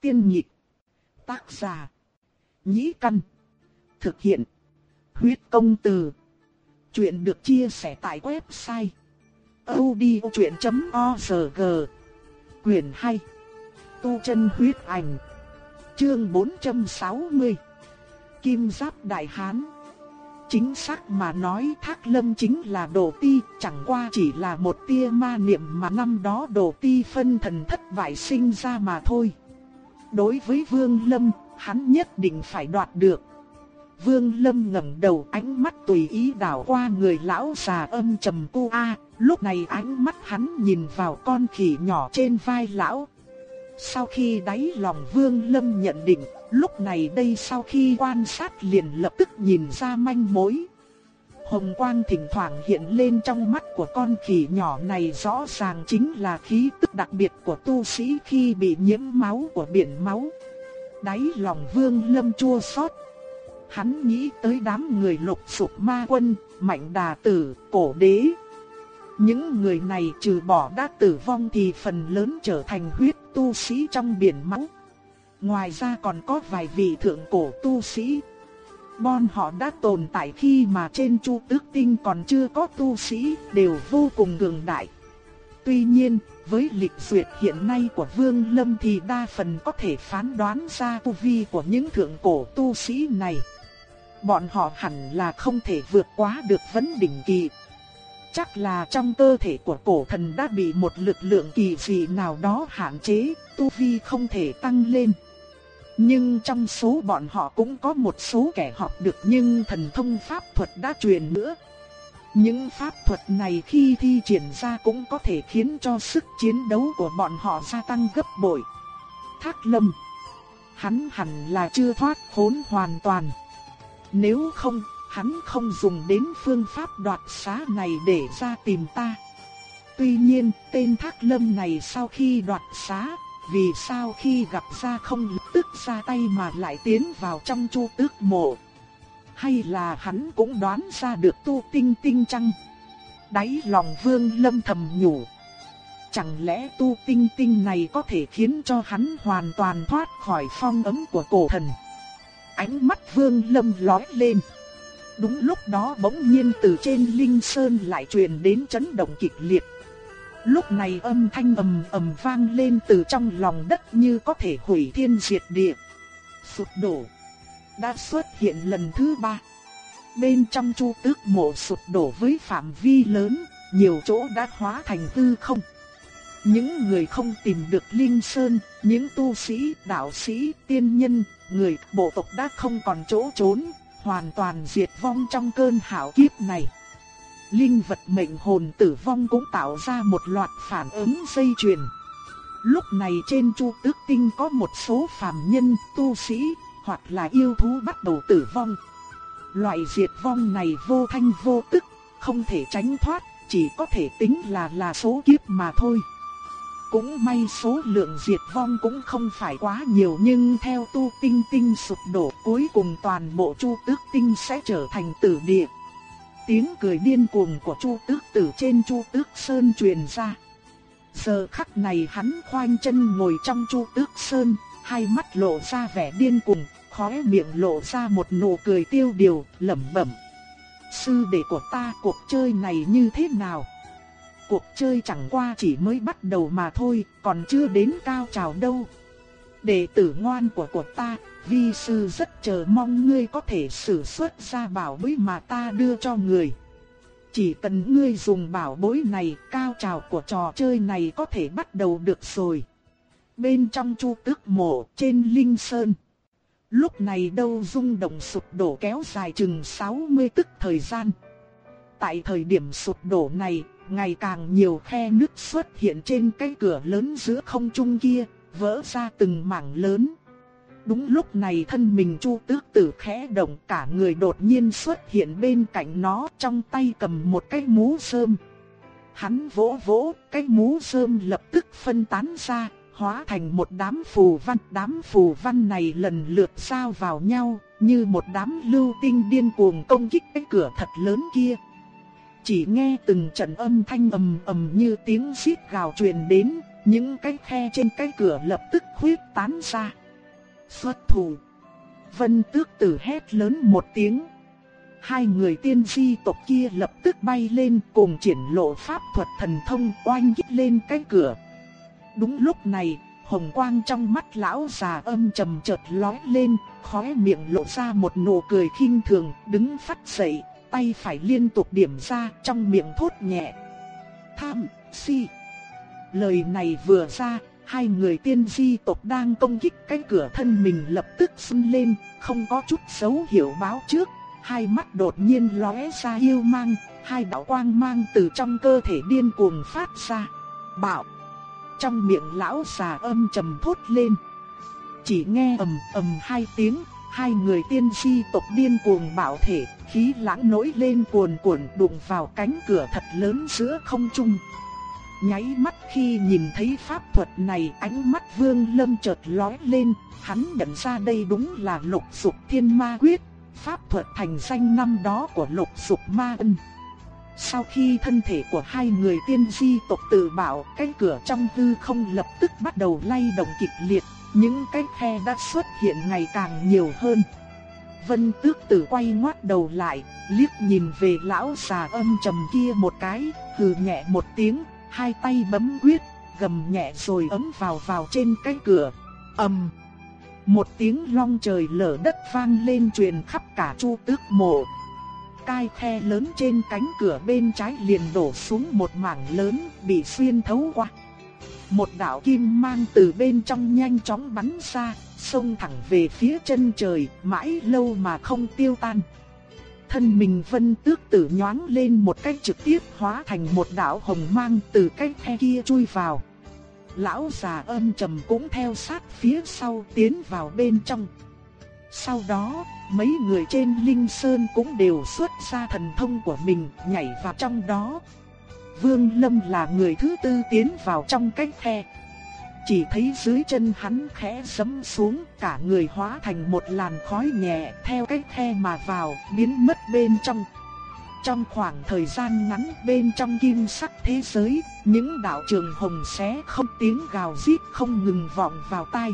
Tiên nhị Tác giả. Nhĩ căn. Thực hiện. Huyết công từ. Chuyện được chia sẻ tại website. odchuyện.org Quyền hay. Tu chân huyết ảnh. Chương 460. Kim Giáp Đại Hán. Chính xác mà nói Thác Lâm chính là đồ ti, chẳng qua chỉ là một tia ma niệm mà năm đó đồ ti phân thần thất bại sinh ra mà thôi. Đối với Vương Lâm, hắn nhất định phải đoạt được. Vương Lâm ngẩng đầu ánh mắt tùy ý đảo qua người lão già âm trầm cu a, lúc này ánh mắt hắn nhìn vào con khỉ nhỏ trên vai lão. Sau khi đáy lòng Vương Lâm nhận định, lúc này đây sau khi quan sát liền lập tức nhìn ra manh mối. Hồng quang thỉnh thoảng hiện lên trong mắt của con khỉ nhỏ này rõ ràng chính là khí tức đặc biệt của tu sĩ khi bị nhiễm máu của biển máu. Đáy lòng vương lâm chua xót. Hắn nghĩ tới đám người lục sụp ma quân, mạnh đà tử, cổ đế. Những người này trừ bỏ đã tử vong thì phần lớn trở thành huyết tu sĩ trong biển máu. Ngoài ra còn có vài vị thượng cổ tu sĩ Bọn họ đã tồn tại khi mà trên chu tước tinh còn chưa có tu sĩ, đều vô cùng cường đại. Tuy nhiên, với lịch duyệt hiện nay của Vương Lâm thì đa phần có thể phán đoán ra tu vi của những thượng cổ tu sĩ này. Bọn họ hẳn là không thể vượt quá được vấn đỉnh kỳ. Chắc là trong cơ thể của cổ thần đã bị một lực lượng kỳ dị nào đó hạn chế, tu vi không thể tăng lên. Nhưng trong số bọn họ cũng có một số kẻ học được nhưng thần thông pháp thuật đã truyền nữa. Những pháp thuật này khi thi triển ra cũng có thể khiến cho sức chiến đấu của bọn họ gia tăng gấp bội. Thác lâm. Hắn hẳn là chưa thoát khốn hoàn toàn. Nếu không, hắn không dùng đến phương pháp đoạt xá này để ra tìm ta. Tuy nhiên, tên Thác Lâm này sau khi đoạt xá, vì sao khi gặp ra không lập tức ra tay mà lại tiến vào trong chu tước mộ? Hay là hắn cũng đoán ra được tu tinh tinh chăng? Đáy lòng vương lâm thầm nhủ. Chẳng lẽ tu tinh tinh này có thể khiến cho hắn hoàn toàn thoát khỏi phong ấm của cổ thần? Ánh mắt vương lâm lóe lên. Đúng lúc đó bỗng nhiên từ trên linh sơn lại truyền đến chấn động kịch liệt. Lúc này âm thanh ầm ầm vang lên từ trong lòng đất như có thể hủy thiên diệt địa. Sụp đổ. Đã xuất hiện lần thứ ba. Bên trong chu tước mộ sụp đổ với phạm vi lớn, nhiều chỗ đã hóa thành hư không. Những người không tìm được Linh Sơn, những tu sĩ, đạo sĩ, tiên nhân, người bộ tộc đã không còn chỗ trốn, hoàn toàn diệt vong trong cơn hảo kiếp này linh vật mệnh hồn tử vong cũng tạo ra một loạt phản ứng dây chuyền. Lúc này trên chu tước tinh có một số phàm nhân, tu sĩ, hoặc là yêu thú bắt đầu tử vong. Loại diệt vong này vô thanh vô tức, không thể tránh thoát, chỉ có thể tính là là số kiếp mà thôi. Cũng may số lượng diệt vong cũng không phải quá nhiều nhưng theo tu tinh tinh sụp đổ cuối cùng toàn bộ chu tước tinh sẽ trở thành tử địa tiếng cười điên cuồng của Chu Tước từ trên Chu Tước Sơn truyền ra. Giờ khắc này hắn khoanh chân ngồi trong Chu Tước Sơn, hai mắt lộ ra vẻ điên cuồng, khóe miệng lộ ra một nụ cười tiêu điều, lẩm bẩm. Sư đệ của ta cuộc chơi này như thế nào? Cuộc chơi chẳng qua chỉ mới bắt đầu mà thôi, còn chưa đến cao trào đâu. Đệ tử ngoan của của ta, vi sư rất chờ mong ngươi có thể sử xuất ra bảo bối mà ta đưa cho người. Chỉ cần ngươi dùng bảo bối này, cao trào của trò chơi này có thể bắt đầu được rồi. Bên trong chu tước mộ, trên linh sơn. Lúc này đâu rung động sụp đổ kéo dài chừng 60 tức thời gian. Tại thời điểm sụp đổ này, ngày càng nhiều khe nứt xuất hiện trên cái cửa lớn giữa không trung kia, vỡ ra từng mảng lớn. Đúng lúc này thân mình Chu Tước Tử khẽ động cả người đột nhiên xuất hiện bên cạnh nó trong tay cầm một cái mũ sơm. Hắn vỗ vỗ, cái mũ sơm lập tức phân tán ra, hóa thành một đám phù văn. Đám phù văn này lần lượt sao vào nhau, như một đám lưu tinh điên cuồng công kích cái cửa thật lớn kia. Chỉ nghe từng trận âm thanh ầm ầm như tiếng xít gào truyền đến, những cái khe trên cái cửa lập tức huyết tán ra. Xuất thủ. Vân tước tử hét lớn một tiếng. Hai người tiên di tộc kia lập tức bay lên cùng triển lộ pháp thuật thần thông oanh kích lên cái cửa. Đúng lúc này, hồng quang trong mắt lão già âm trầm chợt lóe lên, khóe miệng lộ ra một nụ cười khinh thường, đứng phát dậy, tay phải liên tục điểm ra trong miệng thốt nhẹ. Tham, si. Lời này vừa ra, hai người tiên di tộc đang công kích cái cửa thân mình lập tức sưng lên, không có chút dấu hiệu báo trước, hai mắt đột nhiên lóe ra yêu mang, hai đạo quang mang từ trong cơ thể điên cuồng phát ra. Bạo! Trong miệng lão già âm trầm thốt lên. Chỉ nghe ầm ầm hai tiếng, hai người tiên di tộc điên cuồng bạo thể, khí lãng nổi lên cuồn cuộn đụng vào cánh cửa thật lớn giữa không trung. Nháy mắt khi nhìn thấy pháp thuật này ánh mắt vương lâm chợt lóe lên, hắn nhận ra đây đúng là lục dục thiên ma quyết, pháp thuật thành danh năm đó của lục dục ma ân. Sau khi thân thể của hai người tiên di tộc tự bảo, cái cửa trong hư không lập tức bắt đầu lay động kịch liệt, những cái khe đã xuất hiện ngày càng nhiều hơn. Vân tước tử quay ngoắt đầu lại, liếc nhìn về lão già âm trầm kia một cái, hừ nhẹ một tiếng, hai tay bấm quyết, gầm nhẹ rồi ấm vào vào trên cái cửa. ầm, một tiếng long trời lở đất vang lên truyền khắp cả chu tước mộ. Cai khe lớn trên cánh cửa bên trái liền đổ xuống một mảng lớn bị xuyên thấu qua. Một đạo kim mang từ bên trong nhanh chóng bắn ra, xông thẳng về phía chân trời, mãi lâu mà không tiêu tan. Thân mình vân tước tử nhoáng lên một cách trực tiếp hóa thành một đạo hồng mang từ cái khe kia chui vào. Lão già âm trầm cũng theo sát phía sau tiến vào bên trong. Sau đó, mấy người trên Linh Sơn cũng đều xuất ra thần thông của mình nhảy vào trong đó. Vương Lâm là người thứ tư tiến vào trong cái khe. Chỉ thấy dưới chân hắn khẽ sấm xuống, cả người hóa thành một làn khói nhẹ theo cái khe mà vào, biến mất bên trong. Trong khoảng thời gian ngắn bên trong kim sắc thế giới, những đạo trường hồng xé không tiếng gào rít không ngừng vọng vào tai.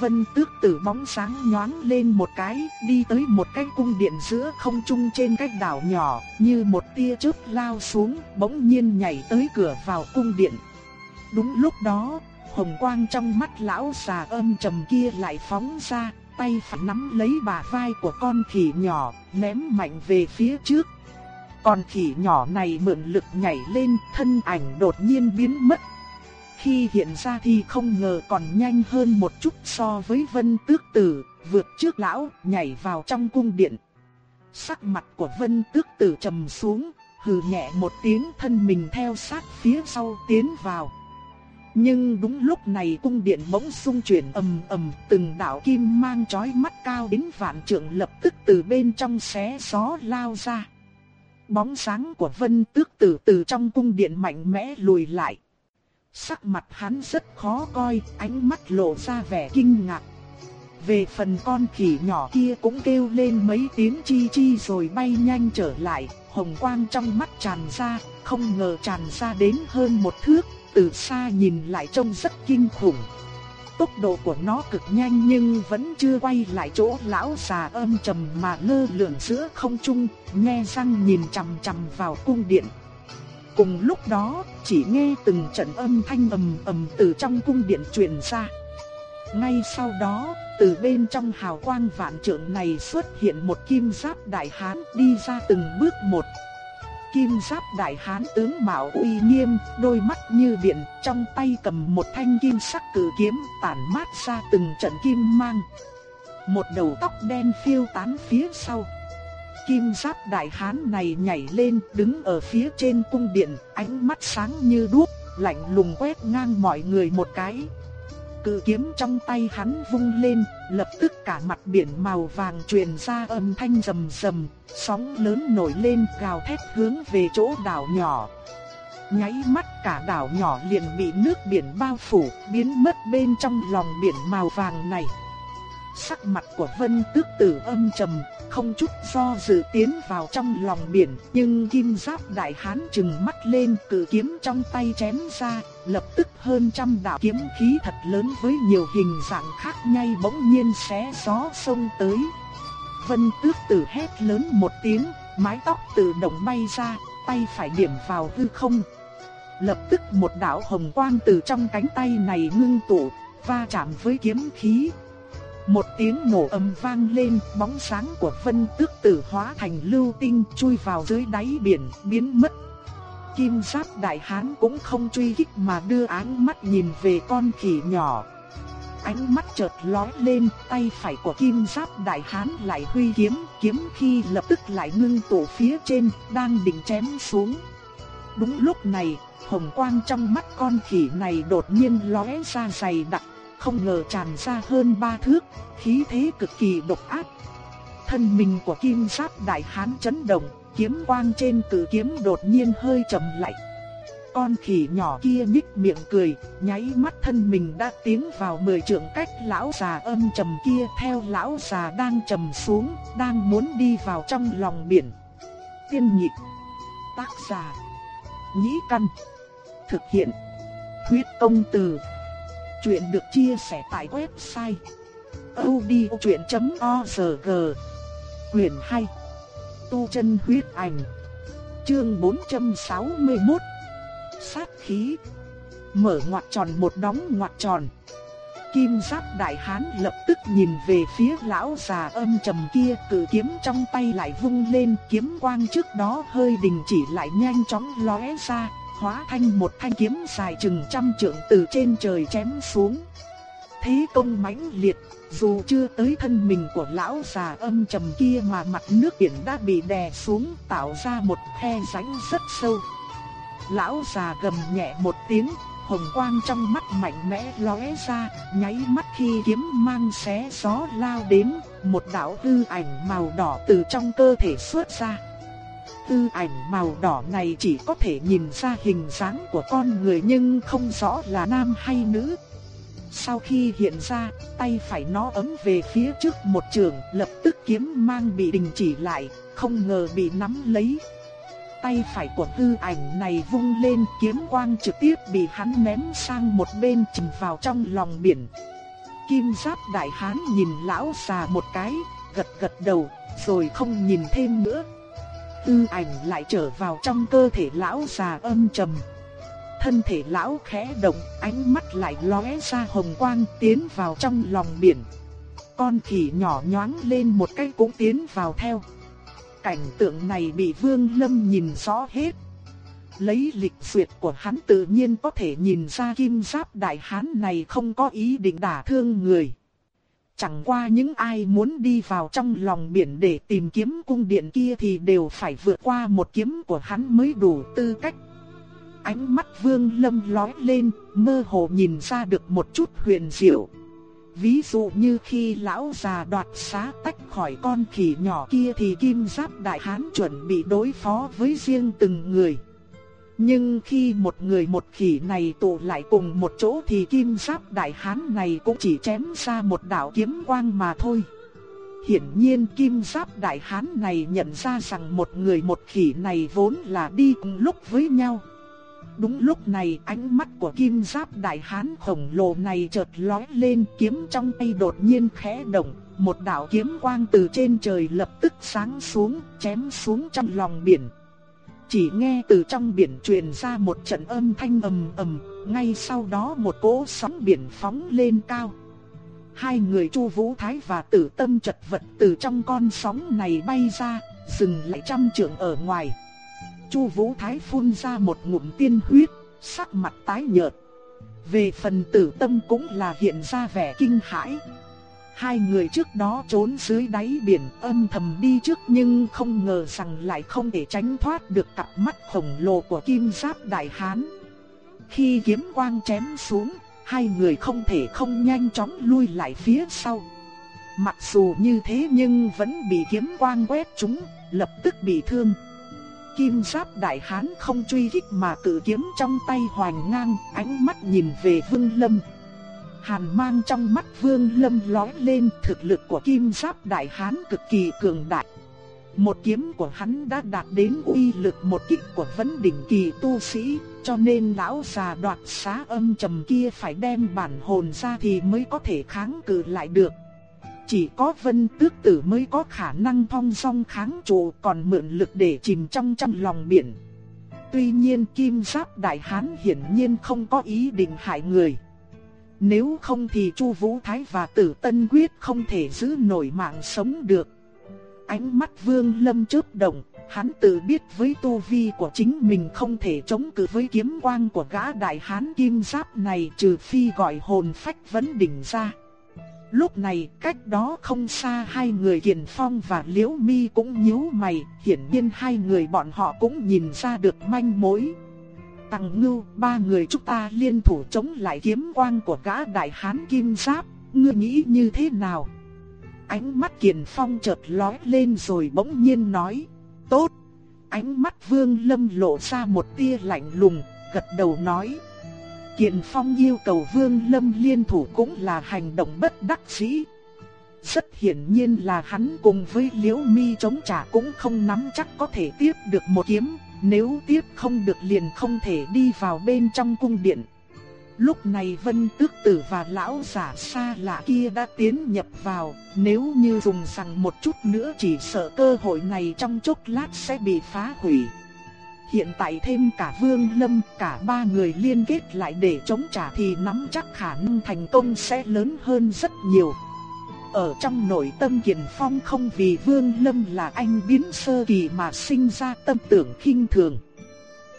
Vân tước tử bóng sáng nhoáng lên một cái, đi tới một cái cung điện giữa không trung trên cái đảo nhỏ, như một tia chớp lao xuống, bỗng nhiên nhảy tới cửa vào cung điện. Đúng lúc đó, hồng quang trong mắt lão già âm trầm kia lại phóng ra, tay phải nắm lấy bà vai của con khỉ nhỏ, ném mạnh về phía trước. Con khỉ nhỏ này mượn lực nhảy lên, thân ảnh đột nhiên biến mất. Khi hiện ra thì không ngờ còn nhanh hơn một chút so với vân tước tử, vượt trước lão, nhảy vào trong cung điện. Sắc mặt của vân tước tử trầm xuống, hừ nhẹ một tiếng thân mình theo sát phía sau tiến vào. Nhưng đúng lúc này cung điện bỗng xung chuyển ầm ầm, từng đạo kim mang chói mắt cao đến vạn trượng lập tức từ bên trong xé gió lao ra. Bóng sáng của Vân Tước Tử từ trong cung điện mạnh mẽ lùi lại. Sắc mặt hắn rất khó coi, ánh mắt lộ ra vẻ kinh ngạc. Về phần con khỉ nhỏ kia cũng kêu lên mấy tiếng chi chi rồi bay nhanh trở lại, hồng quang trong mắt tràn ra, không ngờ tràn ra đến hơn một thước, từ xa nhìn lại trông rất kinh khủng. Tốc độ của nó cực nhanh nhưng vẫn chưa quay lại chỗ lão già âm trầm mà lơ lửng giữa không trung, nghe răng nhìn chằm chằm vào cung điện. Cùng lúc đó, chỉ nghe từng trận âm thanh ầm ầm từ trong cung điện truyền ra. Ngay sau đó, từ bên trong hào quang vạn trượng này xuất hiện một kim giáp đại hán đi ra từng bước một kim giáp đại hán tướng mạo uy nghiêm, đôi mắt như điện, trong tay cầm một thanh kim sắc cử kiếm tản mát ra từng trận kim mang. Một đầu tóc đen phiêu tán phía sau. Kim giáp đại hán này nhảy lên đứng ở phía trên cung điện, ánh mắt sáng như đuốc, lạnh lùng quét ngang mọi người một cái cự kiếm trong tay hắn vung lên, lập tức cả mặt biển màu vàng truyền ra âm thanh rầm rầm, sóng lớn nổi lên gào thét hướng về chỗ đảo nhỏ. Nháy mắt cả đảo nhỏ liền bị nước biển bao phủ, biến mất bên trong lòng biển màu vàng này. Sắc mặt của Vân Tước Tử âm trầm, không chút do dự tiến vào trong lòng biển, nhưng kim giáp đại hán trừng mắt lên, cự kiếm trong tay chém ra, lập tức hơn trăm đạo kiếm khí thật lớn với nhiều hình dạng khác nhau bỗng nhiên xé gió xông tới. Vân tước tử hét lớn một tiếng, mái tóc tự động bay ra, tay phải điểm vào hư không. Lập tức một đạo hồng quang từ trong cánh tay này ngưng tụ, va chạm với kiếm khí. Một tiếng nổ ầm vang lên, bóng sáng của Vân Tước Tử hóa thành lưu tinh chui vào dưới đáy biển, biến mất. Kim Giáp Đại Hán cũng không truy kích mà đưa áng mắt nhìn về con khỉ nhỏ. Ánh mắt chợt lóe lên, tay phải của Kim Giáp Đại Hán lại huy kiếm, kiếm khi lập tức lại ngưng tụ phía trên, đang định chém xuống. Đúng lúc này, hồng quang trong mắt con khỉ này đột nhiên lóe ra dày đặc, không ngờ tràn ra hơn ba thước, khí thế cực kỳ độc ác. Thân mình của kim giáp đại hán chấn động, kiếm quang trên cử kiếm đột nhiên hơi chậm lại. Con khỉ nhỏ kia nhích miệng cười, nháy mắt thân mình đã tiến vào mười trượng cách lão già âm trầm kia theo lão già đang trầm xuống, đang muốn đi vào trong lòng biển. Tiên nhịp, tác giả, nhĩ căn, thực hiện, huyết công từ. Chuyện được chia sẻ tại website odchuyện.org Quyền 2 Tu chân huyết ảnh. Chương 461 Sát khí. Mở ngoặc tròn một đóng ngoặc tròn. Kim giáp đại hán lập tức nhìn về phía lão già âm trầm kia, cử kiếm trong tay lại vung lên, kiếm quang trước đó hơi đình chỉ lại nhanh chóng lóe ra, hóa thành một thanh kiếm dài chừng trăm trượng từ trên trời chém xuống. Thế công mãnh liệt, dù chưa tới thân mình của lão già âm trầm kia mà mặt nước biển đã bị đè xuống tạo ra một khe rãnh rất sâu. Lão già gầm nhẹ một tiếng, hồng quang trong mắt mạnh mẽ lóe ra, nháy mắt khi kiếm mang xé gió lao đến, một đạo hư ảnh màu đỏ từ trong cơ thể xuất ra tư ảnh màu đỏ này chỉ có thể nhìn ra hình dáng của con người nhưng không rõ là nam hay nữ. Sau khi hiện ra, tay phải nó ấm về phía trước một trường, lập tức kiếm mang bị đình chỉ lại, không ngờ bị nắm lấy. Tay phải của tư ảnh này vung lên kiếm quang trực tiếp bị hắn ném sang một bên chìm vào trong lòng biển. Kim giáp đại hán nhìn lão già một cái, gật gật đầu, rồi không nhìn thêm nữa, tư ảnh lại trở vào trong cơ thể lão già âm trầm. Thân thể lão khẽ động, ánh mắt lại lóe ra hồng quang tiến vào trong lòng biển. Con khỉ nhỏ nhoáng lên một cái cũng tiến vào theo. Cảnh tượng này bị Vương Lâm nhìn rõ hết. Lấy lịch duyệt của hắn tự nhiên có thể nhìn ra kim giáp đại hán này không có ý định đả thương người. Chẳng qua những ai muốn đi vào trong lòng biển để tìm kiếm cung điện kia thì đều phải vượt qua một kiếm của hắn mới đủ tư cách. Ánh mắt vương lâm lói lên, mơ hồ nhìn ra được một chút huyền diệu. Ví dụ như khi lão già đoạt xá tách khỏi con khỉ nhỏ kia thì kim giáp đại hán chuẩn bị đối phó với riêng từng người. Nhưng khi một người một khỉ này tụ lại cùng một chỗ thì kim giáp đại hán này cũng chỉ chém ra một đạo kiếm quang mà thôi. Hiển nhiên kim giáp đại hán này nhận ra rằng một người một khỉ này vốn là đi cùng lúc với nhau. Đúng lúc này ánh mắt của kim giáp đại hán khổng lồ này chợt lóe lên kiếm trong tay đột nhiên khẽ động. Một đạo kiếm quang từ trên trời lập tức sáng xuống, chém xuống trong lòng biển, chỉ nghe từ trong biển truyền ra một trận âm thanh ầm ầm, ngay sau đó một cỗ sóng biển phóng lên cao. Hai người Chu Vũ Thái và Tử Tâm chật vật từ trong con sóng này bay ra, dừng lại trăm trượng ở ngoài. Chu Vũ Thái phun ra một ngụm tiên huyết, sắc mặt tái nhợt. Về phần Tử Tâm cũng là hiện ra vẻ kinh hãi, Hai người trước đó trốn dưới đáy biển âm thầm đi trước nhưng không ngờ rằng lại không thể tránh thoát được cặp mắt khổng lồ của kim giáp đại hán. Khi kiếm quang chém xuống, hai người không thể không nhanh chóng lui lại phía sau. Mặc dù như thế nhưng vẫn bị kiếm quang quét trúng, lập tức bị thương. Kim giáp đại hán không truy kích mà tự kiếm trong tay hoành ngang, ánh mắt nhìn về Vương Lâm. Hàn mang trong mắt Vương Lâm lóe lên thực lực của kim giáp đại hán cực kỳ cường đại. Một kiếm của hắn đã đạt đến uy lực một kích của vấn đỉnh kỳ tu sĩ, cho nên lão già đoạt xá âm trầm kia phải đem bản hồn ra thì mới có thể kháng cự lại được. Chỉ có vân tước tử mới có khả năng thong song kháng trụ còn mượn lực để chìm trong trong lòng biển. Tuy nhiên kim giáp đại hán hiển nhiên không có ý định hại người. Nếu không thì Chu Vũ Thái và Tử Tân Quyết không thể giữ nổi mạng sống được. Ánh mắt Vương Lâm chớp động, hắn tự biết với tu vi của chính mình không thể chống cự với kiếm quang của gã đại hán kim giáp này trừ phi gọi hồn phách vấn đỉnh ra. Lúc này, cách đó không xa hai người Kiền Phong và Liễu Mi cũng nhíu mày, hiển nhiên hai người bọn họ cũng nhìn ra được manh mối. Tằng Ngưu, ba người chúng ta liên thủ chống lại kiếm quang của gã đại hán kim giáp, ngươi nghĩ như thế nào? Ánh mắt Kiền Phong chợt lóe lên rồi bỗng nhiên nói, tốt. Ánh mắt Vương Lâm lộ ra một tia lạnh lùng, gật đầu nói, Kiện Phong yêu cầu Vương Lâm liên thủ cũng là hành động bất đắc dĩ. Rất hiển nhiên là hắn cùng với Liễu Mi chống trả cũng không nắm chắc có thể tiếp được một kiếm, nếu tiếp không được liền không thể đi vào bên trong cung điện. Lúc này Vân Tước Tử và lão giả xa lạ kia đã tiến nhập vào, nếu như dùng rằng một chút nữa chỉ sợ cơ hội này trong chốc lát sẽ bị phá hủy. Hiện tại thêm cả Vương Lâm, cả ba người liên kết lại để chống trả thì nắm chắc khả năng thành công sẽ lớn hơn rất nhiều. Ở trong nội tâm Kiền Phong không vì Vương Lâm là anh biến sơ kỳ mà sinh ra tâm tưởng khinh thường.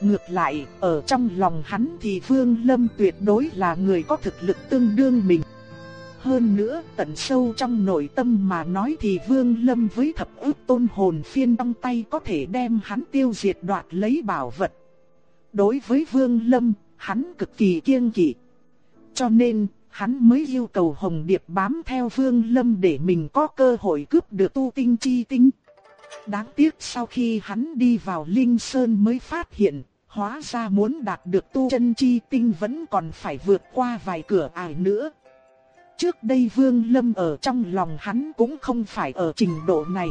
Ngược lại, ở trong lòng hắn thì Vương Lâm tuyệt đối là người có thực lực tương đương mình. Hơn nữa, tận sâu trong nội tâm mà nói thì Vương Lâm với thập ức tôn hồn phiên trong tay có thể đem hắn tiêu diệt đoạt lấy bảo vật. Đối với Vương Lâm, hắn cực kỳ kiêng kỵ. Cho nên, hắn mới yêu cầu Hồng Điệp bám theo Vương Lâm để mình có cơ hội cướp được tu tinh chi tinh. Đáng tiếc sau khi hắn đi vào Linh Sơn mới phát hiện, hóa ra muốn đạt được tu chân chi tinh vẫn còn phải vượt qua vài cửa ải nữa. Trước đây Vương Lâm ở trong lòng hắn cũng không phải ở trình độ này.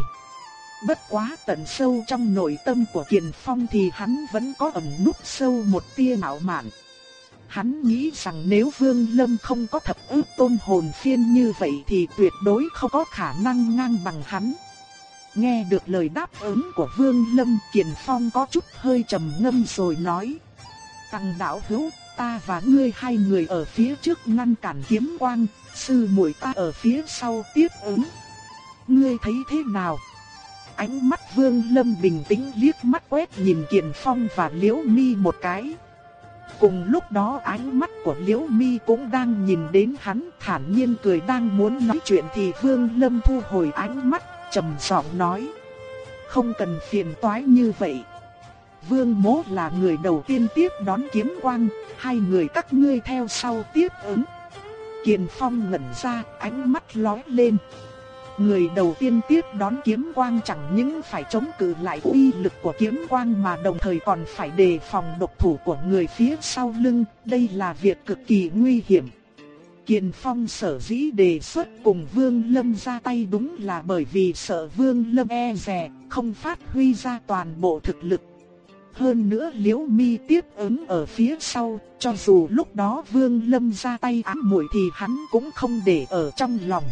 Bất quá tận sâu trong nội tâm của Kiền Phong thì hắn vẫn có ẩn núp sâu một tia ngạo mạn. Hắn nghĩ rằng nếu Vương Lâm không có thập ước tôn hồn phiên như vậy thì tuyệt đối không có khả năng ngang bằng hắn. Nghe được lời đáp ứng của Vương Lâm Kiền Phong có chút hơi trầm ngâm rồi nói. Tăng đạo hữu, ta và ngươi hai người ở phía trước ngăn cản kiếm quang, sư muội ta ở phía sau tiếp ứng. Ngươi thấy thế nào? Ánh mắt Vương Lâm bình tĩnh liếc mắt quét nhìn Kiền Phong và Liễu Mi một cái. Cùng lúc đó ánh mắt của Liễu Mi cũng đang nhìn đến hắn, thản nhiên cười đang muốn nói chuyện thì Vương Lâm thu hồi ánh mắt, trầm giọng nói: "Không cần phiền toái như vậy." Vương Mỗ là người đầu tiên tiếp đón kiếm quang, hai người các ngươi theo sau tiếp ứng. Kiền Phong ngẩn ra, ánh mắt lóe lên. Người đầu tiên tiếp đón kiếm quang chẳng những phải chống cự lại uy lực của kiếm quang mà đồng thời còn phải đề phòng độc thủ của người phía sau lưng, đây là việc cực kỳ nguy hiểm. Kiền Phong sở dĩ đề xuất cùng Vương Lâm ra tay đúng là bởi vì sợ Vương Lâm e dè, không phát huy ra toàn bộ thực lực. Hơn nữa liễu mi tiếp ứng ở phía sau, cho dù lúc đó Vương Lâm ra tay ám muội thì hắn cũng không để ở trong lòng.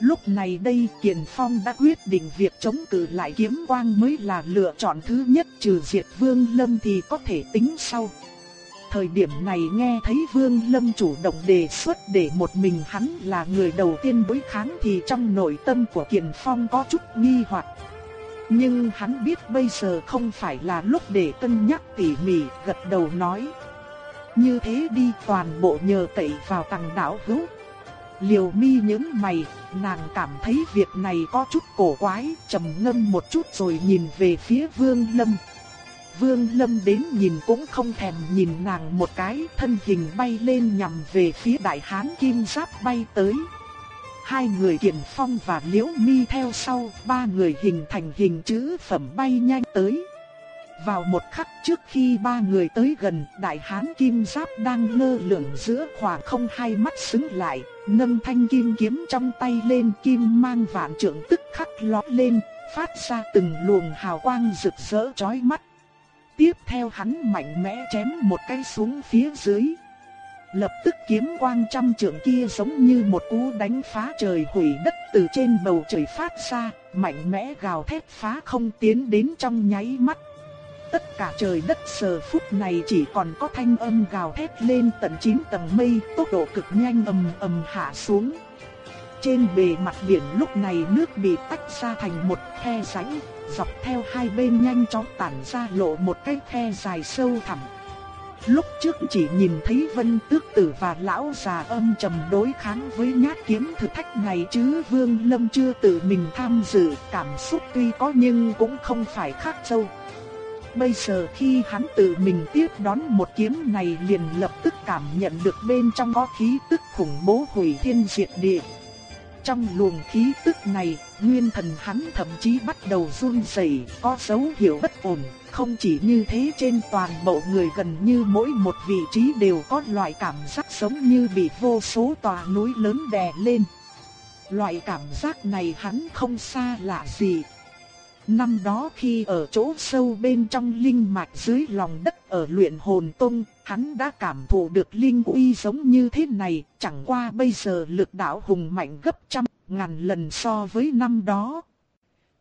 Lúc này đây Kiền Phong đã quyết định việc chống cự lại kiếm quang mới là lựa chọn thứ nhất trừ diệt Vương Lâm thì có thể tính sau. Thời điểm này nghe thấy Vương Lâm chủ động đề xuất để một mình hắn là người đầu tiên đối kháng thì trong nội tâm của Kiền Phong có chút nghi hoặc. Nhưng hắn biết bây giờ không phải là lúc để cân nhắc tỉ mỉ, gật đầu nói. Như thế đi toàn bộ nhờ tẩy vào tầng đảo hữu. Liều mi nhớ mày, nàng cảm thấy việc này có chút cổ quái, trầm ngâm một chút rồi nhìn về phía Vương Lâm. Vương Lâm đến nhìn cũng không thèm nhìn nàng một cái, thân hình bay lên nhằm về phía đại hán kim giáp bay tới. Hai người Kiền Phong và Liễu Mi theo sau, ba người hình thành hình chữ phẩm bay nhanh tới. Vào một khắc trước khi ba người tới gần, đại hán kim giáp đang lơ lửng giữa khoảng không hai mắt xứng lại, nâng thanh kim kiếm trong tay lên kim mang vạn trượng tức khắc lóe lên, phát ra từng luồng hào quang rực rỡ chói mắt. Tiếp theo hắn mạnh mẽ chém một cái xuống phía dưới. Lập tức kiếm quang trăm trượng kia giống như một cú đánh phá trời hủy đất từ trên bầu trời phát ra, mạnh mẽ gào thét phá không tiến đến trong nháy mắt. Tất cả trời đất giờ phút này chỉ còn có thanh âm gào thét lên tận 9 tầng mây, tốc độ cực nhanh ầm ầm hạ xuống. Trên bề mặt biển lúc này nước bị tách ra thành một khe rãnh, dọc theo hai bên nhanh chóng tản ra lộ một cái khe dài sâu thẳm. Lúc trước chỉ nhìn thấy Vân Tước Tử và lão già âm trầm đối kháng với nhát kiếm thử thách này chứ Vương Lâm chưa tự mình tham dự, cảm xúc tuy có nhưng cũng không phải khác sâu. Bây giờ khi hắn tự mình tiếp đón một kiếm này liền lập tức cảm nhận được bên trong có khí tức khủng bố hủy thiên diệt địa. Trong luồng khí tức này, nguyên thần hắn thậm chí bắt đầu run rẩy, có dấu hiệu bất ổn, không chỉ như thế trên toàn bộ người gần như mỗi một vị trí đều có loại cảm giác giống như bị vô số tòa núi lớn đè lên. Loại cảm giác này hắn không xa lạ gì. Năm đó khi ở chỗ sâu bên trong linh mạch dưới lòng đất ở luyện hồn tông, hắn đã cảm thụ được linh uy giống như thế này, chẳng qua bây giờ lực đạo hùng mạnh gấp trăm ngàn lần so với năm đó.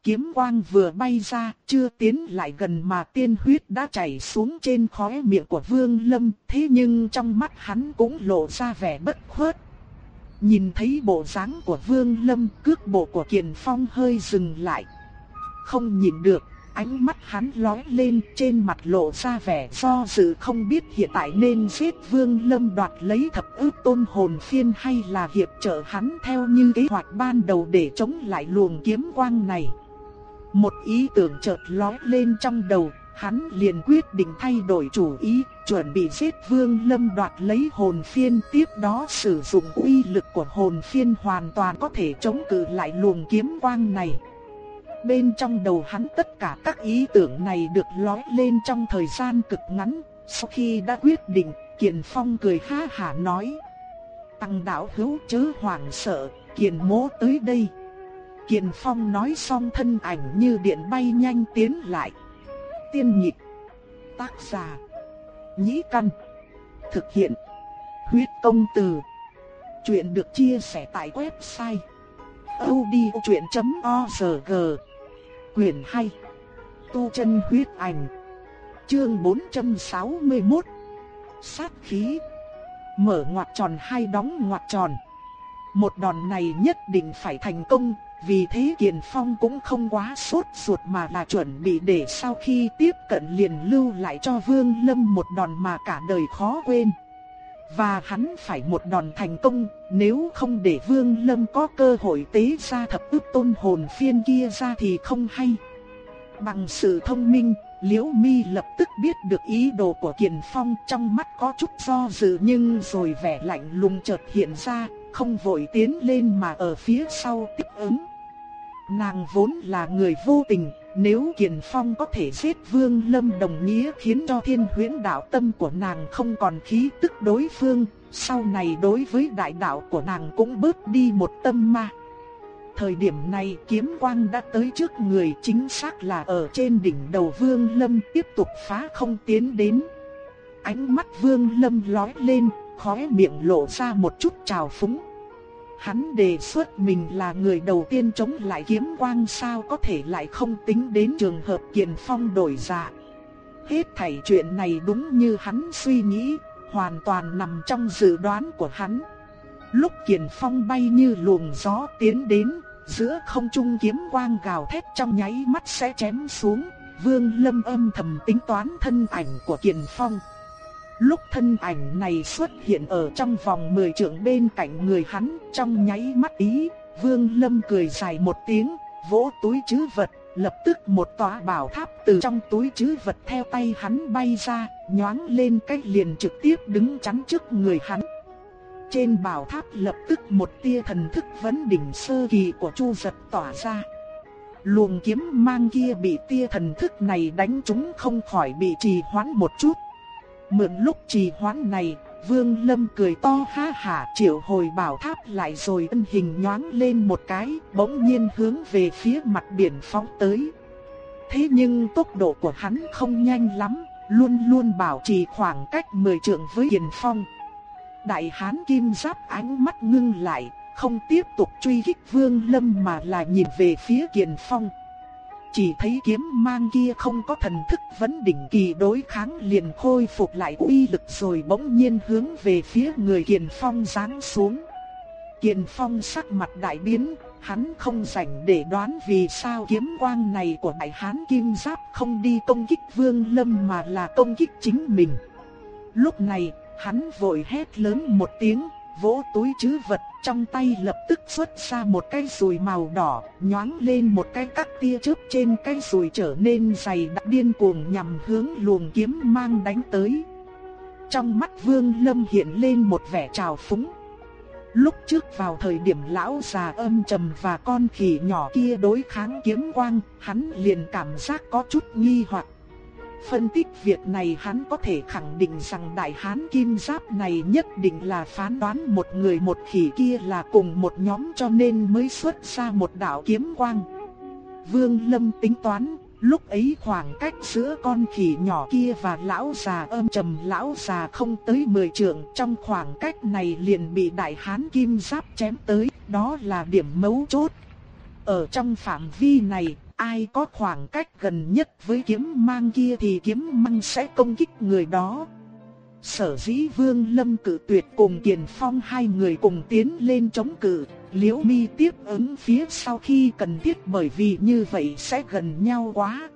Kiếm quang vừa bay ra, chưa tiến lại gần mà tiên huyết đã chảy xuống trên khóe miệng của Vương Lâm, thế nhưng trong mắt hắn cũng lộ ra vẻ bất khuất. Nhìn thấy bộ dáng của Vương Lâm, cước bộ của Kiền Phong hơi dừng lại. Không nhìn được, ánh mắt hắn lóe lên trên mặt lộ ra vẻ do dự không biết hiện tại nên giết Vương Lâm đoạt lấy thập ước tôn hồn phiên hay là hiệp trợ hắn theo như kế hoạch ban đầu để chống lại luồng kiếm quang này. Một ý tưởng chợt lóe lên trong đầu, hắn liền quyết định thay đổi chủ ý, chuẩn bị giết Vương Lâm đoạt lấy hồn phiên, tiếp đó sử dụng uy lực của hồn phiên hoàn toàn có thể chống cự lại luồng kiếm quang này. Bên trong đầu hắn tất cả các ý tưởng này được lóe lên trong thời gian cực ngắn, sau khi đã quyết định, Kiền Phong cười ha hả nói. Tăng đạo hữu chớ hoảng sợ, Kiền mố tới đây. Kiền Phong nói xong thân ảnh như điện bay nhanh tiến lại. Tiên nhịp, tác giả, nhĩ căn, thực hiện, huyết công từ. Chuyện được chia sẻ tại website odchuyện.org Quyền hay. Tu chân huyết ảnh Chương 461 Sát khí Mở ngoặt tròn hay đóng ngoặt tròn Một đòn này nhất định phải thành công vì thế Kiền Phong cũng không quá sốt ruột mà là chuẩn bị để sau khi tiếp cận liền lưu lại cho Vương Lâm một đòn mà cả đời khó quên và hắn phải một đòn thành công, nếu không để Vương Lâm có cơ hội tế ra thập ức tôn hồn phiên kia ra thì không hay. Bằng sự thông minh, Liễu Mi lập tức biết được ý đồ của Kiền Phong trong mắt có chút do dự nhưng rồi vẻ lạnh lùng chợt hiện ra, không vội tiến lên mà ở phía sau tiếp ứng. Nàng vốn là người vô tình, nếu Kiền Phong có thể giết Vương Lâm đồng nghĩa khiến cho thiên huyễn đạo tâm của nàng không còn khí tức đối phương, sau này đối với đại đạo của nàng cũng bớt đi một tâm ma. Thời điểm này kiếm quang đã tới trước người chính xác là ở trên đỉnh đầu Vương Lâm tiếp tục phá không tiến đến. Ánh mắt Vương Lâm lóe lên, khóe miệng lộ ra một chút trào phúng. Hắn đề xuất mình là người đầu tiên chống lại kiếm quang sao có thể lại không tính đến trường hợp Kiền Phong đổi dạ. Hết thảy chuyện này đúng như hắn suy nghĩ, hoàn toàn nằm trong dự đoán của hắn. Lúc Kiền Phong bay như luồng gió tiến đến, giữa không trung kiếm quang gào thét trong nháy mắt sẽ chém xuống, Vương Lâm âm thầm tính toán thân ảnh của Kiền Phong. Lúc thân ảnh này xuất hiện ở trong vòng 10 trượng bên cạnh người hắn, trong nháy mắt ý, Vương Lâm cười dài một tiếng, vỗ túi trữ vật, lập tức một tòa bảo tháp từ trong túi trữ vật theo tay hắn bay ra, nhoáng lên cách liền trực tiếp đứng chắn trước người hắn. Trên bảo tháp lập tức một tia thần thức vấn đỉnh sơ kỳ của Chu Giật tỏa ra. Luồng kiếm mang kia bị tia thần thức này đánh trúng không khỏi bị trì hoãn một chút. Mượn lúc trì hoãn này, Vương Lâm cười to ha hả triệu hồi bảo tháp lại rồi ân hình nhoáng lên một cái, bỗng nhiên hướng về phía mặt biển phóng tới. Thế nhưng tốc độ của hắn không nhanh lắm, luôn luôn bảo trì khoảng cách 10 trượng với Hiền Phong. Đại hán kim giáp ánh mắt ngưng lại, không tiếp tục truy kích Vương Lâm mà là nhìn về phía Kiền Phong. Chỉ thấy kiếm mang kia không có thần thức vấn đỉnh kỳ đối kháng liền khôi phục lại uy lực rồi bỗng nhiên hướng về phía người Kiền Phong giáng xuống. Kiền Phong sắc mặt đại biến, hắn không rảnh để đoán vì sao kiếm quang này của đại hán kim giáp không đi công kích Vương Lâm mà là công kích chính mình. Lúc này, hắn vội hét lớn một tiếng, vỗ túi chứ vật trong tay lập tức xuất ra một cái sùi màu đỏ, nhoáng lên một cái các tia chớp trên cái sùi trở nên dày đặc điên cuồng nhằm hướng luồng kiếm mang đánh tới. Trong mắt Vương Lâm hiện lên một vẻ trào phúng. Lúc trước vào thời điểm lão già âm trầm và con khỉ nhỏ kia đối kháng kiếm quang, hắn liền cảm giác có chút nghi hoặc. Phân tích việc này hắn có thể khẳng định rằng đại hán kim giáp này nhất định là phán đoán một người một khỉ kia là cùng một nhóm cho nên mới xuất ra một đạo kiếm quang. Vương Lâm tính toán, lúc ấy khoảng cách giữa con khỉ nhỏ kia và lão già âm trầm lão già không tới 10 trượng, trong khoảng cách này liền bị đại hán kim giáp chém tới, đó là điểm mấu chốt. Ở trong phạm vi này, ai có khoảng cách gần nhất với kiếm mang kia thì kiếm mang sẽ công kích người đó. Sở dĩ Vương Lâm cử tuyệt cùng Kiền Phong hai người cùng tiến lên chống cự, Liễu Mi tiếp ứng phía sau khi cần thiết bởi vì như vậy sẽ gần nhau quá.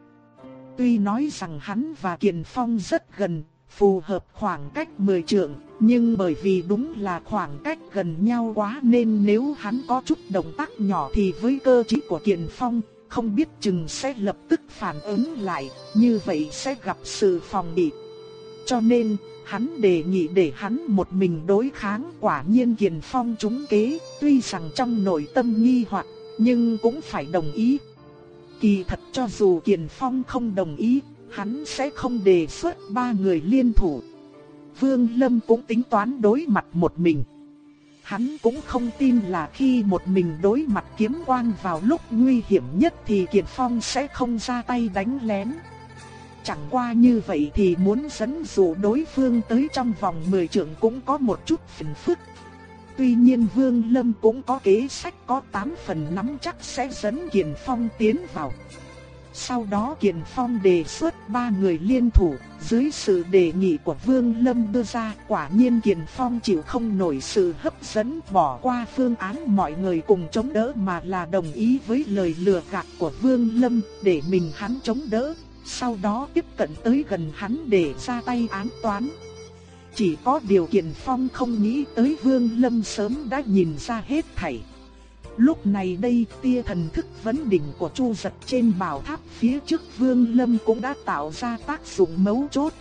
Tuy nói rằng hắn và Kiền Phong rất gần, phù hợp khoảng cách 10 trượng, nhưng bởi vì đúng là khoảng cách gần nhau quá nên nếu hắn có chút động tác nhỏ thì với cơ trí của Kiền Phong, không biết chừng sẽ lập tức phản ứng lại, như vậy sẽ gặp sự phòng bị. Cho nên, hắn đề nghị để hắn một mình đối kháng quả nhiên Kiền Phong trúng kế, tuy rằng trong nội tâm nghi hoặc, nhưng cũng phải đồng ý. Kỳ thật cho dù Kiền Phong không đồng ý, hắn sẽ không đề xuất ba người liên thủ. Vương Lâm cũng tính toán đối mặt một mình. Hắn cũng không tin là khi một mình đối mặt kiếm quang vào lúc nguy hiểm nhất thì Kiệt Phong sẽ không ra tay đánh lén. Chẳng qua như vậy thì muốn dẫn dụ đối phương tới trong vòng 10 trượng cũng có một chút phiền phức. Tuy nhiên Vương Lâm cũng có kế sách có 8 phần nắm chắc sẽ dẫn Kiệt Phong tiến vào. Sau đó Kiền Phong đề xuất ba người liên thủ, dưới sự đề nghị của Vương Lâm đưa ra, quả nhiên Kiền Phong chịu không nổi sự hấp dẫn bỏ qua phương án mọi người cùng chống đỡ mà là đồng ý với lời lừa gạt của Vương Lâm để mình hắn chống đỡ, sau đó tiếp cận tới gần hắn để ra tay án toán. Chỉ có điều Kiền Phong không nghĩ tới Vương Lâm sớm đã nhìn ra hết thảy. Lúc này đây tia thần thức vấn đỉnh của Chu giật trên bảo tháp phía trước Vương Lâm cũng đã tạo ra tác dụng mấu chốt.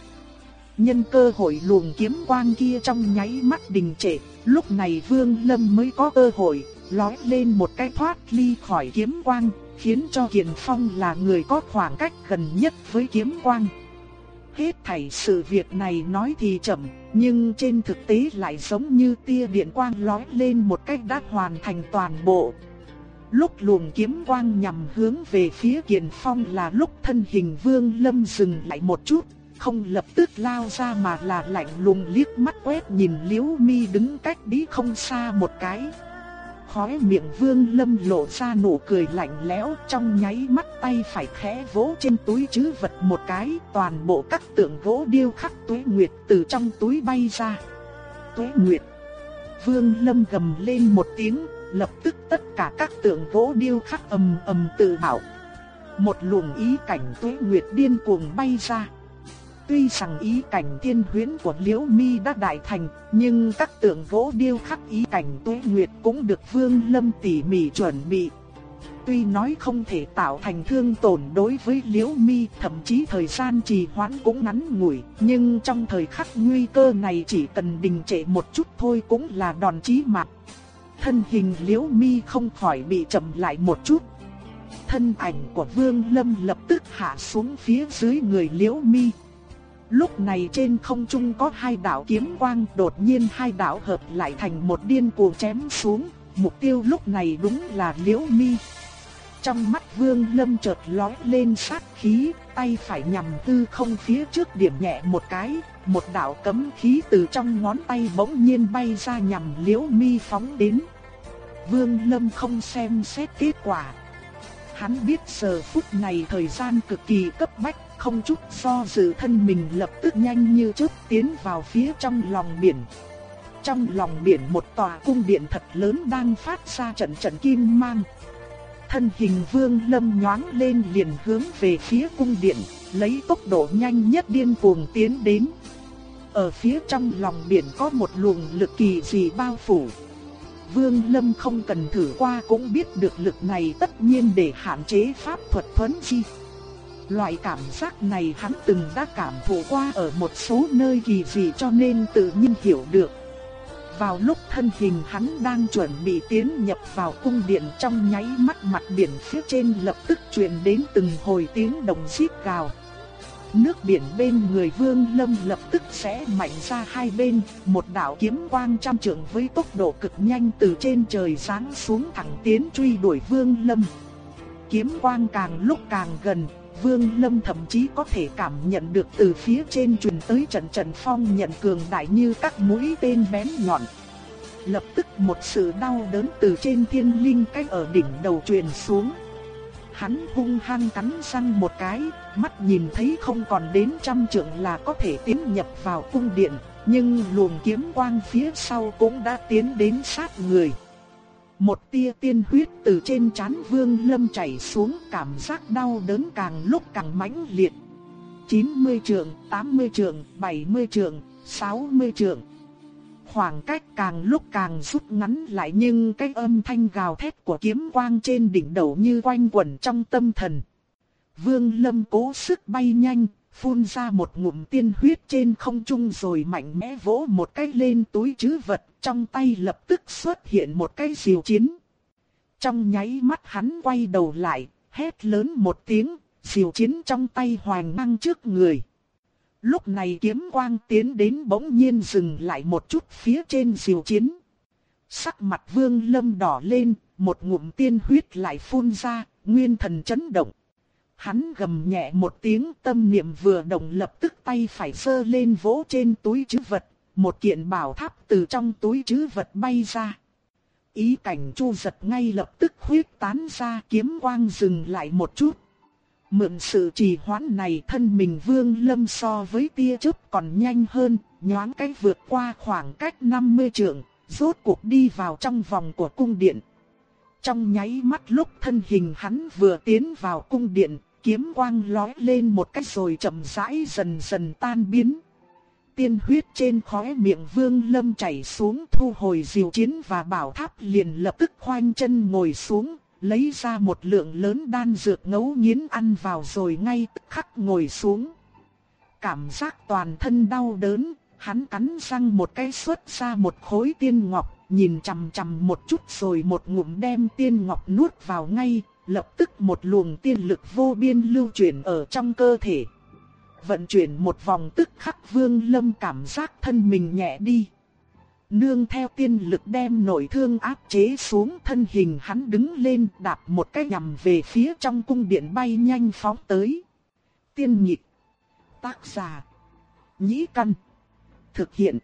Nhân cơ hội luồng kiếm quang kia trong nháy mắt đình trệ, lúc này Vương Lâm mới có cơ hội lói lên một cái thoát ly khỏi kiếm quang, khiến cho Kiền Phong là người có khoảng cách gần nhất với kiếm quang. Hết thảy sự việc này nói thì chậm, nhưng trên thực tế lại giống như tia điện quang lói lên một cách đã hoàn thành toàn bộ. Lúc luồng kiếm quang nhằm hướng về phía Kiền Phong là lúc thân hình Vương Lâm dừng lại một chút, không lập tức lao ra mà là lạnh lùng liếc mắt quét nhìn Liễu Mi đứng cách bí không xa một cái. Khóe miệng Vương Lâm lộ ra nụ cười lạnh lẽo, trong nháy mắt tay phải khẽ vỗ trên túi trữ vật một cái, toàn bộ các tượng gỗ điêu khắc Tuế Nguyệt từ trong túi bay ra. Tuế Nguyệt. Vương Lâm gầm lên một tiếng, lập tức tất cả các tượng gỗ điêu khắc ầm ầm tự bảo. Một luồng ý cảnh Tuế Nguyệt điên cuồng bay ra. Tuy rằng ý cảnh thiên huyễn của Liễu Mi đã đại thành, nhưng các tượng gỗ điêu khắc ý cảnh tuế nguyệt cũng được Vương Lâm tỉ mỉ chuẩn bị. Tuy nói không thể tạo thành thương tổn đối với Liễu Mi, thậm chí thời gian trì hoãn cũng ngắn ngủi, nhưng trong thời khắc nguy cơ này chỉ cần đình trệ một chút thôi cũng là đòn chí mạng. Thân hình Liễu Mi không khỏi bị chậm lại một chút. Thân ảnh của Vương Lâm lập tức hạ xuống phía dưới người Liễu Mi. Lúc này trên không trung có hai đạo kiếm quang, đột nhiên hai đạo hợp lại thành một điên cuồng chém xuống, mục tiêu lúc này đúng là Liễu Mi. Trong mắt Vương Lâm chợt lóe lên sát khí, tay phải nhằm tư không phía trước điểm nhẹ một cái, một đạo cấm khí từ trong ngón tay bỗng nhiên bay ra nhằm Liễu Mi phóng đến. Vương Lâm không xem xét kết quả. Hắn biết giờ phút này thời gian cực kỳ cấp bách, không chút do dự thân mình lập tức nhanh như chớp tiến vào phía trong lòng biển. Trong lòng biển một tòa cung điện thật lớn đang phát ra trận trận kim mang. Thân hình vương lâm nhoáng lên liền hướng về phía cung điện, lấy tốc độ nhanh nhất điên cuồng tiến đến. Ở phía trong lòng biển có một luồng lực kỳ dị bao phủ. Vương Lâm không cần thử qua cũng biết được lực này tất nhiên để hạn chế pháp thuật thuấn di. Loại cảm giác này hắn từng đã cảm thụ qua ở một số nơi kỳ dị cho nên tự nhiên hiểu được. Vào lúc thân hình hắn đang chuẩn bị tiến nhập vào cung điện trong nháy mắt mặt biển phía trên lập tức truyền đến từng hồi tiếng đồng xít gào. Nước biển bên người Vương Lâm lập tức sẽ mạnh ra hai bên, một đạo kiếm quang trăm trượng với tốc độ cực nhanh từ trên trời giáng xuống thẳng tiến truy đuổi Vương Lâm. Kiếm quang càng lúc càng gần, Vương Lâm thậm chí có thể cảm nhận được từ phía trên truyền tới trận trận phong nhận cường đại như các mũi tên bén nhọn. Lập tức một sự đau đớn từ trên thiên linh cách ở đỉnh đầu truyền xuống. Hắn hung hăng cắn răng một cái, mắt nhìn thấy không còn đến trăm trượng là có thể tiến nhập vào cung điện, nhưng luồng kiếm quang phía sau cũng đã tiến đến sát người. Một tia tiên huyết từ trên trán Vương Lâm chảy xuống, cảm giác đau đớn càng lúc càng mãnh liệt. 90 trượng, 80 trượng, 70 trượng, 60 trượng. Khoảng cách càng lúc càng rút ngắn lại nhưng cái âm thanh gào thét của kiếm quang trên đỉnh đầu như quanh quẩn trong tâm thần. Vương Lâm cố sức bay nhanh, phun ra một ngụm tiên huyết trên không trung rồi mạnh mẽ vỗ một cái lên túi trữ vật, trong tay lập tức xuất hiện một cái diều chiến. Trong nháy mắt hắn quay đầu lại, hét lớn một tiếng, diều chiến trong tay hoàng mang trước người. Lúc này kiếm quang tiến đến bỗng nhiên dừng lại một chút phía trên diều chiến. Sắc mặt vương lâm đỏ lên, một ngụm tiên huyết lại phun ra, nguyên thần chấn động. Hắn gầm nhẹ một tiếng tâm niệm vừa động lập tức tay phải sơ lên vỗ trên túi chứ vật, một kiện bảo tháp từ trong túi chứ vật bay ra. Ý cảnh chu giật ngay lập tức huyết tán ra kiếm quang dừng lại một chút. Mượn sự trì hoãn này thân mình vương lâm so với tia chớp còn nhanh hơn, nhoáng cách vượt qua khoảng cách 50 trượng, rốt cuộc đi vào trong vòng của cung điện. Trong nháy mắt lúc thân hình hắn vừa tiến vào cung điện, kiếm quang lóe lên một cách rồi chậm rãi dần dần tan biến. Tiên huyết trên khóe miệng vương lâm chảy xuống thu hồi diều chiến và bảo tháp liền lập tức khoanh chân ngồi xuống, lấy ra một lượng lớn đan dược ngấu nghiến ăn vào rồi ngay tức khắc ngồi xuống. Cảm giác toàn thân đau đớn, hắn cắn răng một cái xuất ra một khối tiên ngọc, nhìn chằm chằm một chút rồi một ngụm đem tiên ngọc nuốt vào ngay, lập tức một luồng tiên lực vô biên lưu chuyển ở trong cơ thể. Vận chuyển một vòng tức khắc vương lâm cảm giác thân mình nhẹ đi. Nương theo tiên lực đem nội thương áp chế xuống thân hình hắn đứng lên đạp một cái nhằm về phía trong cung điện bay nhanh phóng tới. Tiên nhịp. Tác giả. Nhĩ căn. Thực hiện.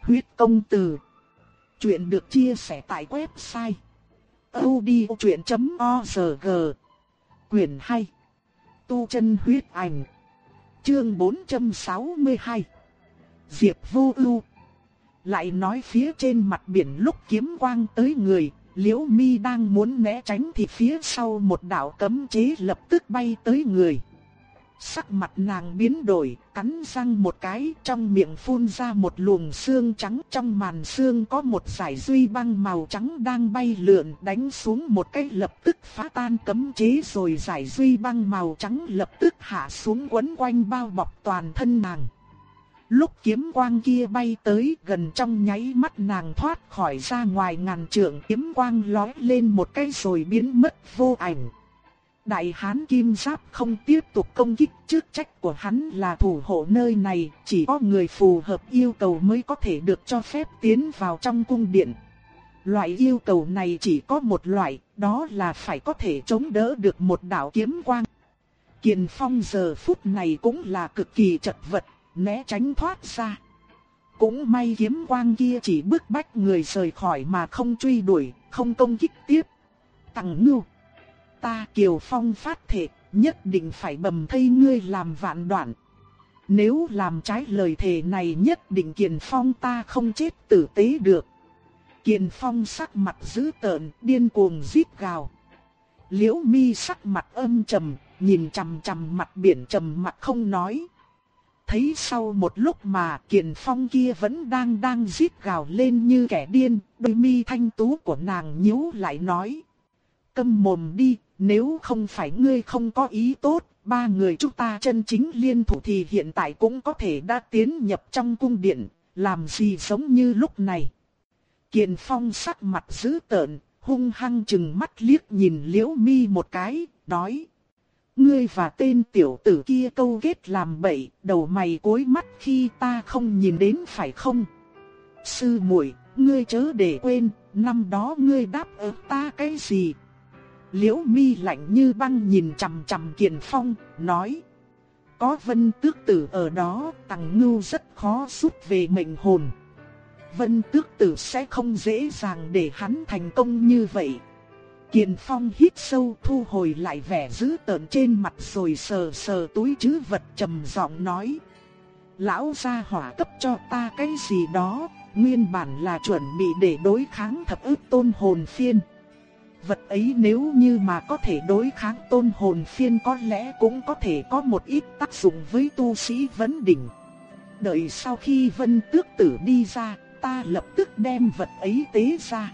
Huyết công từ. Chuyện được chia sẻ tại website audiochuyện.org Quyền hay. Tu chân huyết ảnh. Chương 462 Diệp vô ưu. Lại nói phía trên mặt biển lúc kiếm quang tới người, Liễu mi đang muốn né tránh thì phía sau một đạo cấm chế lập tức bay tới người. Sắc mặt nàng biến đổi, cắn răng một cái, trong miệng phun ra một luồng xương trắng, trong màn xương có một giải duy băng màu trắng đang bay lượn, đánh xuống một cái lập tức phá tan cấm chế rồi giải duy băng màu trắng lập tức hạ xuống quấn quanh bao bọc toàn thân nàng. Lúc kiếm quang kia bay tới gần trong nháy mắt nàng thoát khỏi ra ngoài ngàn trượng kiếm quang lói lên một cái rồi biến mất vô ảnh. Đại hán kim giáp không tiếp tục công kích trước trách của hắn là thủ hộ nơi này, chỉ có người phù hợp yêu cầu mới có thể được cho phép tiến vào trong cung điện. Loại yêu cầu này chỉ có một loại, đó là phải có thể chống đỡ được một đạo kiếm quang. Kiền Phong giờ phút này cũng là cực kỳ chật vật, né tránh thoát ra. Cũng may kiếm quang kia chỉ bước bách người rời khỏi mà không truy đuổi, không công kích tiếp. Tằng ngưu. Ta Kiều Phong phát thệ nhất định phải bầm thây ngươi làm vạn đoạn. Nếu làm trái lời thề này nhất định Kiền Phong ta không chết tử tế được. Kiền Phong sắc mặt dữ tợn, điên cuồng rít gào. Liễu Mi sắc mặt âm trầm, nhìn chằm chằm mặt biển trầm mặt không nói. Thấy sau một lúc mà Kiền Phong kia vẫn đang đang rít gào lên như kẻ điên, đôi mi thanh tú của nàng nhíu lại nói. Câm mồm đi, nếu không phải ngươi không có ý tốt, ba người chúng ta chân chính liên thủ thì hiện tại cũng có thể đã tiến nhập trong cung điện, làm gì giống như lúc này. Kiền Phong sắc mặt dữ tợn, hung hăng chừng mắt liếc nhìn Liễu Mi một cái, nói: "Ngươi và tên tiểu tử kia câu kết làm bậy, đầu mày cối mắt khi ta không nhìn đến phải không?" "Sư muội, ngươi chớ để quên, năm đó ngươi đáp ứng ta cái gì?" Liễu Mi lạnh như băng nhìn chằm chằm Kiền Phong, nói: "Có Vân Tước tử ở đó, Tằng Ngưu rất khó rút về mệnh hồn." Vân tước tử sẽ không dễ dàng để hắn thành công như vậy. Kiền Phong hít sâu thu hồi lại vẻ dữ tợn trên mặt rồi sờ sờ túi chứ vật trầm giọng nói. Lão gia hỏa cấp cho ta cái gì đó, nguyên bản là chuẩn bị để đối kháng thập ức tôn hồn phiên. Vật ấy nếu như mà có thể đối kháng tôn hồn phiên có lẽ cũng có thể có một ít tác dụng với tu sĩ vấn đỉnh. Đợi sau khi vân tước tử đi ra, ta lập tức đem vật ấy tế ra.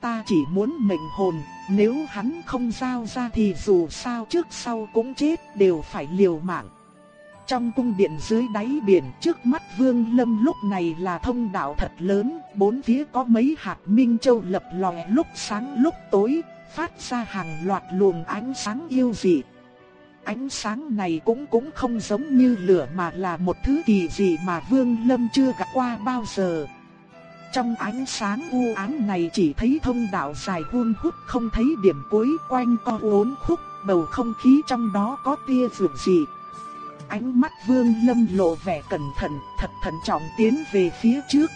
Ta chỉ muốn mệnh hồn, nếu hắn không giao ra thì dù sao trước sau cũng chết đều phải liều mạng. Trong cung điện dưới đáy biển trước mắt Vương Lâm lúc này là thông đạo thật lớn, bốn phía có mấy hạt minh châu lập lòe lúc sáng lúc tối, phát ra hàng loạt luồng ánh sáng yêu dị. Ánh sáng này cũng cũng không giống như lửa mà là một thứ kỳ dị mà Vương Lâm chưa gặp qua bao giờ. Trong ánh sáng u ám này chỉ thấy thông đạo dài hun hút không thấy điểm cuối quanh co uốn khúc, bầu không khí trong đó có tia rượu dị. Ánh mắt vương lâm lộ vẻ cẩn thận, thật thận trọng tiến về phía trước.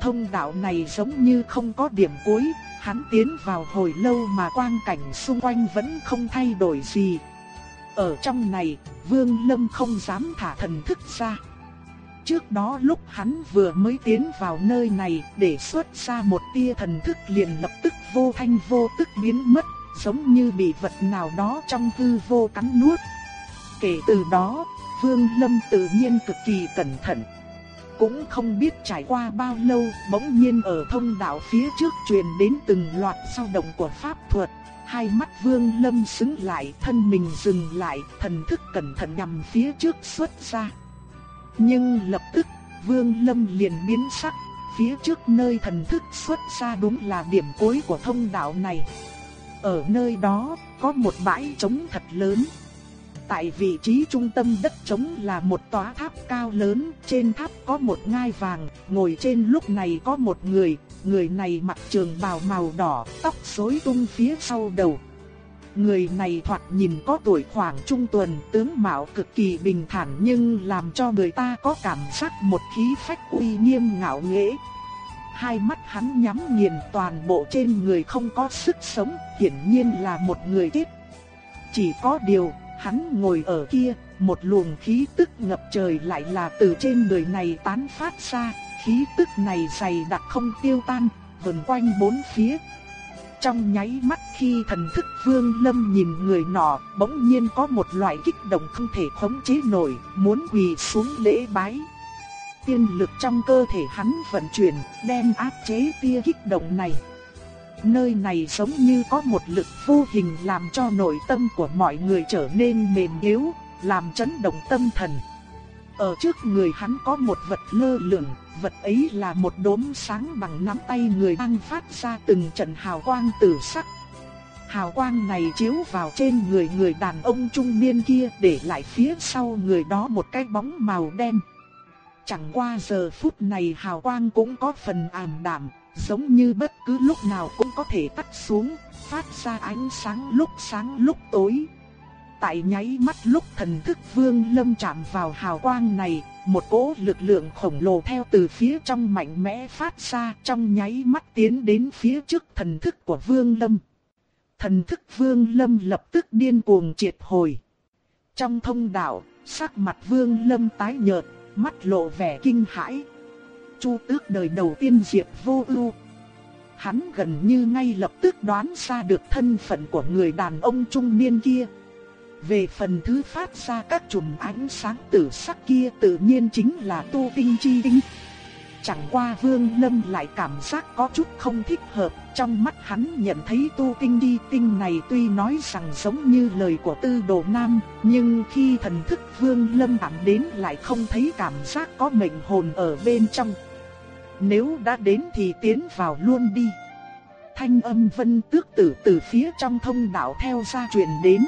Thông đạo này giống như không có điểm cuối, hắn tiến vào hồi lâu mà quang cảnh xung quanh vẫn không thay đổi gì. Ở trong này, vương lâm không dám thả thần thức ra. Trước đó lúc hắn vừa mới tiến vào nơi này để xuất ra một tia thần thức liền lập tức vô thanh vô tức biến mất, giống như bị vật nào đó trong hư vô cắn nuốt. Kể từ đó, Vương Lâm tự nhiên cực kỳ cẩn thận. Cũng không biết trải qua bao lâu, bỗng nhiên ở thông đạo phía trước truyền đến từng loạt sao động của pháp thuật. Hai mắt Vương Lâm sững lại, thân mình dừng lại, thần thức cẩn thận nhằm phía trước xuất ra. Nhưng lập tức, Vương Lâm liền biến sắc, phía trước nơi thần thức xuất ra đúng là điểm cuối của thông đạo này. Ở nơi đó, có một bãi trống thật lớn. Tại vị trí trung tâm đất trống là một tòa tháp cao lớn, trên tháp có một ngai vàng, ngồi trên lúc này có một người, người này mặc trường bào màu đỏ, tóc rối tung phía sau đầu. Người này thoạt nhìn có tuổi khoảng trung tuần, tướng mạo cực kỳ bình thản nhưng làm cho người ta có cảm giác một khí phách uy nghiêm ngạo nghễ. Hai mắt hắn nhắm nghiền toàn bộ trên người không có sức sống, hiển nhiên là một người chết. Chỉ có điều, hắn ngồi ở kia, một luồng khí tức ngập trời lại là từ trên người này tán phát ra, khí tức này dày đặc không tiêu tan, vần quanh bốn phía, trong nháy mắt khi thần thức Vương Lâm nhìn người nọ, bỗng nhiên có một loại kích động không thể khống chế nổi, muốn quỳ xuống lễ bái. Tiên lực trong cơ thể hắn vận chuyển, đem áp chế tia kích động này. Nơi này giống như có một lực vô hình làm cho nội tâm của mọi người trở nên mềm yếu, làm chấn động tâm thần. Ở trước người hắn có một vật lơ lửng, vật ấy là một đốm sáng bằng nắm tay người đang phát ra từng trận hào quang tử sắc. Hào quang này chiếu vào trên người người đàn ông trung niên kia để lại phía sau người đó một cái bóng màu đen. Chẳng qua giờ phút này hào quang cũng có phần ảm đạm, giống như bất cứ lúc nào cũng có thể tắt xuống, phát ra ánh sáng lúc sáng lúc tối. Tại nháy mắt lúc thần thức vương lâm chạm vào hào quang này, một cỗ lực lượng khổng lồ theo từ phía trong mạnh mẽ phát ra trong nháy mắt tiến đến phía trước thần thức của vương lâm. Thần thức vương lâm lập tức điên cuồng triệt hồi. Trong thông đạo, sắc mặt vương lâm tái nhợt, mắt lộ vẻ kinh hãi. Chu tước đời đầu tiên diệp vô ưu. Hắn gần như ngay lập tức đoán ra được thân phận của người đàn ông trung niên kia. Về phần thứ phát ra các chùm ánh sáng tử sắc kia tự nhiên chính là tu tinh chi tinh. Chẳng qua Vương Lâm lại cảm giác có chút không thích hợp, trong mắt hắn nhận thấy tu tinh chi tinh này tuy nói rằng giống như lời của tư đồ nam, nhưng khi thần thức Vương Lâm cảm đến lại không thấy cảm giác có mệnh hồn ở bên trong. Nếu đã đến thì tiến vào luôn đi. Thanh âm vân tước tử từ phía trong thông đạo theo ra truyền đến.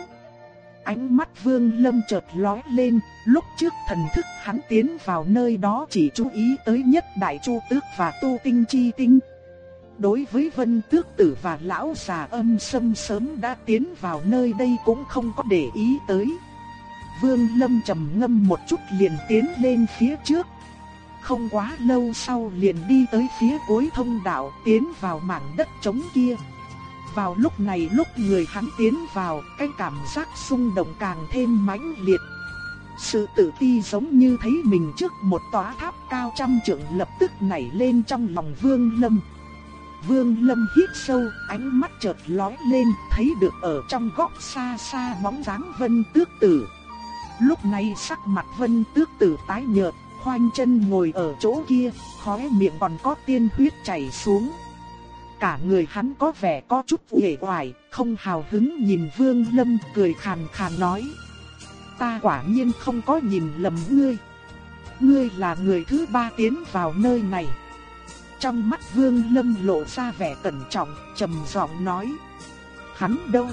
Ánh mắt Vương Lâm chợt lóe lên, lúc trước thần thức hắn tiến vào nơi đó chỉ chú ý tới nhất đại chu tước và tu tinh chi tinh. Đối với Vân Tước Tử và lão già âm sâm sớm đã tiến vào nơi đây cũng không có để ý tới. Vương Lâm trầm ngâm một chút liền tiến lên phía trước. Không quá lâu sau liền đi tới phía cuối thông đạo tiến vào mảng đất trống kia. Vào lúc này lúc người hắn tiến vào, cái cảm giác xung động càng thêm mãnh liệt. Sự tự ti giống như thấy mình trước một tòa tháp cao trăm trượng lập tức nảy lên trong lòng Vương Lâm. Vương Lâm hít sâu, ánh mắt chợt lóe lên, thấy được ở trong góc xa xa bóng dáng Vân Tước Tử. Lúc này sắc mặt Vân Tước Tử tái nhợt, khoanh chân ngồi ở chỗ kia, khóe miệng còn có tiên huyết chảy xuống cả người hắn có vẻ có chút uể oải, không hào hứng nhìn Vương Lâm cười khàn khàn nói. Ta quả nhiên không có nhìn lầm ngươi. Ngươi là người thứ ba tiến vào nơi này. Trong mắt Vương Lâm lộ ra vẻ cẩn trọng, trầm giọng nói. Hắn đâu?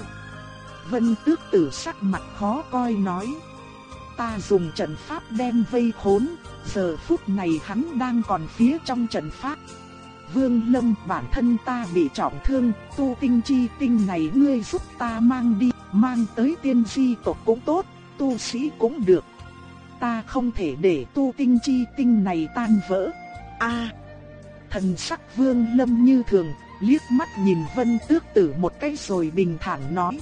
Vân tước tử sắc mặt khó coi nói. Ta dùng trận pháp đem vây khốn, giờ phút này hắn đang còn phía trong trận pháp. Vương Lâm bản thân ta bị trọng thương, tu tinh chi tinh này ngươi giúp ta mang đi, mang tới tiên di tộc cũng tốt, tu sĩ cũng được. Ta không thể để tu tinh chi tinh này tan vỡ. A. thần sắc Vương Lâm như thường, liếc mắt nhìn Vân Tước Tử một cái rồi bình thản nói: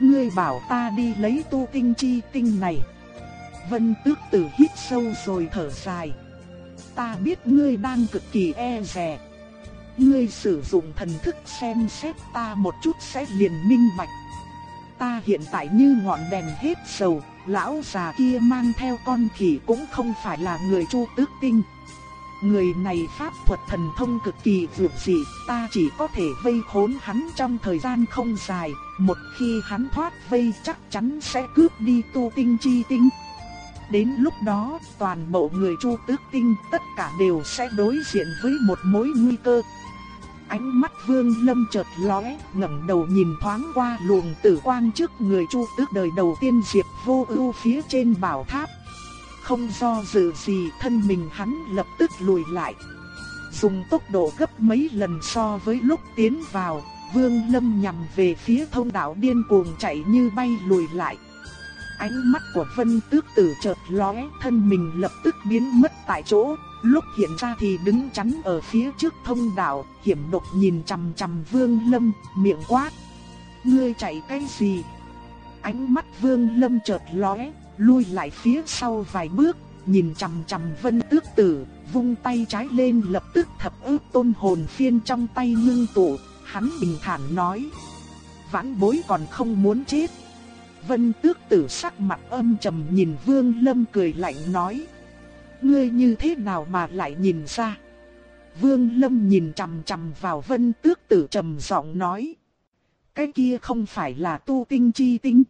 "Ngươi bảo ta đi lấy tu tinh chi tinh này." Vân Tước Tử hít sâu rồi thở dài ta biết ngươi đang cực kỳ e dè. Ngươi sử dụng thần thức xem xét ta một chút sẽ liền minh bạch. Ta hiện tại như ngọn đèn hết dầu, lão già kia mang theo con khỉ cũng không phải là người chu tước tinh. Người này pháp thuật thần thông cực kỳ vượt dị, ta chỉ có thể vây khốn hắn trong thời gian không dài, một khi hắn thoát vây chắc chắn sẽ cướp đi tu tinh chi tinh. Đến lúc đó, toàn bộ người Chu Tước Tinh tất cả đều sẽ đối diện với một mối nguy cơ. Ánh mắt Vương Lâm chợt lóe, ngẩng đầu nhìn thoáng qua luồng tử quang trước người Chu Tước đời đầu tiên Diệp Vô Ưu phía trên bảo tháp. Không do dự gì, thân mình hắn lập tức lùi lại. Dùng tốc độ gấp mấy lần so với lúc tiến vào, Vương Lâm nhằm về phía thông đạo điên cuồng chạy như bay lùi lại. Ánh mắt của Vân Tước Tử chợt lóe, thân mình lập tức biến mất tại chỗ, lúc hiện ra thì đứng chắn ở phía trước thông đạo, hiểm độc nhìn chằm chằm Vương Lâm, miệng quát: "Ngươi chạy cái gì?" Ánh mắt Vương Lâm chợt lóe, lui lại phía sau vài bước, nhìn chằm chằm Vân Tước Tử, vung tay trái lên lập tức thập ức tôn hồn phiên trong tay ngưng tụ, hắn bình thản nói: "Vãn bối còn không muốn chết." Vân tước tử sắc mặt âm trầm nhìn Vương Lâm cười lạnh nói. Ngươi như thế nào mà lại nhìn ra? Vương Lâm nhìn chằm chằm vào vân tước tử trầm giọng nói. Cái kia không phải là tu tinh chi tinh.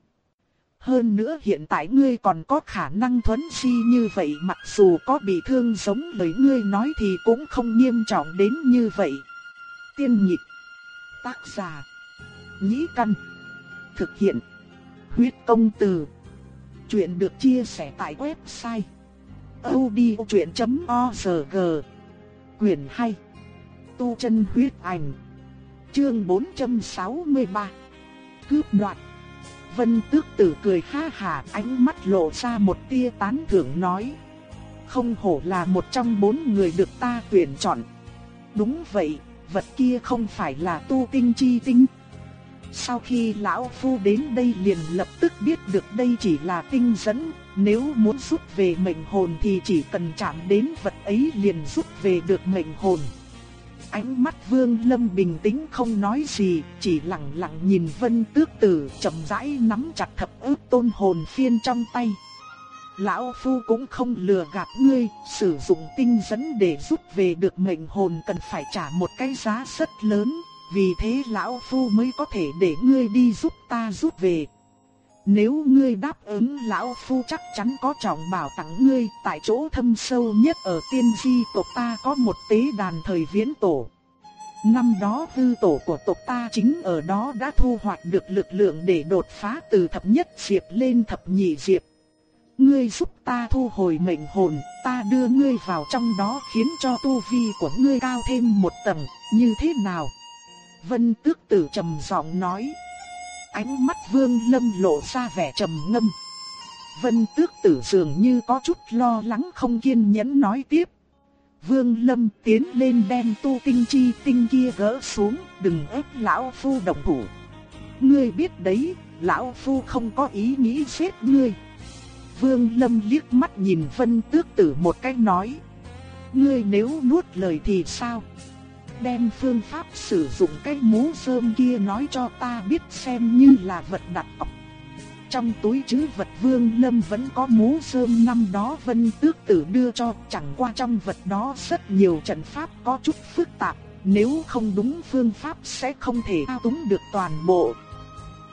Hơn nữa hiện tại ngươi còn có khả năng thuấn si như vậy mặc dù có bị thương giống lời ngươi nói thì cũng không nghiêm trọng đến như vậy. Tiên nhịp Tác giả, nhĩ căn. Thực hiện. Huyết công từ. Chuyện được chia sẻ tại website. audiochuyen.org. Quyền hay. Tu chân huyết ảnh Chương 463 Cướp đoạt Vân tước tử cười ha hà ánh mắt lộ ra một tia tán thưởng nói Không hổ là một trong bốn người được ta tuyển chọn Đúng vậy, vật kia không phải là tu tinh chi tinh sau khi lão phu đến đây liền lập tức biết được đây chỉ là tinh dẫn Nếu muốn rút về mệnh hồn thì chỉ cần chạm đến vật ấy liền rút về được mệnh hồn Ánh mắt Vương Lâm bình tĩnh không nói gì, chỉ lặng lặng nhìn Vân Tước Tử chậm rãi nắm chặt thập ước tôn hồn phiên trong tay. Lão Phu cũng không lừa gạt ngươi, sử dụng tinh dẫn để rút về được mệnh hồn cần phải trả một cái giá rất lớn, vì thế Lão Phu mới có thể để ngươi đi giúp ta rút về. Nếu ngươi đáp ứng lão phu chắc chắn có trọng bảo tặng ngươi, tại chỗ thâm sâu nhất ở tiên di tộc ta có một tế đàn thời viễn tổ. Năm đó hư tổ của tộc ta chính ở đó đã thu hoạch được lực lượng để đột phá từ thập nhất diệp lên thập nhị diệp. Ngươi giúp ta thu hồi mệnh hồn, ta đưa ngươi vào trong đó khiến cho tu vi của ngươi cao thêm một tầng, như thế nào? Vân tước tử trầm giọng nói. Ánh mắt vương lâm lộ ra vẻ trầm ngâm. Vân tước tử dường như có chút lo lắng không kiên nhẫn nói tiếp. Vương lâm tiến lên đem tu tinh chi tinh kia gỡ xuống, đừng ép lão phu động thủ. Ngươi biết đấy, lão phu không có ý nghĩ giết ngươi. Vương lâm liếc mắt nhìn vân tước tử một cách nói. Ngươi nếu nuốt lời thì sao? Đem phương pháp sử dụng cái mũ rơm kia nói cho ta biết xem như là vật đặt cọc. Trong túi chứ vật vương lâm vẫn có mũ rơm năm đó vân tước tử đưa cho chẳng qua trong vật đó rất nhiều trận pháp có chút phức tạp, nếu không đúng phương pháp sẽ không thể thao túng được toàn bộ.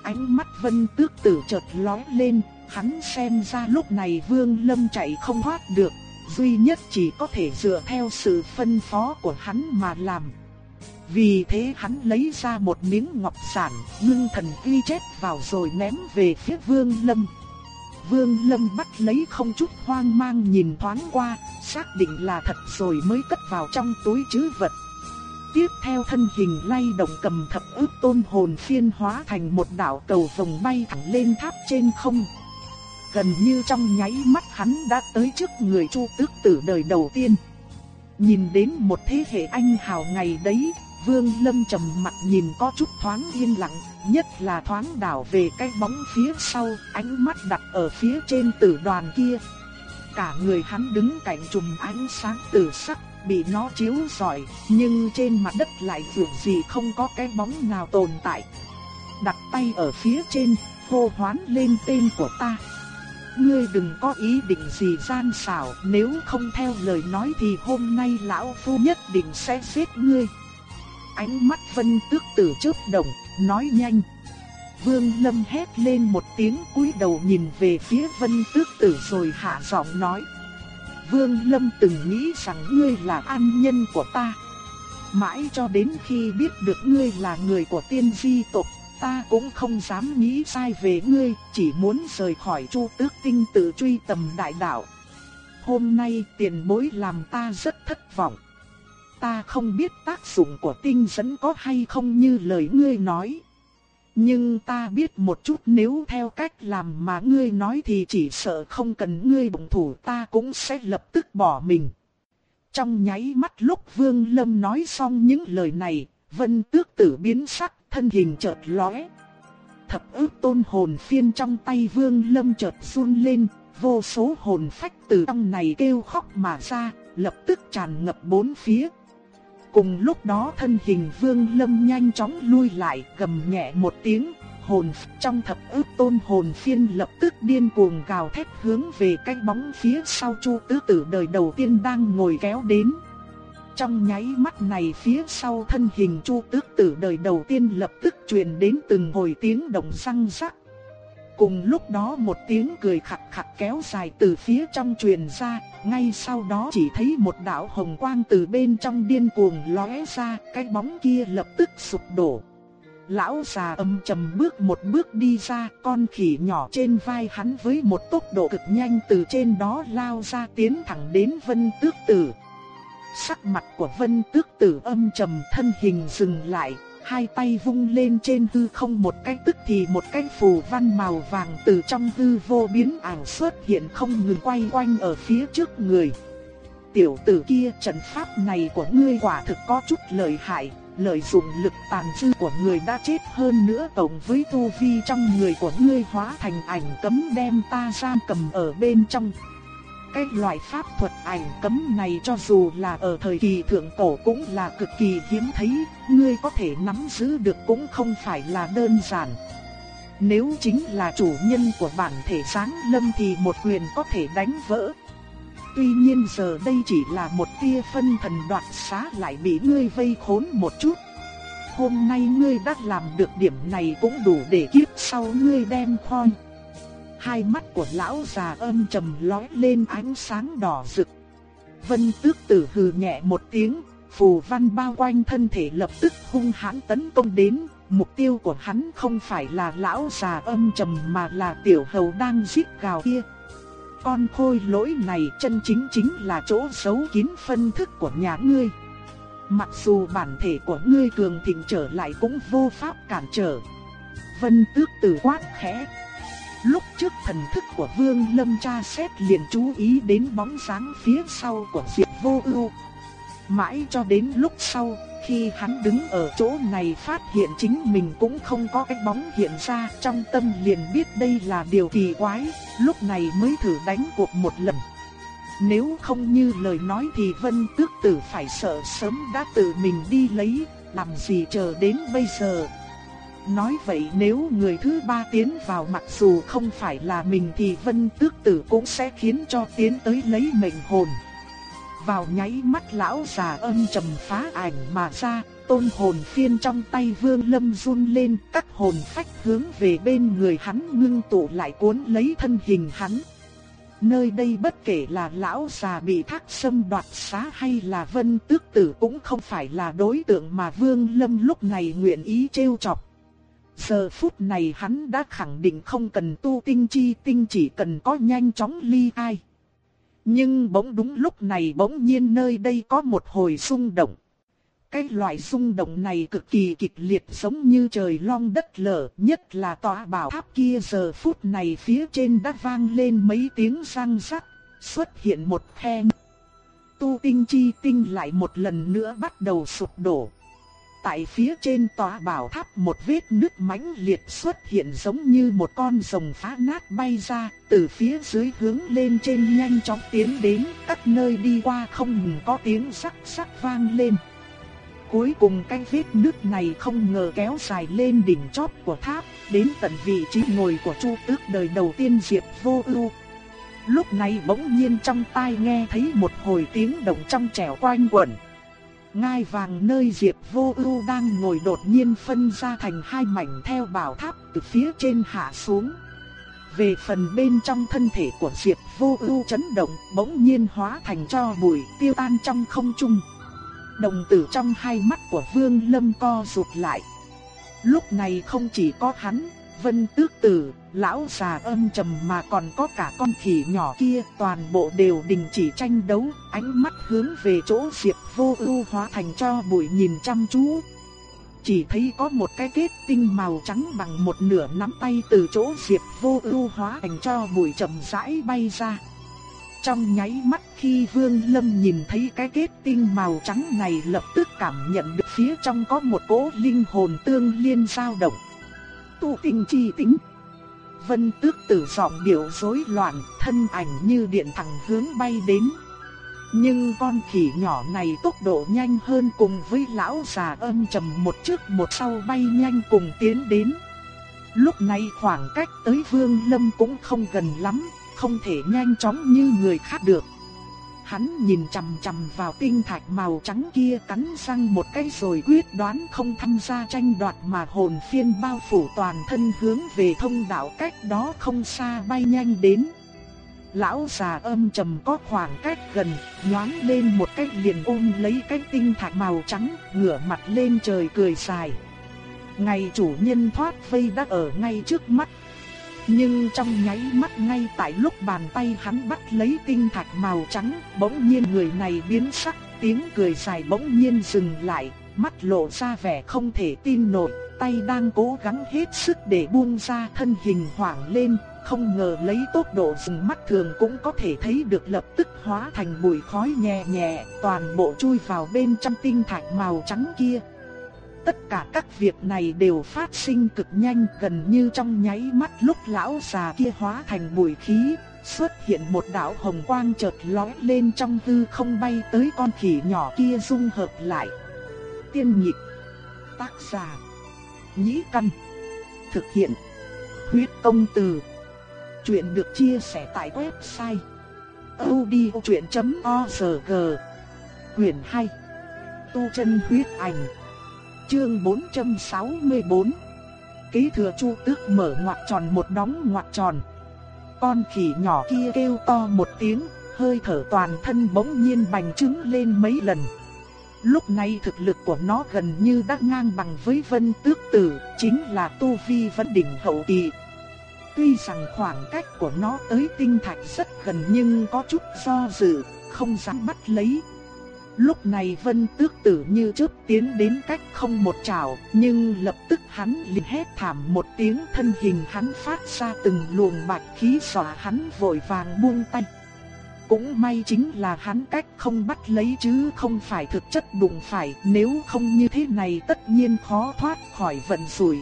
Ánh mắt vân tước tử chợt lóe lên, hắn xem ra lúc này vương lâm chạy không thoát được, duy nhất chỉ có thể dựa theo sự phân phó của hắn mà làm. Vì thế hắn lấy ra một miếng ngọc sản, ngưng thần ghi chết vào rồi ném về phía Vương Lâm. Vương Lâm bắt lấy không chút hoang mang nhìn thoáng qua, xác định là thật rồi mới cất vào trong túi trữ vật. Tiếp theo thân hình lay động cầm thập ức tôn hồn phiên hóa thành một đạo cầu vòng bay thẳng lên tháp trên không. Gần như trong nháy mắt hắn đã tới trước người Chu Tước Tử đời đầu tiên. Nhìn đến một thế hệ anh hào ngày đấy, Vương Lâm trầm mặt nhìn có chút thoáng yên lặng, nhất là thoáng đảo về cái bóng phía sau, ánh mắt đặt ở phía trên tử đoàn kia. Cả người hắn đứng cạnh chùm ánh sáng tử sắc, bị nó chiếu rọi, nhưng trên mặt đất lại dường gì không có cái bóng nào tồn tại. Đặt tay ở phía trên, hô hoán lên tên của ta. Ngươi đừng có ý định gì gian xảo, nếu không theo lời nói thì hôm nay lão phu nhất định sẽ giết ngươi ánh mắt vân tước tử chớp động, nói nhanh. Vương Lâm hét lên một tiếng cúi đầu nhìn về phía vân tước tử rồi hạ giọng nói. Vương Lâm từng nghĩ rằng ngươi là an nhân của ta. Mãi cho đến khi biết được ngươi là người của tiên di tộc, ta cũng không dám nghĩ sai về ngươi, chỉ muốn rời khỏi chu tước tinh tự truy tầm đại đạo. Hôm nay tiền bối làm ta rất thất vọng. Ta không biết tác dụng của tinh dẫn có hay không như lời ngươi nói. Nhưng ta biết một chút nếu theo cách làm mà ngươi nói thì chỉ sợ không cần ngươi bụng thủ ta cũng sẽ lập tức bỏ mình. Trong nháy mắt lúc Vương Lâm nói xong những lời này, Vân Tước Tử biến sắc, thân hình chợt lóe. Thập ức tôn hồn phiên trong tay Vương Lâm chợt run lên, vô số hồn phách từ trong này kêu khóc mà ra, lập tức tràn ngập bốn phía. Cùng lúc đó thân hình vương lâm nhanh chóng lui lại gầm nhẹ một tiếng, hồn trong thập ức tôn hồn phiên lập tức điên cuồng gào thét hướng về cái bóng phía sau chu tứ tử đời đầu tiên đang ngồi kéo đến. Trong nháy mắt này phía sau thân hình chu tước tử đời đầu tiên lập tức truyền đến từng hồi tiếng động răng rắc. Cùng lúc đó một tiếng cười khặt khặt kéo dài từ phía trong truyền ra, ngay sau đó chỉ thấy một đạo hồng quang từ bên trong điên cuồng lóe ra, cái bóng kia lập tức sụp đổ. Lão già âm trầm bước một bước đi ra, con khỉ nhỏ trên vai hắn với một tốc độ cực nhanh từ trên đó lao ra tiến thẳng đến Vân Tước Tử. Sắc mặt của Vân Tước Tử âm trầm thân hình dừng lại, hai tay vung lên trên hư không một cái tức thì một cái phù văn màu vàng từ trong hư vô biến ảo xuất hiện không ngừng quay quanh ở phía trước người. Tiểu tử kia trận pháp này của ngươi quả thực có chút lợi hại, lợi dụng lực tàn dư của người đã chết hơn nữa tổng với tu vi trong người của ngươi hóa thành ảnh cấm đem ta giam cầm ở bên trong. Cái loại pháp thuật ảnh cấm này cho dù là ở thời kỳ thượng cổ cũng là cực kỳ hiếm thấy, ngươi có thể nắm giữ được cũng không phải là đơn giản. Nếu chính là chủ nhân của bản thể sáng lâm thì một quyền có thể đánh vỡ. Tuy nhiên giờ đây chỉ là một tia phân thần đoạt xá lại bị ngươi vây khốn một chút. Hôm nay ngươi đã làm được điểm này cũng đủ để kiếp sau ngươi đem khoi Hai mắt của lão già âm trầm lóe lên ánh sáng đỏ rực. Vân tước tử hừ nhẹ một tiếng, phù văn bao quanh thân thể lập tức hung hãn tấn công đến. Mục tiêu của hắn không phải là lão già âm trầm mà là tiểu hầu đang giết gào kia. Con khôi lỗi này chân chính chính là chỗ xấu kín phân thức của nhà ngươi. Mặc dù bản thể của ngươi cường thịnh trở lại cũng vô pháp cản trở. Vân tước tử quát khẽ. Lúc trước thần thức của Vương Lâm tra xét liền chú ý đến bóng dáng phía sau của Diệp Vô Ưu. Mãi cho đến lúc sau, khi hắn đứng ở chỗ này phát hiện chính mình cũng không có cái bóng hiện ra, trong tâm liền biết đây là điều kỳ quái, lúc này mới thử đánh cuộc một lần. Nếu không như lời nói thì Vân Tước Tử phải sợ sớm đã tự mình đi lấy, làm gì chờ đến bây giờ. Nói vậy nếu người thứ ba tiến vào mặc dù không phải là mình thì Vân Tước Tử cũng sẽ khiến cho tiến tới lấy mệnh hồn. Vào nháy mắt lão già âm trầm phá ảnh mà ra, tôn hồn phiên trong tay vương lâm run lên, các hồn phách hướng về bên người hắn ngưng tụ lại cuốn lấy thân hình hắn. Nơi đây bất kể là lão già bị thác xâm đoạt xá hay là vân tước tử cũng không phải là đối tượng mà vương lâm lúc này nguyện ý trêu chọc. Giờ phút này hắn đã khẳng định không cần tu tinh chi tinh chỉ cần có nhanh chóng ly ai. Nhưng bỗng đúng lúc này bỗng nhiên nơi đây có một hồi xung động. Cái loại xung động này cực kỳ kịch liệt giống như trời long đất lở, nhất là tòa bảo tháp kia giờ phút này phía trên đã vang lên mấy tiếng răng rắc, xuất hiện một khe. Tu tinh chi tinh lại một lần nữa bắt đầu sụp đổ. Tại phía trên tòa bảo tháp một vết nứt mãnh liệt xuất hiện giống như một con rồng phá nát bay ra, từ phía dưới hướng lên trên nhanh chóng tiến đến, các nơi đi qua không ngừng có tiếng sắc sắc vang lên. Cuối cùng cái vết nứt này không ngờ kéo dài lên đỉnh chóp của tháp, đến tận vị trí ngồi của Chu Tước đời đầu tiên Diệp Vô Ưu. Lúc này bỗng nhiên trong tai nghe thấy một hồi tiếng động trong trẻo quanh quẩn. Ngai vàng nơi Diệp Vô Ưu đang ngồi đột nhiên phân ra thành hai mảnh theo bảo tháp từ phía trên hạ xuống. Về phần bên trong thân thể của Diệp Vô Ưu chấn động, bỗng nhiên hóa thành tro bụi, tiêu tan trong không trung. Đồng tử trong hai mắt của Vương Lâm co rụt lại. Lúc này không chỉ có hắn, Vân Tước Tử, lão già âm trầm mà còn có cả con khỉ nhỏ kia, toàn bộ đều đình chỉ tranh đấu, ánh mắt hướng về chỗ Diệp Vô Ưu hóa thành cho bụi nhìn chăm chú. Chỉ thấy có một cái kết tinh màu trắng bằng một nửa nắm tay từ chỗ Diệp Vô Ưu hóa thành cho bụi chậm rãi bay ra. Trong nháy mắt khi Vương Lâm nhìn thấy cái kết tinh màu trắng này lập tức cảm nhận được phía trong có một cỗ linh hồn tương liên dao động. Tu tinh chi tính. Vân tước tử giọng điệu rối loạn, thân ảnh như điện thẳng hướng bay đến. Nhưng con khỉ nhỏ này tốc độ nhanh hơn cùng với lão già âm trầm một trước một sau bay nhanh cùng tiến đến. Lúc này khoảng cách tới Vương Lâm cũng không gần lắm, không thể nhanh chóng như người khác được. Hắn nhìn chằm chằm vào tinh thạch màu trắng kia cắn răng một cái rồi quyết đoán không tham gia tranh đoạt mà hồn phiên bao phủ toàn thân hướng về thông đạo cách đó không xa bay nhanh đến. Lão già âm trầm có khoảng cách gần, nhoáng lên một cái liền ôm lấy cái tinh thạch màu trắng, ngửa mặt lên trời cười dài. ngày chủ nhân thoát vây đã ở ngay trước mắt. Nhưng trong nháy mắt ngay tại lúc bàn tay hắn bắt lấy tinh thạch màu trắng, bỗng nhiên người này biến sắc, tiếng cười dài bỗng nhiên dừng lại, mắt lộ ra vẻ không thể tin nổi, tay đang cố gắng hết sức để buông ra thân hình hoảng lên, không ngờ lấy tốc độ dừng mắt thường cũng có thể thấy được lập tức hóa thành bụi khói nhẹ nhẹ, toàn bộ chui vào bên trong tinh thạch màu trắng kia. Tất cả các việc này đều phát sinh cực nhanh gần như trong nháy mắt lúc lão già kia hóa thành bụi khí, xuất hiện một đạo hồng quang chợt lóe lên trong hư không bay tới con khỉ nhỏ kia dung hợp lại. Tiên nhịp, tác giả, nhĩ căn, thực hiện, huyết công từ. Chuyện được chia sẻ tại website odchuyện.org Quyền 2 Tu chân huyết ảnh Chương 464 Kế thừa chu tước mở ngoặc tròn một đóng ngoặc tròn. Con khỉ nhỏ kia kêu to một tiếng Hơi thở toàn thân bỗng nhiên bành trướng lên mấy lần. Lúc này thực lực của nó gần như đã ngang bằng với vân tước tử Chính là tu vi vẫn đỉnh hậu kỳ. Tuy rằng khoảng cách của nó tới tinh thạch rất gần nhưng có chút do dự, không dám bắt lấy. Lúc này vân tước tử như trước tiến đến cách không một trảo, nhưng lập tức hắn liền hét thảm một tiếng thân hình hắn phát ra từng luồng bạch khí xòa hắn vội vàng buông tay. Cũng may chính là hắn cách không bắt lấy chứ không phải thực chất đụng phải, nếu không như thế này tất nhiên khó thoát khỏi vận rủi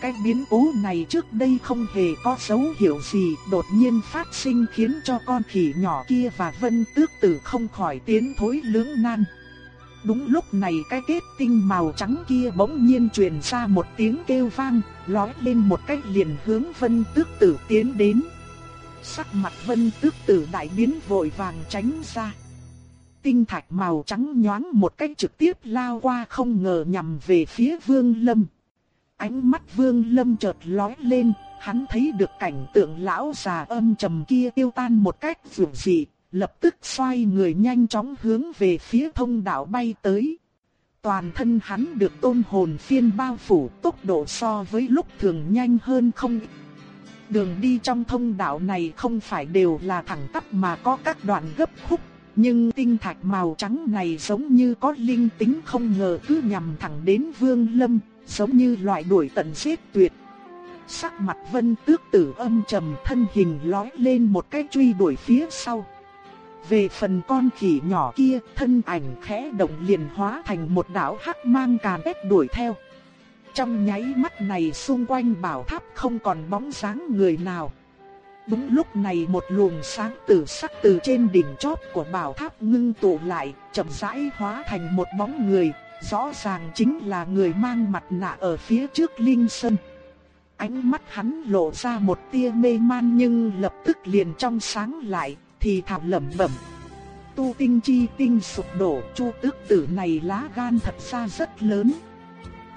cái biến cố này trước đây không hề có dấu hiệu gì, đột nhiên phát sinh khiến cho con khỉ nhỏ kia và vân tước tử không khỏi tiến thối lưỡng nan. Đúng lúc này cái kết tinh màu trắng kia bỗng nhiên truyền ra một tiếng kêu vang, lói lên một cách liền hướng vân tước tử tiến đến. Sắc mặt vân tước tử đại biến vội vàng tránh ra. Tinh thạch màu trắng nhoáng một cách trực tiếp lao qua không ngờ nhằm về phía vương lâm. Ánh mắt vương lâm chợt lóe lên, hắn thấy được cảnh tượng lão già âm trầm kia tiêu tan một cách vượt dị, lập tức xoay người nhanh chóng hướng về phía thông đạo bay tới. Toàn thân hắn được tôn hồn phiên bao phủ tốc độ so với lúc thường nhanh hơn không ít. Đường đi trong thông đạo này không phải đều là thẳng tắp mà có các đoạn gấp khúc, nhưng tinh thạch màu trắng này giống như có linh tính không ngờ cứ nhằm thẳng đến Vương Lâm, giống như loại đuổi tận giết tuyệt. Sắc mặt vân tước tử âm trầm thân hình lói lên một cái truy đuổi phía sau. Về phần con khỉ nhỏ kia, thân ảnh khẽ động liền hóa thành một đạo hắc mang càn quét đuổi theo. Trong nháy mắt này xung quanh bảo tháp không còn bóng dáng người nào. Đúng lúc này một luồng sáng tử sắc từ trên đỉnh chóp của bảo tháp ngưng tụ lại, chậm rãi hóa thành một bóng người, rõ ràng chính là người mang mặt nạ ở phía trước Linh Sơn. Ánh mắt hắn lộ ra một tia mê man nhưng lập tức liền trong sáng lại, thì thào lẩm bẩm. Tu tinh chi tinh sụp đổ, chu tước tử này lá gan thật ra rất lớn.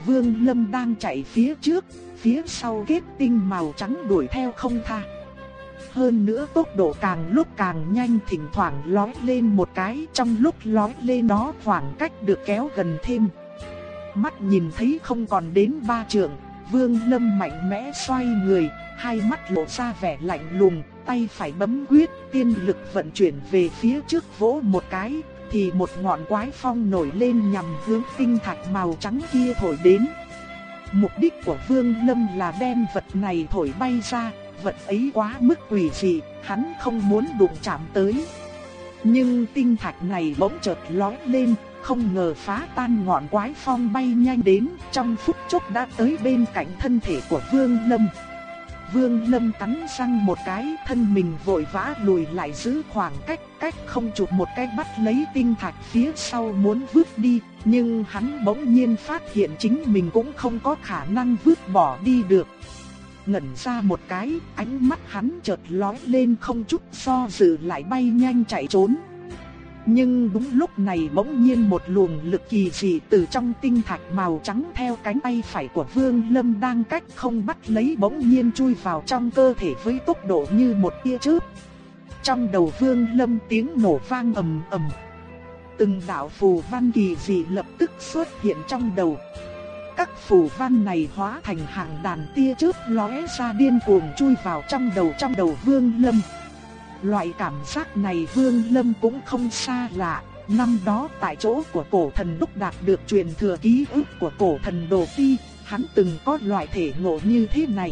Vương Lâm đang chạy phía trước, phía sau kết tinh màu trắng đuổi theo không tha. Hơn nữa tốc độ càng lúc càng nhanh thỉnh thoảng lói lên một cái trong lúc lói lên đó khoảng cách được kéo gần thêm. Mắt nhìn thấy không còn đến ba trượng, vương lâm mạnh mẽ xoay người, hai mắt lộ ra vẻ lạnh lùng, tay phải bấm quyết, tiên lực vận chuyển về phía trước vỗ một cái, thì một ngọn quái phong nổi lên nhằm hướng tinh thạch màu trắng kia thổi đến. Mục đích của Vương Lâm là đem vật này thổi bay ra, vật ấy quá mức quỷ dị, hắn không muốn đụng chạm tới. Nhưng tinh thạch này bỗng chợt lóe lên, không ngờ phá tan ngọn quái phong bay nhanh đến, trong phút chốc đã tới bên cạnh thân thể của Vương Lâm. Vương Lâm cắn răng một cái, thân mình vội vã lùi lại giữ khoảng cách, cách không chụp một cái bắt lấy tinh thạch phía sau muốn vứt đi, nhưng hắn bỗng nhiên phát hiện chính mình cũng không có khả năng vứt bỏ đi được, ngẩn ra một cái, ánh mắt hắn chợt lóe lên không chút do dự lại bay nhanh chạy trốn. Nhưng đúng lúc này bỗng nhiên một luồng lực kỳ dị từ trong tinh thạch màu trắng theo cánh tay phải của Vương Lâm đang cách không bắt lấy bỗng nhiên chui vào trong cơ thể với tốc độ như một tia chớp. Trong đầu Vương Lâm tiếng nổ vang ầm ầm. Từng đạo phù văn kỳ dị lập tức xuất hiện trong đầu các phù văn này hóa thành hàng đàn tia chớp lóe ra điên cuồng chui vào trong đầu trong đầu Vương Lâm. Loại cảm giác này Vương Lâm cũng không xa lạ, năm đó tại chỗ của cổ thần đúc đạt được truyền thừa ký ức của cổ thần Đồ phi hắn từng có loại thể ngộ như thế này.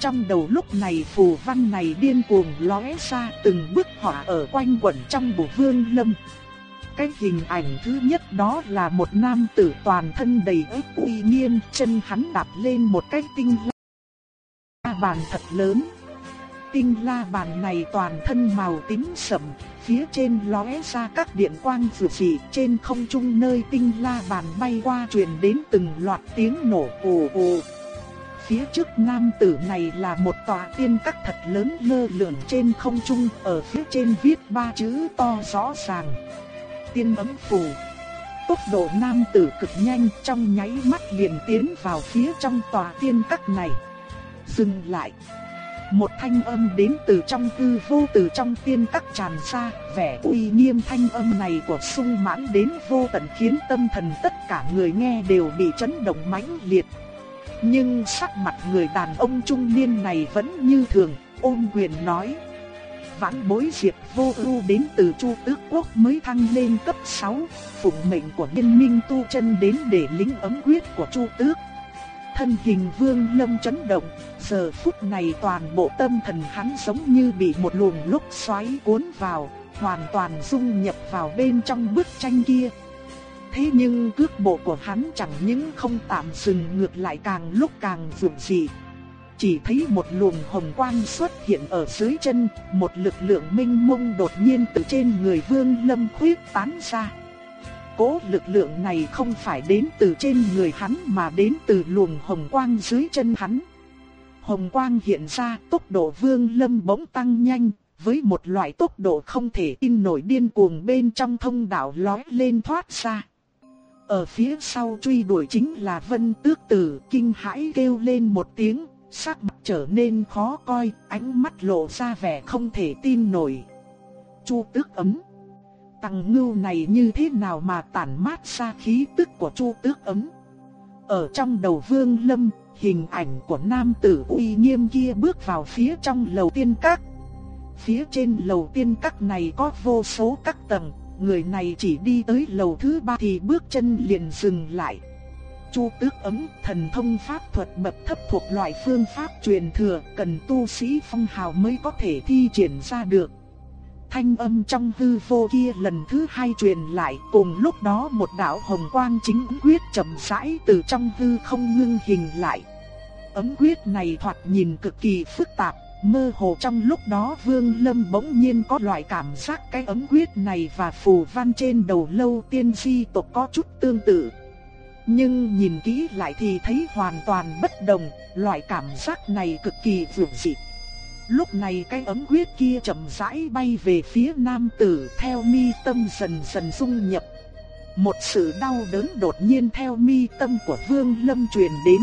Trong đầu lúc này phù văn này điên cuồng lóe ra từng bức họa ở quanh quẩn trong bộ vương lâm. Cái hình ảnh thứ nhất đó là một nam tử toàn thân đầy ức uy nghiêm, chân hắn đạp lên một cái tinh la bàn thật lớn. Tinh la bàn này toàn thân màu tím sẫm, phía trên lóe ra các điện quang rực rỡ, trên không trung nơi tinh la bàn bay qua truyền đến từng loạt tiếng nổ ồ ồ. Phía trước nam tử này là một tòa tiên các thật lớn lơ lửng trên không trung, ở phía trên viết ba chữ to rõ ràng. Tiên ấm phù. Tốc độ nam tử cực nhanh trong nháy mắt liền tiến vào phía trong tòa tiên các này. Dừng lại. Một thanh âm đến từ trong tư vô từ trong tiên các tràn ra, vẻ uy nghiêm thanh âm này của sung mãn đến vô tận khiến tâm thần tất cả người nghe đều bị chấn động mãnh liệt. Nhưng sắc mặt người đàn ông trung niên này vẫn như thường, ôm quyền nói. Vãn bối diệt vô ưu đến từ Chu Tước Quốc mới thăng lên cấp 6, phụng mệnh của liên minh tu chân đến để lính ấm quyết của Chu Tước. Thân hình vương lâm chấn động, giờ phút này toàn bộ tâm thần hắn giống như bị một luồng lúc xoáy cuốn vào, hoàn toàn dung nhập vào bên trong bức tranh kia. Thế nhưng cước bộ của hắn chẳng những không tạm dừng ngược lại càng lúc càng vượng dị. Chỉ thấy một luồng hồng quang xuất hiện ở dưới chân, một lực lượng minh mông đột nhiên từ trên người Vương Lâm khuyết tán ra. Cố lực lượng này không phải đến từ trên người hắn mà đến từ luồng hồng quang dưới chân hắn. Hồng quang hiện ra, tốc độ Vương Lâm bỗng tăng nhanh, với một loại tốc độ không thể tin nổi điên cuồng bên trong thông đạo lói lên thoát ra. Ở phía sau truy đuổi chính là Vân Tước Tử, kinh hãi kêu lên một tiếng, sắc mặt trở nên khó coi, ánh mắt lộ ra vẻ không thể tin nổi. Chu Tước ấm. Tăng ngưu này như thế nào mà tản mát ra khí tức của Chu Tước ấm? Ở trong đầu Vương Lâm, hình ảnh của nam tử uy nghiêm kia bước vào phía trong lầu tiên các. Phía trên lầu tiên các này có vô số các tầng, người này chỉ đi tới lầu thứ ba thì bước chân liền dừng lại. Chu tước ấm, thần thông pháp thuật bậc thấp thuộc loại phương pháp truyền thừa, cần tu sĩ phong hào mới có thể thi triển ra được. Thanh âm trong hư vô kia lần thứ hai truyền lại, cùng lúc đó một đạo hồng quang chính quyết chậm rãi từ trong hư không ngưng hình lại. Ấm quyết này thoạt nhìn cực kỳ phức tạp, Mơ hồ trong lúc đó Vương Lâm bỗng nhiên có loại cảm giác cái ấm quyết này và phù văn trên đầu lâu tiên di tộc có chút tương tự. Nhưng nhìn kỹ lại thì thấy hoàn toàn bất đồng, loại cảm giác này cực kỳ vượt dị. Lúc này cái ấm quyết kia chậm rãi bay về phía nam tử theo mi tâm dần dần dung nhập. Một sự đau đớn đột nhiên theo mi tâm của Vương Lâm truyền đến.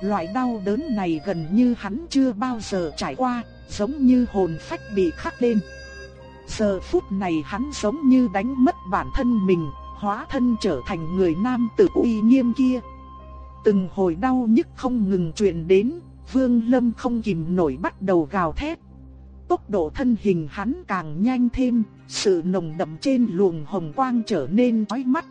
Loại đau đớn này gần như hắn chưa bao giờ trải qua, giống như hồn phách bị khắc lên. Giờ phút này hắn giống như đánh mất bản thân mình, hóa thân trở thành người nam tử uy nghiêm kia. Từng hồi đau nhức không ngừng truyền đến, Vương Lâm không kìm nổi bắt đầu gào thét. Tốc độ thân hình hắn càng nhanh thêm, sự nồng đậm trên luồng hồng quang trở nên chói mắt.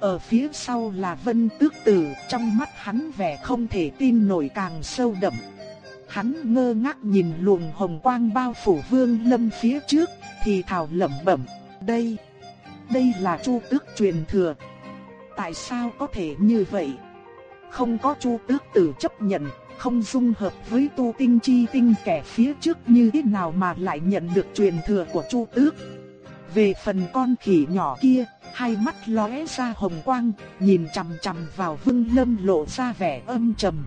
Ở phía sau là vân tước tử, trong mắt hắn vẻ không thể tin nổi càng sâu đậm. Hắn ngơ ngác nhìn luồng hồng quang bao phủ vương lâm phía trước, thì thào lẩm bẩm, đây, đây là chu tước truyền thừa. Tại sao có thể như vậy? Không có chu tước tử chấp nhận, không dung hợp với tu tinh chi tinh kẻ phía trước như thế nào mà lại nhận được truyền thừa của chu tước. Về phần con khỉ nhỏ kia, hai mắt lóe ra hồng quang, nhìn chằm chằm vào Vương Lâm lộ ra vẻ âm trầm.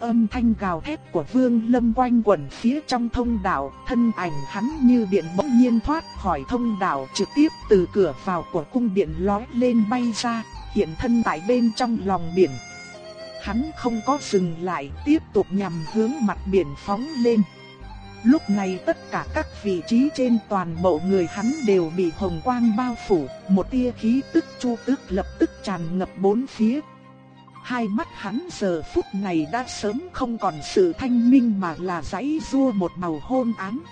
Âm thanh gào thét của Vương Lâm quanh quẩn phía trong thông đạo, thân ảnh hắn như điện bỗng nhiên thoát khỏi thông đạo trực tiếp từ cửa vào của cung điện lói lên bay ra, hiện thân tại bên trong lòng biển. Hắn không có dừng lại, tiếp tục nhằm hướng mặt biển phóng lên. Lúc này tất cả các vị trí trên toàn bộ người hắn đều bị hồng quang bao phủ, một tia khí tức chu tức lập tức tràn ngập bốn phía. Hai mắt hắn giờ phút này đã sớm không còn sự thanh minh mà là giấy rua một màu hôn ám.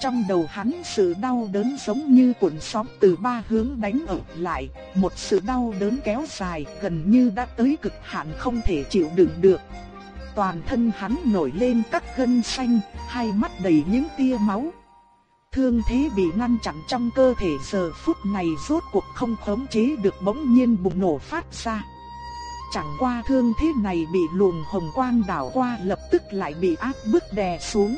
Trong đầu hắn sự đau đớn giống như cuộn sóng từ ba hướng đánh ập lại, một sự đau đớn kéo dài gần như đã tới cực hạn không thể chịu đựng được. Toàn thân hắn nổi lên các gân xanh, hai mắt đầy những tia máu. Thương thế bị ngăn chặn trong cơ thể giờ phút này rốt cuộc không khống chế được bỗng nhiên bùng nổ phát ra. Chẳng qua thương thế này bị luồng hồng quang đảo qua lập tức lại bị áp bức đè xuống.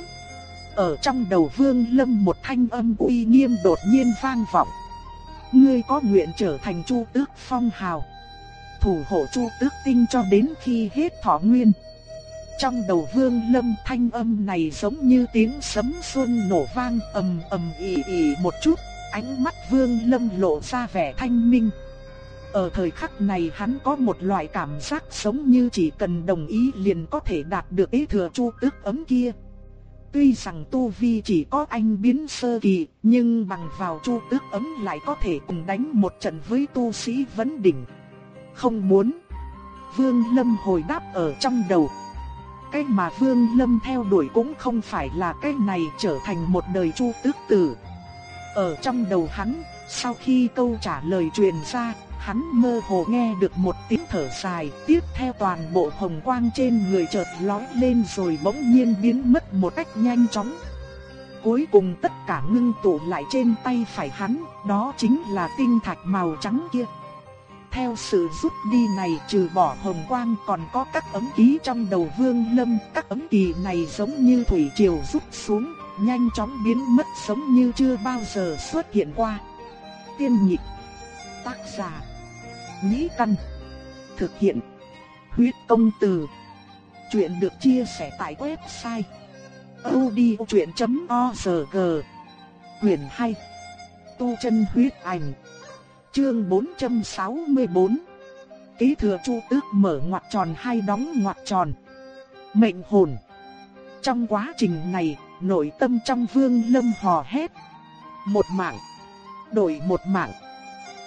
Ở trong đầu vương lâm một thanh âm uy nghiêm đột nhiên vang vọng. Ngươi có nguyện trở thành chu tước phong hào. Thủ hộ chu tước tinh cho đến khi hết thọ nguyên. Trong đầu vương lâm thanh âm này giống như tiếng sấm xuân nổ vang ầm ầm ì ì một chút, ánh mắt vương lâm lộ ra vẻ thanh minh. Ở thời khắc này hắn có một loại cảm giác giống như chỉ cần đồng ý liền có thể đạt được ý thừa chu tước ấm kia. Tuy rằng tu vi chỉ có anh biến sơ kỳ, nhưng bằng vào chu tước ấm lại có thể cùng đánh một trận với tu sĩ vấn đỉnh. Không muốn. Vương Lâm hồi đáp ở trong đầu. Cái mà Vương Lâm theo đuổi cũng không phải là cái này trở thành một đời chu tước tử. Ở trong đầu hắn, sau khi câu trả lời truyền ra, hắn mơ hồ nghe được một tiếng thở dài, tiếp theo toàn bộ hồng quang trên người chợt lóe lên rồi bỗng nhiên biến mất một cách nhanh chóng. Cuối cùng tất cả ngưng tụ lại trên tay phải hắn, đó chính là tinh thạch màu trắng kia. Theo sự rút đi này trừ bỏ hồng quang còn có các ấm ký trong đầu vương lâm, các ấm kỳ này giống như thủy triều rút xuống, nhanh chóng biến mất giống như chưa bao giờ xuất hiện qua. Tiên nhịp Tác giả Nhĩ Căn. Thực hiện. Huyết công từ. Chuyện được chia sẻ tại website. odchuyện.org Quyền 2 Tu chân huyết ảnh. Chương 464 Kế thừa chu tước mở ngoặc tròn hay đóng ngoặc tròn. Mệnh hồn. Trong quá trình này, nội tâm trong vương lâm hò hét. Một mạng. Đổi một mạng.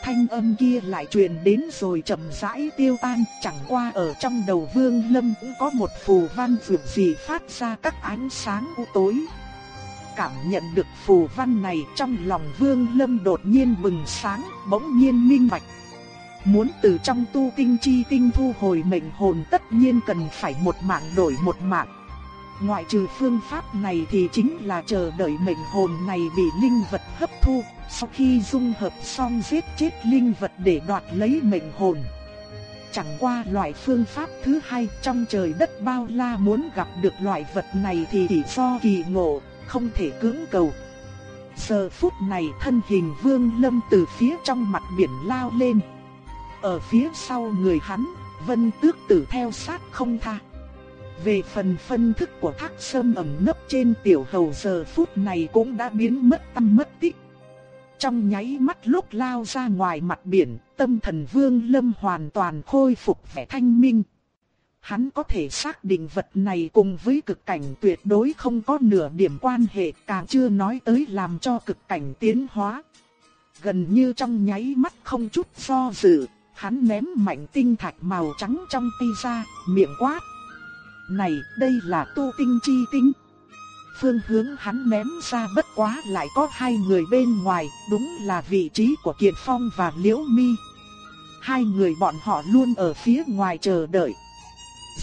Thanh âm kia lại truyền đến rồi chậm rãi tiêu tan, chẳng qua ở trong đầu Vương Lâm cũng có một phù văn vượt gì phát ra các ánh sáng u tối. Cảm nhận được phù văn này trong lòng Vương Lâm đột nhiên bừng sáng, bỗng nhiên minh bạch. Muốn từ trong tu tinh chi tinh thu hồi mệnh hồn tất nhiên cần phải một mạng đổi một mạng. Ngoại trừ phương pháp này thì chính là chờ đợi mệnh hồn này bị linh vật hấp thu, sau khi dung hợp xong giết chết linh vật để đoạt lấy mệnh hồn. Chẳng qua loại phương pháp thứ hai trong trời đất bao la muốn gặp được loại vật này thì chỉ do kỳ ngộ, không thể cưỡng cầu. Giờ phút này thân hình vương lâm từ phía trong mặt biển lao lên. Ở phía sau người hắn, vân tước tử theo sát không tha. Về phần phân thức của thác sâm ẩm nấp trên tiểu hầu giờ phút này cũng đã biến mất tâm mất tích. Trong nháy mắt lúc lao ra ngoài mặt biển, tâm thần vương lâm hoàn toàn khôi phục vẻ thanh minh. Hắn có thể xác định vật này cùng với cực cảnh tuyệt đối không có nửa điểm quan hệ càng chưa nói tới làm cho cực cảnh tiến hóa. Gần như trong nháy mắt không chút do dự, hắn ném mạnh tinh thạch màu trắng trong tay ra, miệng quát. Này, đây là tu tinh chi tinh. Phương hướng hắn ném ra bất quá lại có hai người bên ngoài, đúng là vị trí của Kiệt Phong và Liễu Mi. Hai người bọn họ luôn ở phía ngoài chờ đợi.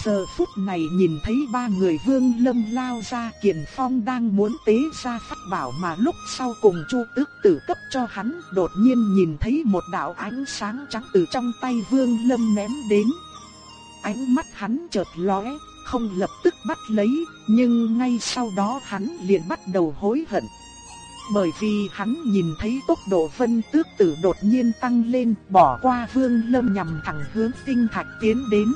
Giờ phút này nhìn thấy ba người vương lâm lao ra Kiền Phong đang muốn tế ra phát bảo mà lúc sau cùng chu tước tử cấp cho hắn đột nhiên nhìn thấy một đạo ánh sáng trắng từ trong tay vương lâm ném đến. Ánh mắt hắn chợt lóe, không lập tức bắt lấy, nhưng ngay sau đó hắn liền bắt đầu hối hận. Bởi vì hắn nhìn thấy tốc độ vân tước tử đột nhiên tăng lên, bỏ qua vương lâm nhằm thẳng hướng tinh thạch tiến đến.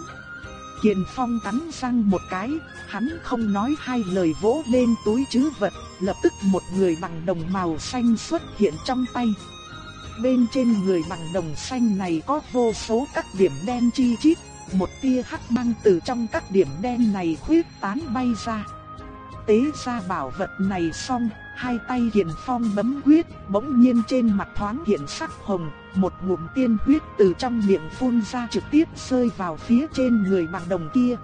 Kiền Phong cắn răng một cái, hắn không nói hai lời vỗ lên túi chứ vật, lập tức một người bằng đồng màu xanh xuất hiện trong tay. Bên trên người bằng đồng xanh này có vô số các điểm đen chi chít, một tia hắc băng từ trong các điểm đen này khuyết tán bay ra. Tế ra bảo vật này xong, hai tay Hiền Phong bấm huyết, bỗng nhiên trên mặt thoáng hiện sắc hồng, một ngụm tiên huyết từ trong miệng phun ra trực tiếp rơi vào phía trên người bằng đồng kia.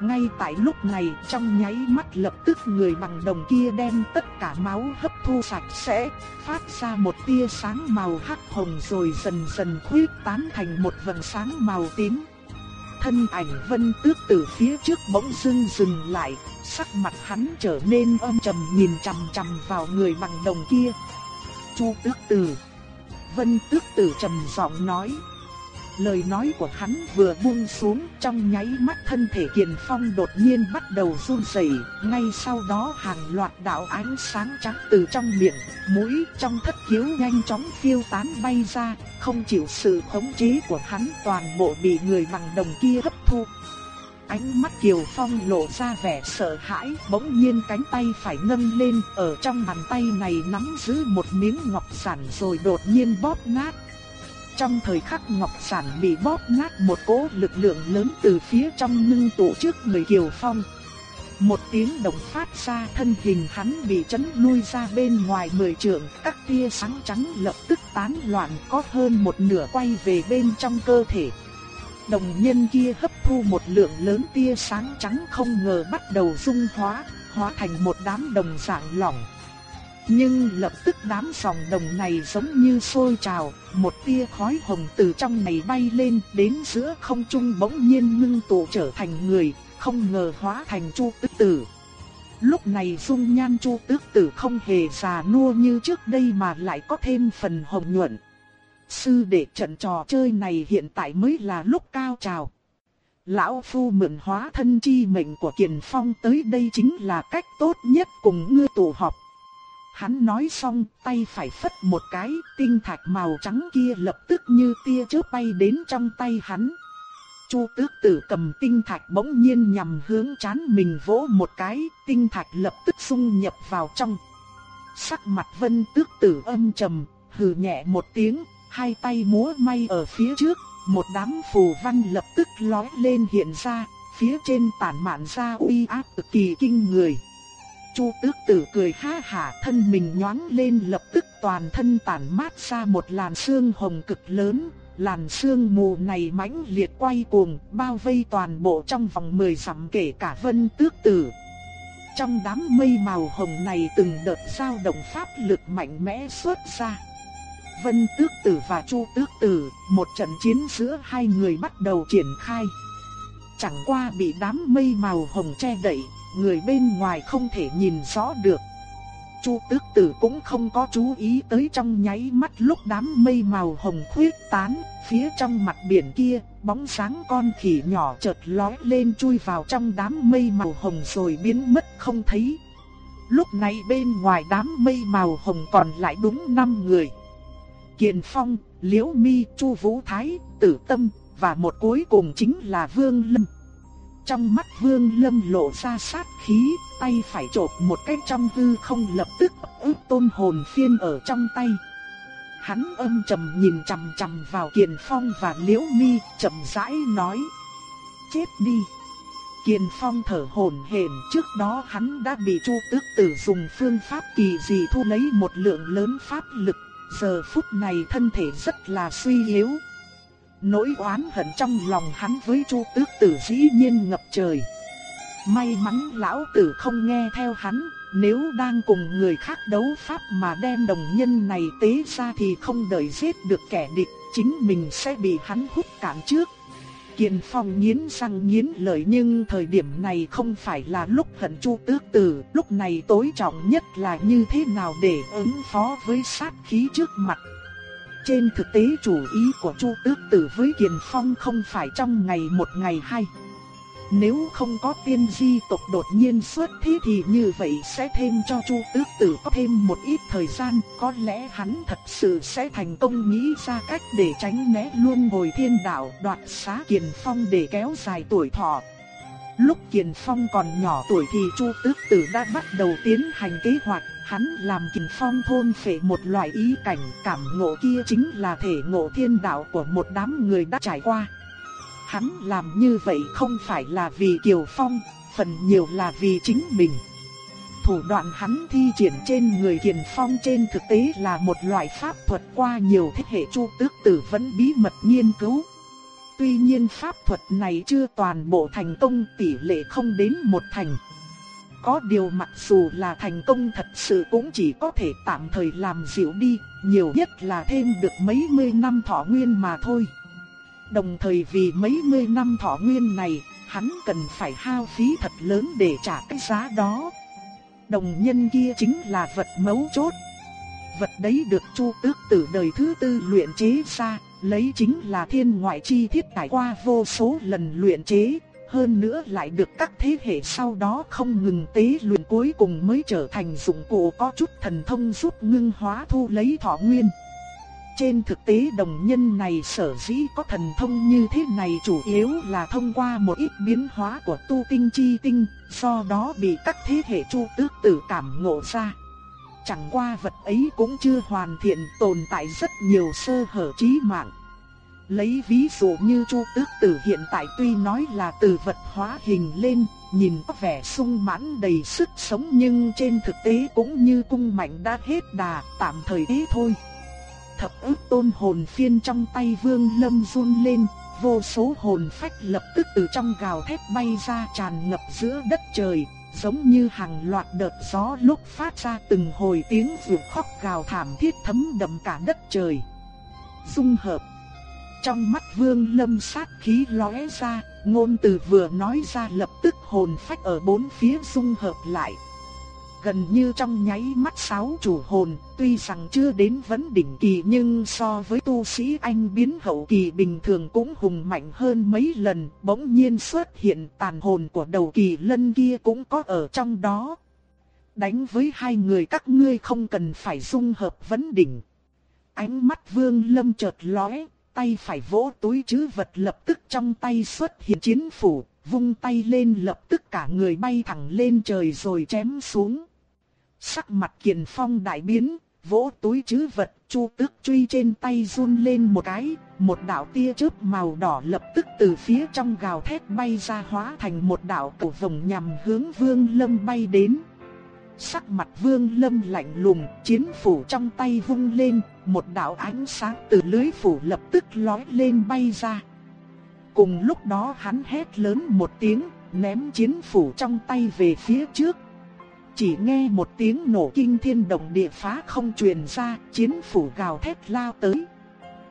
Ngay tại lúc này, trong nháy mắt lập tức người bằng đồng kia đem tất cả máu hấp thu sạch sẽ, phát ra một tia sáng màu hắc hồng rồi dần dần khuyết tán thành một vầng sáng màu tím. Thân ảnh vân tước từ phía trước bỗng dưng dừng lại, sắc mặt hắn trở nên âm trầm nhìn chằm chằm vào người bằng đồng kia. Chu tước tử. Vân tước tử trầm giọng nói. Lời nói của hắn vừa buông xuống trong nháy mắt thân thể Kiền Phong đột nhiên bắt đầu run rẩy, ngay sau đó hàng loạt đạo ánh sáng trắng từ trong miệng, mũi trong thất khiếu nhanh chóng phiêu tán bay ra, không chịu sự khống chế của hắn toàn bộ bị người bằng đồng kia hấp thu. Ánh mắt Kiều Phong lộ ra vẻ sợ hãi, bỗng nhiên cánh tay phải nâng lên, ở trong bàn tay này nắm giữ một miếng ngọc sản rồi đột nhiên bóp nát. Trong thời khắc ngọc sản bị bóp nát một cỗ lực lượng lớn từ phía trong ngưng tụ trước người Kiều Phong. Một tiếng động phát ra thân hình hắn bị chấn lui ra bên ngoài mười trượng, các tia sáng trắng lập tức tán loạn có hơn một nửa quay về bên trong cơ thể. Đồng nhân kia hấp thu một lượng lớn tia sáng trắng không ngờ bắt đầu dung hóa, hóa thành một đám đồng dạng lỏng. Nhưng lập tức đám sòng đồng này giống như sôi trào, một tia khói hồng từ trong này bay lên đến giữa không trung bỗng nhiên ngưng tụ trở thành người, không ngờ hóa thành Chu Tước Tử. Lúc này dung nhan Chu Tước Tử không hề già nua như trước đây mà lại có thêm phần hồng nhuận. Sư đệ trận trò chơi này hiện tại mới là lúc cao trào. Lão Phu mượn hóa thân chi mệnh của Kiền Phong tới đây chính là cách tốt nhất cùng ngươi tụ họp. Hắn nói xong, tay phải phất một cái, tinh thạch màu trắng kia lập tức như tia chớp bay đến trong tay hắn. Chu tước tử cầm tinh thạch bỗng nhiên nhằm hướng chán mình vỗ một cái, tinh thạch lập tức xung nhập vào trong. Sắc mặt vân tước tử âm trầm, hừ nhẹ một tiếng, hai tay múa may ở phía trước, một đám phù văn lập tức lói lên hiện ra, phía trên tản mạn ra uy áp cực kỳ kinh người. Chu tước tử cười ha hả thân mình nhoáng lên lập tức toàn thân tản mát ra một làn sương hồng cực lớn, làn sương mù này mãnh liệt quay cuồng, bao vây toàn bộ trong vòng 10 dặm kể cả vân tước tử. Trong đám mây màu hồng này từng đợt sao động pháp lực mạnh mẽ xuất ra. Vân tước tử và chu tước tử, một trận chiến giữa hai người bắt đầu triển khai. Chẳng qua bị đám mây màu hồng che đậy, người bên ngoài không thể nhìn rõ được. Chu tước tử cũng không có chú ý tới trong nháy mắt lúc đám mây màu hồng khuyết tán, phía trong mặt biển kia, bóng sáng con khỉ nhỏ chợt lói lên chui vào trong đám mây màu hồng rồi biến mất không thấy. Lúc này bên ngoài đám mây màu hồng còn lại đúng 5 người. Kiền Phong, Liễu Mi, Chu Vũ Thái, Tử Tâm và một cuối cùng chính là Vương Lâm. Trong mắt Vương Lâm lộ ra sát khí, tay phải chộp một cái trong hư không lập tức ức tôn hồn phiên ở trong tay. Hắn âm trầm nhìn chằm chằm vào Kiền Phong và Liễu Mi, chậm rãi nói: "Chết đi." Kiền Phong thở hổn hển, trước đó hắn đã bị Chu Tước Tử dùng phương pháp kỳ dị thu lấy một lượng lớn pháp lực, giờ phút này thân thể rất là suy yếu. Nỗi oán hận trong lòng hắn với Chu Tước Tử dĩ nhiên ngập trời. May mắn lão tử không nghe theo hắn, nếu đang cùng người khác đấu pháp mà đem đồng nhân này tế ra thì không đợi giết được kẻ địch, chính mình sẽ bị hắn hút cạn trước. Kiền Phong nghiến răng nghiến lợi nhưng thời điểm này không phải là lúc hận Chu Tước Tử, lúc này tối trọng nhất là như thế nào để ứng phó với sát khí trước mặt. Trên thực tế chủ ý của Chu Tước Tử với Kiền Phong không phải trong ngày một ngày hai. Nếu không có tiên di tộc đột nhiên xuất thế thì như vậy sẽ thêm cho Chu Tước Tử có thêm một ít thời gian, có lẽ hắn thật sự sẽ thành công nghĩ ra cách để tránh né luôn hồi thiên đạo đoạt xá Kiền Phong để kéo dài tuổi thọ. Lúc Kiền Phong còn nhỏ tuổi thì Chu Tước Tử đã bắt đầu tiến hành kế hoạch, hắn làm Kiền Phong thôn phệ một loại ý cảnh cảm ngộ kia chính là thể ngộ thiên đạo của một đám người đã trải qua. Hắn làm như vậy không phải là vì Kiều Phong, phần nhiều là vì chính mình. Thủ đoạn hắn thi triển trên người Kiền Phong trên thực tế là một loại pháp thuật qua nhiều thế hệ chu tước tử vẫn bí mật nghiên cứu. Tuy nhiên pháp thuật này chưa toàn bộ thành công tỷ lệ không đến một thành. Có điều mặc dù là thành công thật sự cũng chỉ có thể tạm thời làm dịu đi, nhiều nhất là thêm được mấy mươi năm thọ nguyên mà thôi. Đồng thời vì mấy mươi năm thọ nguyên này, hắn cần phải hao phí thật lớn để trả cái giá đó. Đồng nhân kia chính là vật mấu chốt. Vật đấy được Chu Tước từ đời thứ tư luyện chế ra, lấy chính là thiên ngoại chi thiết trải qua vô số lần luyện chế, hơn nữa lại được các thế hệ sau đó không ngừng tế luyện cuối cùng mới trở thành dụng cụ có chút thần thông giúp ngưng hóa thu lấy thọ nguyên. Trên thực tế đồng nhân này sở dĩ có thần thông như thế này chủ yếu là thông qua một ít biến hóa của tu tinh chi tinh, do đó bị các thế hệ chu tước tử cảm ngộ ra. Chẳng qua vật ấy cũng chưa hoàn thiện tồn tại rất nhiều sơ hở trí mạng. Lấy ví dụ như Chu Tước Tử hiện tại tuy nói là từ vật hóa hình lên, nhìn có vẻ sung mãn đầy sức sống nhưng trên thực tế cũng như cung mạnh đã hết đà, tạm thời thế thôi. Thập ức tôn hồn phiên trong tay Vương Lâm run lên, vô số hồn phách lập tức từ trong gào thét bay ra tràn ngập giữa đất trời, giống như hàng loạt đợt gió lúc phát ra từng hồi tiếng vượt khóc gào thảm thiết thấm đậm cả đất trời. Dung hợp trong mắt vương lâm sát khí lóe ra, ngôn từ vừa nói ra lập tức hồn phách ở bốn phía dung hợp lại. Gần như trong nháy mắt sáu chủ hồn, tuy rằng chưa đến vấn đỉnh kỳ nhưng so với tu sĩ anh biến hậu kỳ bình thường cũng hùng mạnh hơn mấy lần, bỗng nhiên xuất hiện tàn hồn của đầu kỳ lân kia cũng có ở trong đó. Đánh với hai người các ngươi không cần phải dung hợp vấn đỉnh. Ánh mắt vương lâm chợt lóe, tay phải vỗ túi chứ vật lập tức trong tay xuất hiện chiến phủ, vung tay lên lập tức cả người bay thẳng lên trời rồi chém xuống. Sắc mặt kiền phong đại biến, vỗ túi chứ vật, chu tước truy trên tay run lên một cái, một đạo tia chớp màu đỏ lập tức từ phía trong gào thét bay ra hóa thành một đạo cổ vồng nhằm hướng vương lâm bay đến. Sắc mặt vương lâm lạnh lùng, chiến phủ trong tay vung lên, một đạo ánh sáng từ lưới phủ lập tức lói lên bay ra. Cùng lúc đó hắn hét lớn một tiếng, ném chiến phủ trong tay về phía trước. Chỉ nghe một tiếng nổ kinh thiên động địa phá không truyền ra, chiến phủ gào thét lao tới.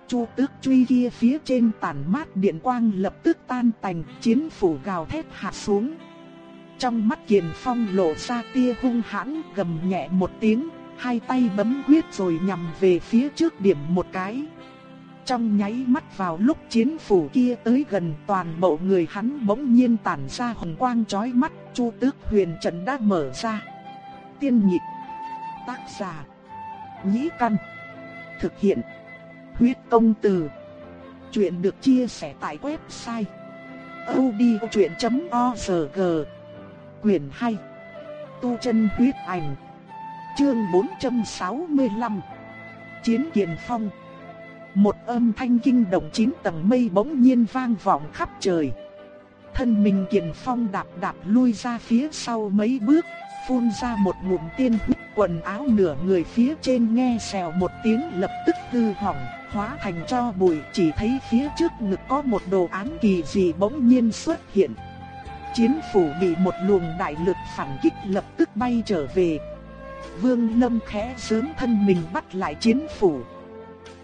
Chu tước truy kia phía trên tàn mát điện quang lập tức tan tành, chiến phủ gào thét hạ xuống. Trong mắt Kiền Phong lộ ra tia hung hãn gầm nhẹ một tiếng, hai tay bấm quyết rồi nhằm về phía trước điểm một cái. Trong nháy mắt vào lúc chiến phủ kia tới gần toàn bộ người hắn bỗng nhiên tản ra hồng quang chói mắt, Chu Tước Huyền Trận đã mở ra. Tiên nhịp, tác giả, nhĩ căn, thực hiện, huyết công từ. Chuyện được chia sẻ tại website odchuyện.org Quyền 2 Tu chân huyết ảnh. Chương 465 Chiến Kiền Phong. Một âm thanh kinh động chín tầng mây bỗng nhiên vang vọng khắp trời. Thân mình Kiền Phong đạp đạp lui ra phía sau mấy bước, Phun ra một ngụm tiên huyết, quần áo nửa người phía trên nghe xèo một tiếng lập tức hư hỏng, Hóa thành cho bụi, chỉ thấy phía trước ngực có một đồ án kỳ dị bỗng nhiên xuất hiện. Chiến phủ bị một luồng đại lực phản kích lập tức bay trở về. Vương Lâm khẽ sớm thân mình bắt lại chiến phủ.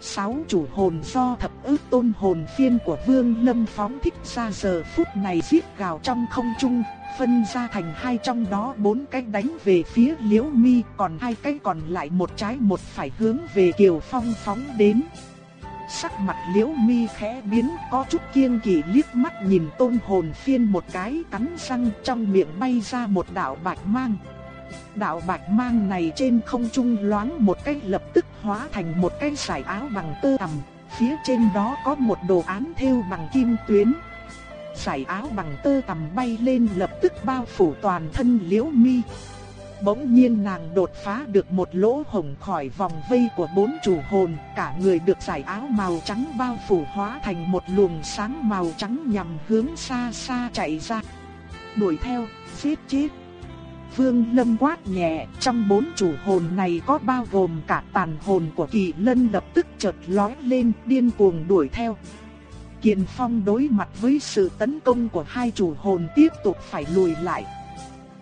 Sáu chủ hồn do thập ước tôn hồn phiên của Vương Lâm phóng thích ra giờ phút này giết gào trong không trung, phân ra thành hai trong đó bốn cái đánh về phía Liễu Mi, còn hai cái còn lại một trái một phải hướng về Kiều Phong phóng đến. Sắc mặt liễu mi khẽ biến có chút kiêng kỵ liếc mắt nhìn tôn hồn phiên một cái cắn răng trong miệng bay ra một đạo bạch mang. Đạo bạch mang này trên không trung loáng một cái lập tức hóa thành một cái sải áo bằng tơ tằm, phía trên đó có một đồ án thêu bằng kim tuyến. Sải áo bằng tơ tằm bay lên lập tức bao phủ toàn thân liễu mi. Bỗng nhiên nàng đột phá được một lỗ hổng khỏi vòng vây của bốn chủ hồn, cả người được giải áo màu trắng bao phủ hóa thành một luồng sáng màu trắng nhằm hướng xa xa chạy ra. Đuổi theo, giết chết. Vương Lâm quát nhẹ, trong bốn chủ hồn này có bao gồm cả tàn hồn của Kỳ Lân lập tức chợt lói lên, điên cuồng đuổi theo. Kiền Phong đối mặt với sự tấn công của hai chủ hồn tiếp tục phải lùi lại.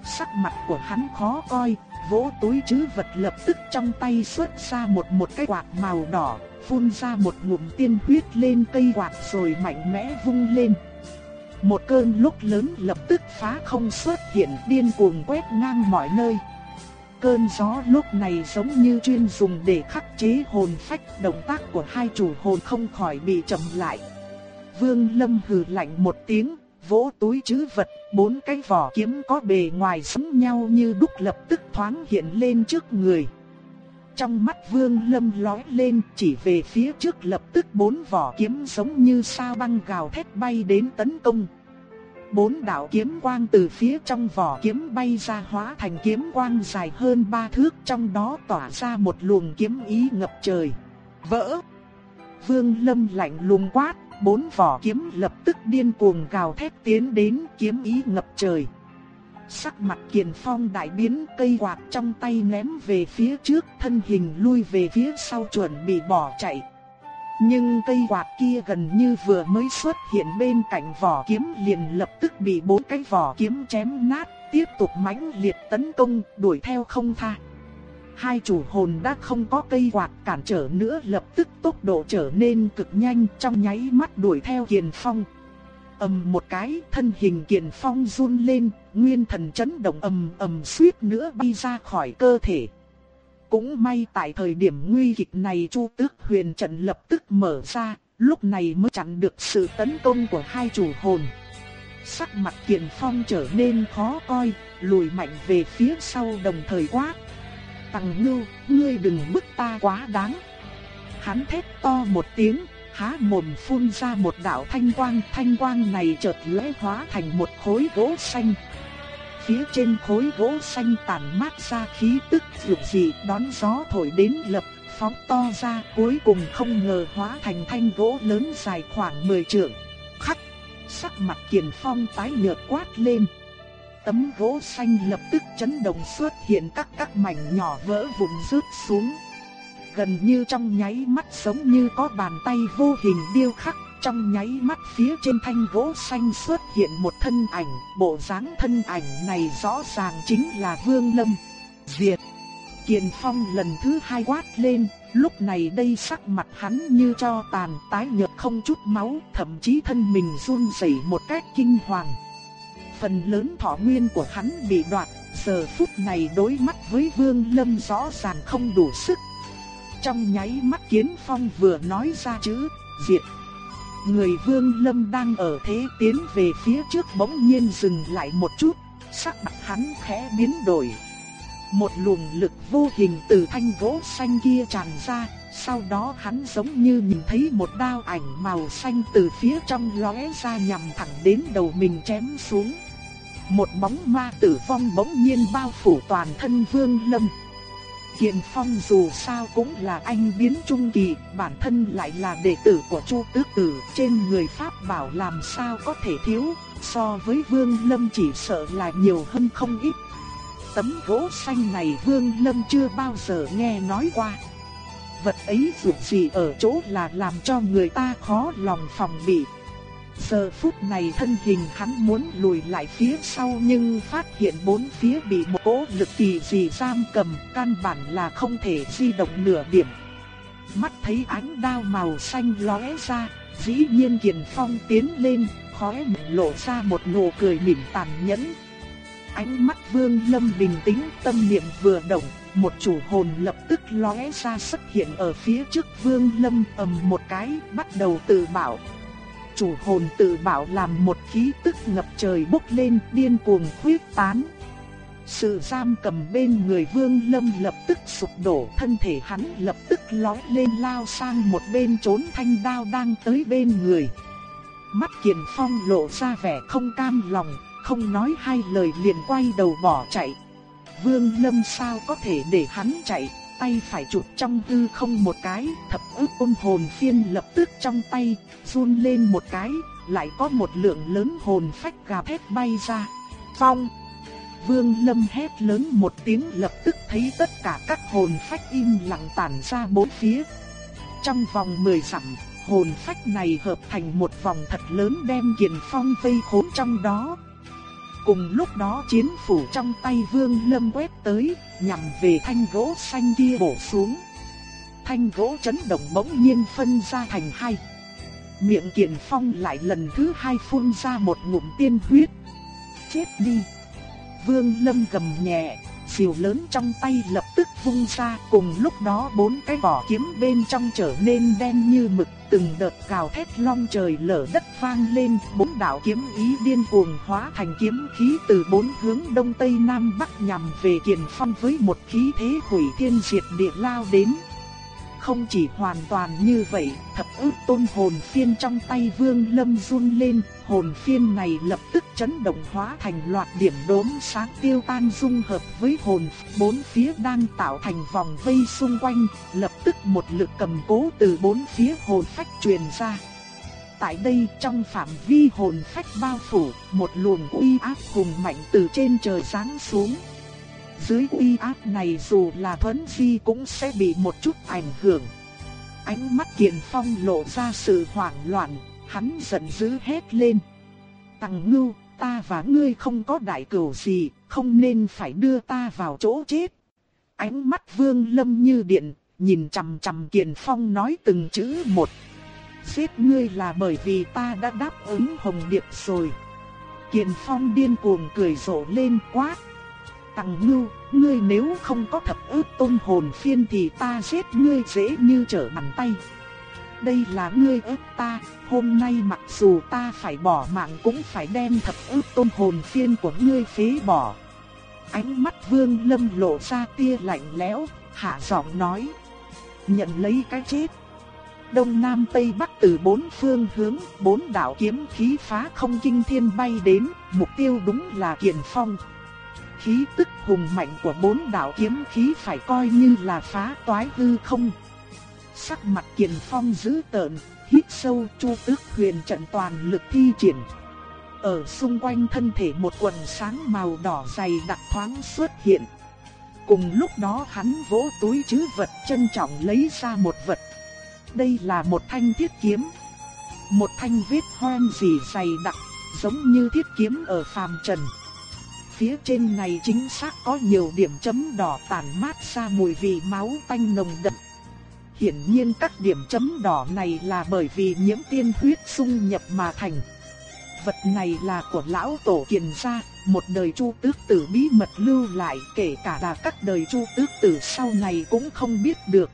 Sắc mặt của hắn khó coi, vỗ túi chứ vật lập tức trong tay xuất ra một một cái quạt màu đỏ, phun ra một ngụm tiên huyết lên cây quạt rồi mạnh mẽ vung lên. Một cơn lúc lớn lập tức phá không xuất hiện điên cuồng quét ngang mọi nơi. Cơn gió lúc này giống như chuyên dùng để khắc chế hồn phách, động tác của hai chủ hồn không khỏi bị chậm lại. Vương Lâm hừ lạnh một tiếng, vỗ túi chứ vật, bốn cái vỏ kiếm có bề ngoài giống nhau như đúc lập tức thoáng hiện lên trước người. Trong mắt Vương Lâm lói lên, chỉ về phía trước lập tức bốn vỏ kiếm giống như sao băng gào thét bay đến tấn công. Bốn đạo kiếm quang từ phía trong vỏ kiếm bay ra hóa thành kiếm quang dài hơn ba thước, trong đó tỏa ra một luồng kiếm ý ngập trời. Vỡ! Vương Lâm lạnh lùng quát, bốn vỏ kiếm lập tức điên cuồng gào thét tiến đến kiếm ý ngập trời. Sắc mặt Kiền Phong đại biến cây quạt trong tay ném về phía trước thân hình lui về phía sau chuẩn bị bỏ chạy. Nhưng cây quạt kia gần như vừa mới xuất hiện bên cạnh vỏ kiếm liền lập tức bị bốn cái vỏ kiếm chém nát, tiếp tục mãnh liệt tấn công, đuổi theo không tha. Hai chủ hồn đã không có cây quạt cản trở nữa lập tức tốc độ trở nên cực nhanh trong nháy mắt đuổi theo Kiền Phong ầm một cái, thân hình Kiền Phong run lên, nguyên thần chấn động ầm ầm suýt nữa bay ra khỏi cơ thể. Cũng may tại thời điểm nguy kịch này Chu Tước Huyền trận lập tức mở ra, lúc này mới chặn được sự tấn công của hai chủ hồn. Sắc mặt Kiền Phong trở nên khó coi, lùi mạnh về phía sau đồng thời quát. Tằng ngưu, ngươi đừng bức ta quá đáng. Hắn thét to một tiếng, há mồm phun ra một đạo thanh quang, thanh quang này chợt lóe hóa thành một khối gỗ xanh. Phía trên khối gỗ xanh tản mát ra khí tức dịu dị đón gió thổi đến lập phóng to ra cuối cùng không ngờ hóa thành thanh gỗ lớn dài khoảng 10 trượng. Khắc, sắc mặt kiền phong tái nhợt quát lên. Tấm gỗ xanh lập tức chấn động xuất hiện các các mảnh nhỏ vỡ vụn rớt xuống gần như trong nháy mắt giống như có bàn tay vô hình điêu khắc, trong nháy mắt phía trên thanh gỗ xanh xuất hiện một thân ảnh, bộ dáng thân ảnh này rõ ràng chính là Vương Lâm. Diệt! Kiền Phong lần thứ hai quát lên, lúc này đây sắc mặt hắn như cho tàn tái nhợt không chút máu, thậm chí thân mình run rẩy một cách kinh hoàng. Phần lớn thọ nguyên của hắn bị đoạt, giờ phút này đối mắt với Vương Lâm rõ ràng không đủ sức, trong nháy mắt Kiến Phong vừa nói ra chữ diệt. Người Vương Lâm đang ở thế tiến về phía trước bỗng nhiên dừng lại một chút, sắc mặt hắn khẽ biến đổi. Một luồng lực vô hình từ thanh gỗ xanh kia tràn ra, sau đó hắn giống như nhìn thấy một đao ảnh màu xanh từ phía trong lóe ra nhằm thẳng đến đầu mình chém xuống. Một bóng ma tử vong bỗng nhiên bao phủ toàn thân Vương Lâm. Kiền Phong dù sao cũng là anh biến trung kỳ, bản thân lại là đệ tử của Chu Tước Tử, trên người Pháp bảo làm sao có thể thiếu, so với Vương Lâm chỉ sợ là nhiều hơn không ít. Tấm gỗ xanh này Vương Lâm chưa bao giờ nghe nói qua. Vật ấy dù gì ở chỗ là làm cho người ta khó lòng phòng bị, Giờ phút này thân hình hắn muốn lùi lại phía sau nhưng phát hiện bốn phía bị một cỗ lực kỳ dị giam cầm, căn bản là không thể di động nửa điểm. Mắt thấy ánh đao màu xanh lóe ra, dĩ nhiên Kiền Phong tiến lên, khóe miệng lộ ra một nụ cười mỉm tàn nhẫn. Ánh mắt Vương Lâm bình tĩnh, tâm niệm vừa động, một chủ hồn lập tức lóe ra xuất hiện ở phía trước Vương Lâm ầm một cái, bắt đầu tự bảo chủ hồn tự bảo làm một khí tức ngập trời bốc lên điên cuồng khuyết tán. Sự giam cầm bên người vương lâm lập tức sụp đổ thân thể hắn lập tức lói lên lao sang một bên trốn thanh đao đang tới bên người. Mắt kiền phong lộ ra vẻ không cam lòng, không nói hai lời liền quay đầu bỏ chạy. Vương lâm sao có thể để hắn chạy, tay phải chụp trong hư không một cái, thập ức ôn hồn phiên lập tức trong tay, run lên một cái, lại có một lượng lớn hồn phách gà thét bay ra. Phong! Vương Lâm hét lớn một tiếng lập tức thấy tất cả các hồn phách im lặng tản ra bốn phía. Trong vòng 10 dặm, hồn phách này hợp thành một vòng thật lớn đem Kiền Phong vây khốn trong đó. Cùng lúc đó chiến phủ trong tay Vương Lâm quét tới, nhằm về thanh gỗ xanh kia bổ xuống. Thanh gỗ chấn động bỗng nhiên phân ra thành hai. Miệng kiện Phong lại lần thứ hai phun ra một ngụm tiên huyết. Chết đi! Vương Lâm gầm nhẹ, diều lớn trong tay lập tức vung ra, cùng lúc đó bốn cái vỏ kiếm bên trong trở nên đen như mực, từng đợt gào thét long trời lở đất vang lên, bốn đạo kiếm ý điên cuồng hóa thành kiếm khí từ bốn hướng đông tây nam bắc nhằm về Kiền Phong với một khí thế hủy thiên diệt địa lao đến. Không chỉ hoàn toàn như vậy, thập ức tôn hồn phiên trong tay Vương Lâm run lên, hồn phiên này lập tức chấn động hóa thành loạt điểm đốm sáng tiêu tan dung hợp với hồn bốn phía đang tạo thành vòng vây xung quanh, lập tức một lực cầm cố từ bốn phía hồn phách truyền ra. Tại đây trong phạm vi hồn phách bao phủ, một luồng uy áp hùng mạnh từ trên trời giáng xuống. Dưới uy áp này dù là thuấn di cũng sẽ bị một chút ảnh hưởng. Ánh mắt Kiền Phong lộ ra sự hoảng loạn, hắn giận dữ hét lên. Tằng ngưu, ta và ngươi không có đại cửu gì, không nên phải đưa ta vào chỗ chết. Ánh mắt vương lâm như điện, nhìn chằm chằm Kiền Phong nói từng chữ một. Giết ngươi là bởi vì ta đã đáp ứng Hồng Điệp rồi. Kiền Phong điên cuồng cười rộ lên quát. Tằng ngưu, ngươi nếu không có thập ước tôn hồn phiên thì ta giết ngươi dễ như trở bàn tay. Đây là ngươi ước ta, hôm nay mặc dù ta phải bỏ mạng cũng phải đem thập ước tôn hồn phiên của ngươi phế bỏ. Ánh mắt vương lâm lộ ra tia lạnh lẽo, hạ giọng nói. Nhận lấy cái chết. Đông Nam Tây Bắc từ bốn phương hướng, bốn đạo kiếm khí phá không kinh thiên bay đến, mục tiêu đúng là Kiền Phong khí tức hùng mạnh của bốn đạo kiếm khí phải coi như là phá toái hư không. Sắc mặt Kiền Phong dữ tợn, hít sâu chu tước huyền trận toàn lực thi triển. Ở xung quanh thân thể một quần sáng màu đỏ dày đặc thoáng xuất hiện. Cùng lúc đó hắn vỗ túi chứ vật trân trọng lấy ra một vật. Đây là một thanh thiết kiếm. Một thanh vết hoen dì dày đặc, giống như thiết kiếm ở phàm trần phía trên này chính xác có nhiều điểm chấm đỏ tản mát ra mùi vị máu tanh nồng đậm. Hiển nhiên các điểm chấm đỏ này là bởi vì nhiễm tiên huyết xung nhập mà thành. Vật này là của lão tổ kiền gia, một đời chu tước tử bí mật lưu lại kể cả là các đời chu tước tử sau này cũng không biết được.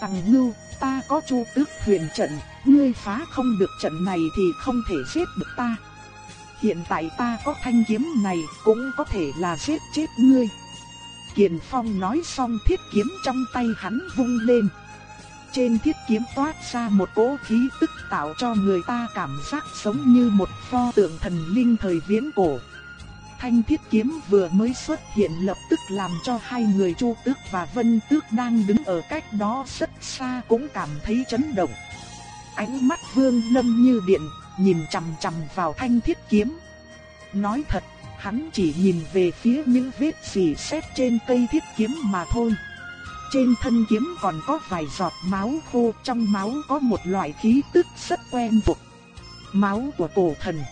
Tăng ngưu, ta có chu tước huyền trận, ngươi phá không được trận này thì không thể giết được ta hiện tại ta có thanh kiếm này cũng có thể là giết chết ngươi. Kiền Phong nói xong thiết kiếm trong tay hắn vung lên. Trên thiết kiếm toát ra một cỗ khí tức tạo cho người ta cảm giác giống như một pho tượng thần linh thời viễn cổ. Thanh thiết kiếm vừa mới xuất hiện lập tức làm cho hai người Chu Tước và Vân Tước đang đứng ở cách đó rất xa cũng cảm thấy chấn động. Ánh mắt Vương Lâm như điện, nhìn chằm chằm vào thanh thiết kiếm. Nói thật, hắn chỉ nhìn về phía những vết xì xét trên cây thiết kiếm mà thôi. Trên thân kiếm còn có vài giọt máu khô, trong máu có một loại khí tức rất quen thuộc. Máu của cổ thần.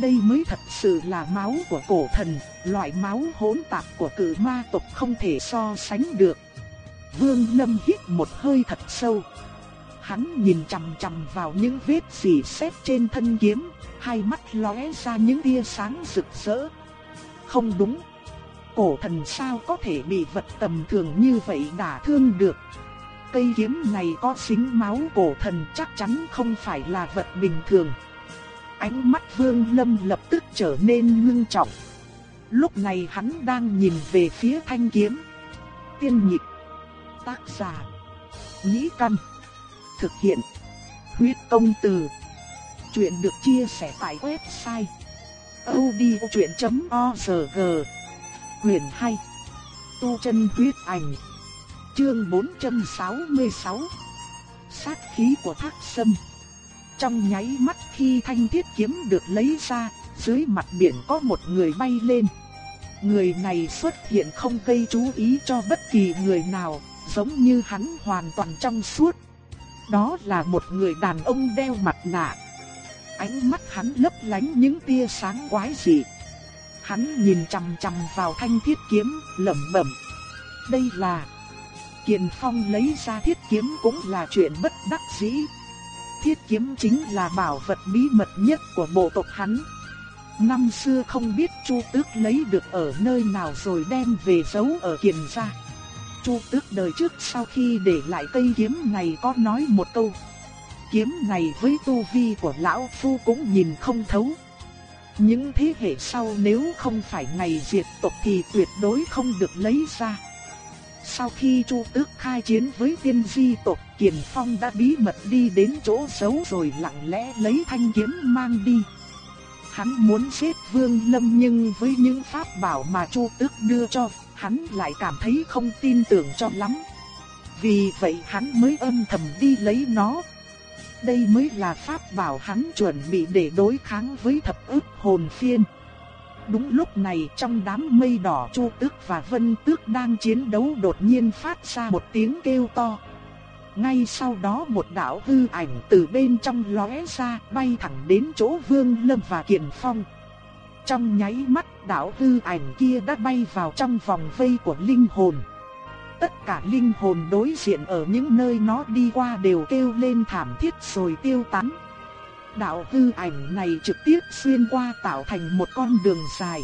Đây mới thật sự là máu của cổ thần, loại máu hỗn tạp của cự ma tộc không thể so sánh được. Vương Lâm hít một hơi thật sâu. Hắn nhìn chằm chằm vào những vết rỉ sét trên thân kiếm, hai mắt lóe ra những tia sáng rực rỡ. Không đúng, cổ thần sao có thể bị vật tầm thường như vậy đả thương được. Cây kiếm này có dính máu cổ thần chắc chắn không phải là vật bình thường. Ánh mắt Vương Lâm lập tức trở nên ngưng trọng. Lúc này hắn đang nhìn về phía thanh kiếm. Tiên nhịp. Tác giả. Nhĩ căn. Thực hiện. Huyết công từ. Chuyện được chia sẻ tại website. odchuyện.org Quyền 2. Tu chân huyết ảnh. Chương 466. Sát khí của thác sâm. Trong nháy mắt khi thanh thiết kiếm được lấy ra, dưới mặt biển có một người bay lên. Người này xuất hiện không gây chú ý cho bất kỳ người nào, giống như hắn hoàn toàn trong suốt. Đó là một người đàn ông đeo mặt nạ. Ánh mắt hắn lấp lánh những tia sáng quái dị. Hắn nhìn chằm chằm vào thanh thiết kiếm, lẩm bẩm. Đây là... Kiền Phong lấy ra thiết kiếm cũng là chuyện bất đắc dĩ. Thiết kiếm chính là bảo vật bí mật nhất của bộ tộc hắn. Năm xưa không biết Chu Tước lấy được ở nơi nào rồi đem về giấu ở Kiền gia. Chu Tước đời trước sau khi để lại cây kiếm này có nói một câu. Kiếm này với tu vi của lão phu cũng nhìn không thấu. Những thế hệ sau nếu không phải ngày diệt tộc thì tuyệt đối không được lấy ra. Sau khi Chu Tước khai chiến với tiên di tộc, Kiền Phong đã bí mật đi đến chỗ xấu rồi lặng lẽ lấy thanh kiếm mang đi. Hắn muốn giết Vương Lâm nhưng với những pháp bảo mà Chu Tước đưa cho, hắn lại cảm thấy không tin tưởng cho lắm. Vì vậy hắn mới âm thầm đi lấy nó. Đây mới là pháp bảo hắn chuẩn bị để đối kháng với thập ức hồn phiên. Đúng lúc này trong đám mây đỏ Chu Tước và Vân Tước đang chiến đấu đột nhiên phát ra một tiếng kêu to. Ngay sau đó một đạo hư ảnh từ bên trong lóe ra, bay thẳng đến chỗ Vương Lâm và Kiền Phong. Trong nháy mắt đạo hư ảnh kia đã bay vào trong vòng vây của linh hồn. Tất cả linh hồn đối diện ở những nơi nó đi qua đều kêu lên thảm thiết rồi tiêu tán. Đạo hư ảnh này trực tiếp xuyên qua tạo thành một con đường dài.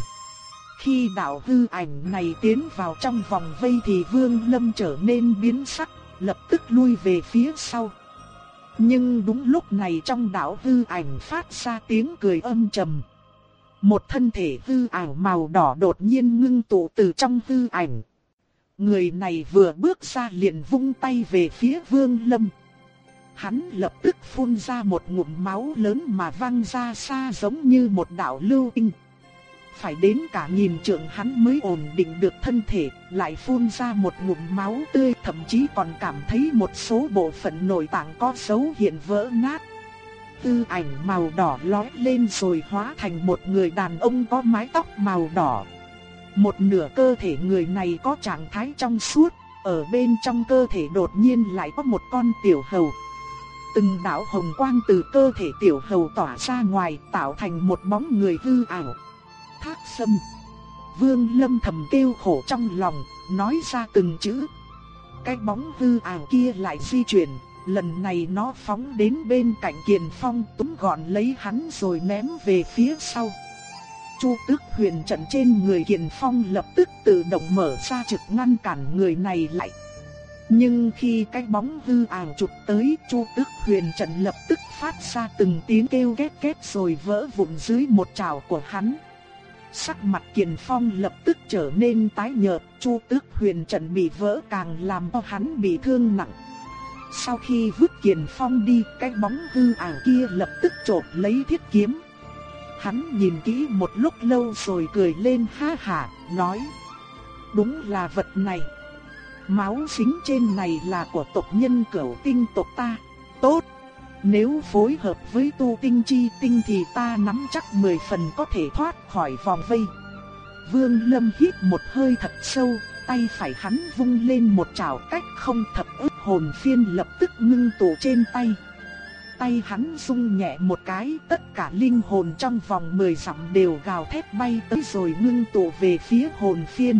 Khi đạo hư ảnh này tiến vào trong vòng vây thì Vương Lâm trở nên biến sắc, lập tức lui về phía sau. Nhưng đúng lúc này trong đạo hư ảnh phát ra tiếng cười âm trầm. Một thân thể hư ảo màu đỏ đột nhiên ngưng tụ từ trong hư ảnh. Người này vừa bước ra liền vung tay về phía Vương Lâm. Hắn lập tức phun ra một ngụm máu lớn mà văng ra xa giống như một đạo lưu tinh. Phải đến cả nhìn trượng hắn mới ổn định được thân thể, lại phun ra một ngụm máu tươi, thậm chí còn cảm thấy một số bộ phận nội tạng có dấu hiện vỡ nát. Tư ảnh màu đỏ lói lên rồi hóa thành một người đàn ông có mái tóc màu đỏ. Một nửa cơ thể người này có trạng thái trong suốt, ở bên trong cơ thể đột nhiên lại có một con tiểu hầu. Từng đạo hồng quang từ cơ thể tiểu hầu tỏa ra ngoài tạo thành một bóng người hư ảo. Thác sâm. Vương lâm thầm kêu khổ trong lòng, nói ra từng chữ. Cái bóng hư ảo kia lại di chuyển, lần này nó phóng đến bên cạnh kiền phong túm gọn lấy hắn rồi ném về phía sau. Chu tước huyền trận trên người kiền phong lập tức tự động mở ra trực ngăn cản người này lại. Nhưng khi cái bóng hư ảo chụp tới, Chu Tước Huyền trận lập tức phát ra từng tiếng kêu két két rồi vỡ vụn dưới một trào của hắn. Sắc mặt Kiền Phong lập tức trở nên tái nhợt, Chu Tước Huyền trận bị vỡ càng làm cho hắn bị thương nặng. Sau khi vứt Kiền Phong đi, cái bóng hư ảo kia lập tức chộp lấy thiết kiếm. Hắn nhìn kỹ một lúc lâu rồi cười lên ha hả, nói: "Đúng là vật này." Máu xính trên này là của tộc nhân cửu tinh tộc ta. Tốt! Nếu phối hợp với tu tinh chi tinh thì ta nắm chắc 10 phần có thể thoát khỏi vòng vây. Vương Lâm hít một hơi thật sâu, tay phải hắn vung lên một chảo cách không thập ức hồn phiên lập tức ngưng tụ trên tay. Tay hắn rung nhẹ một cái, tất cả linh hồn trong vòng 10 dặm đều gào thét bay tới rồi ngưng tụ về phía hồn phiên.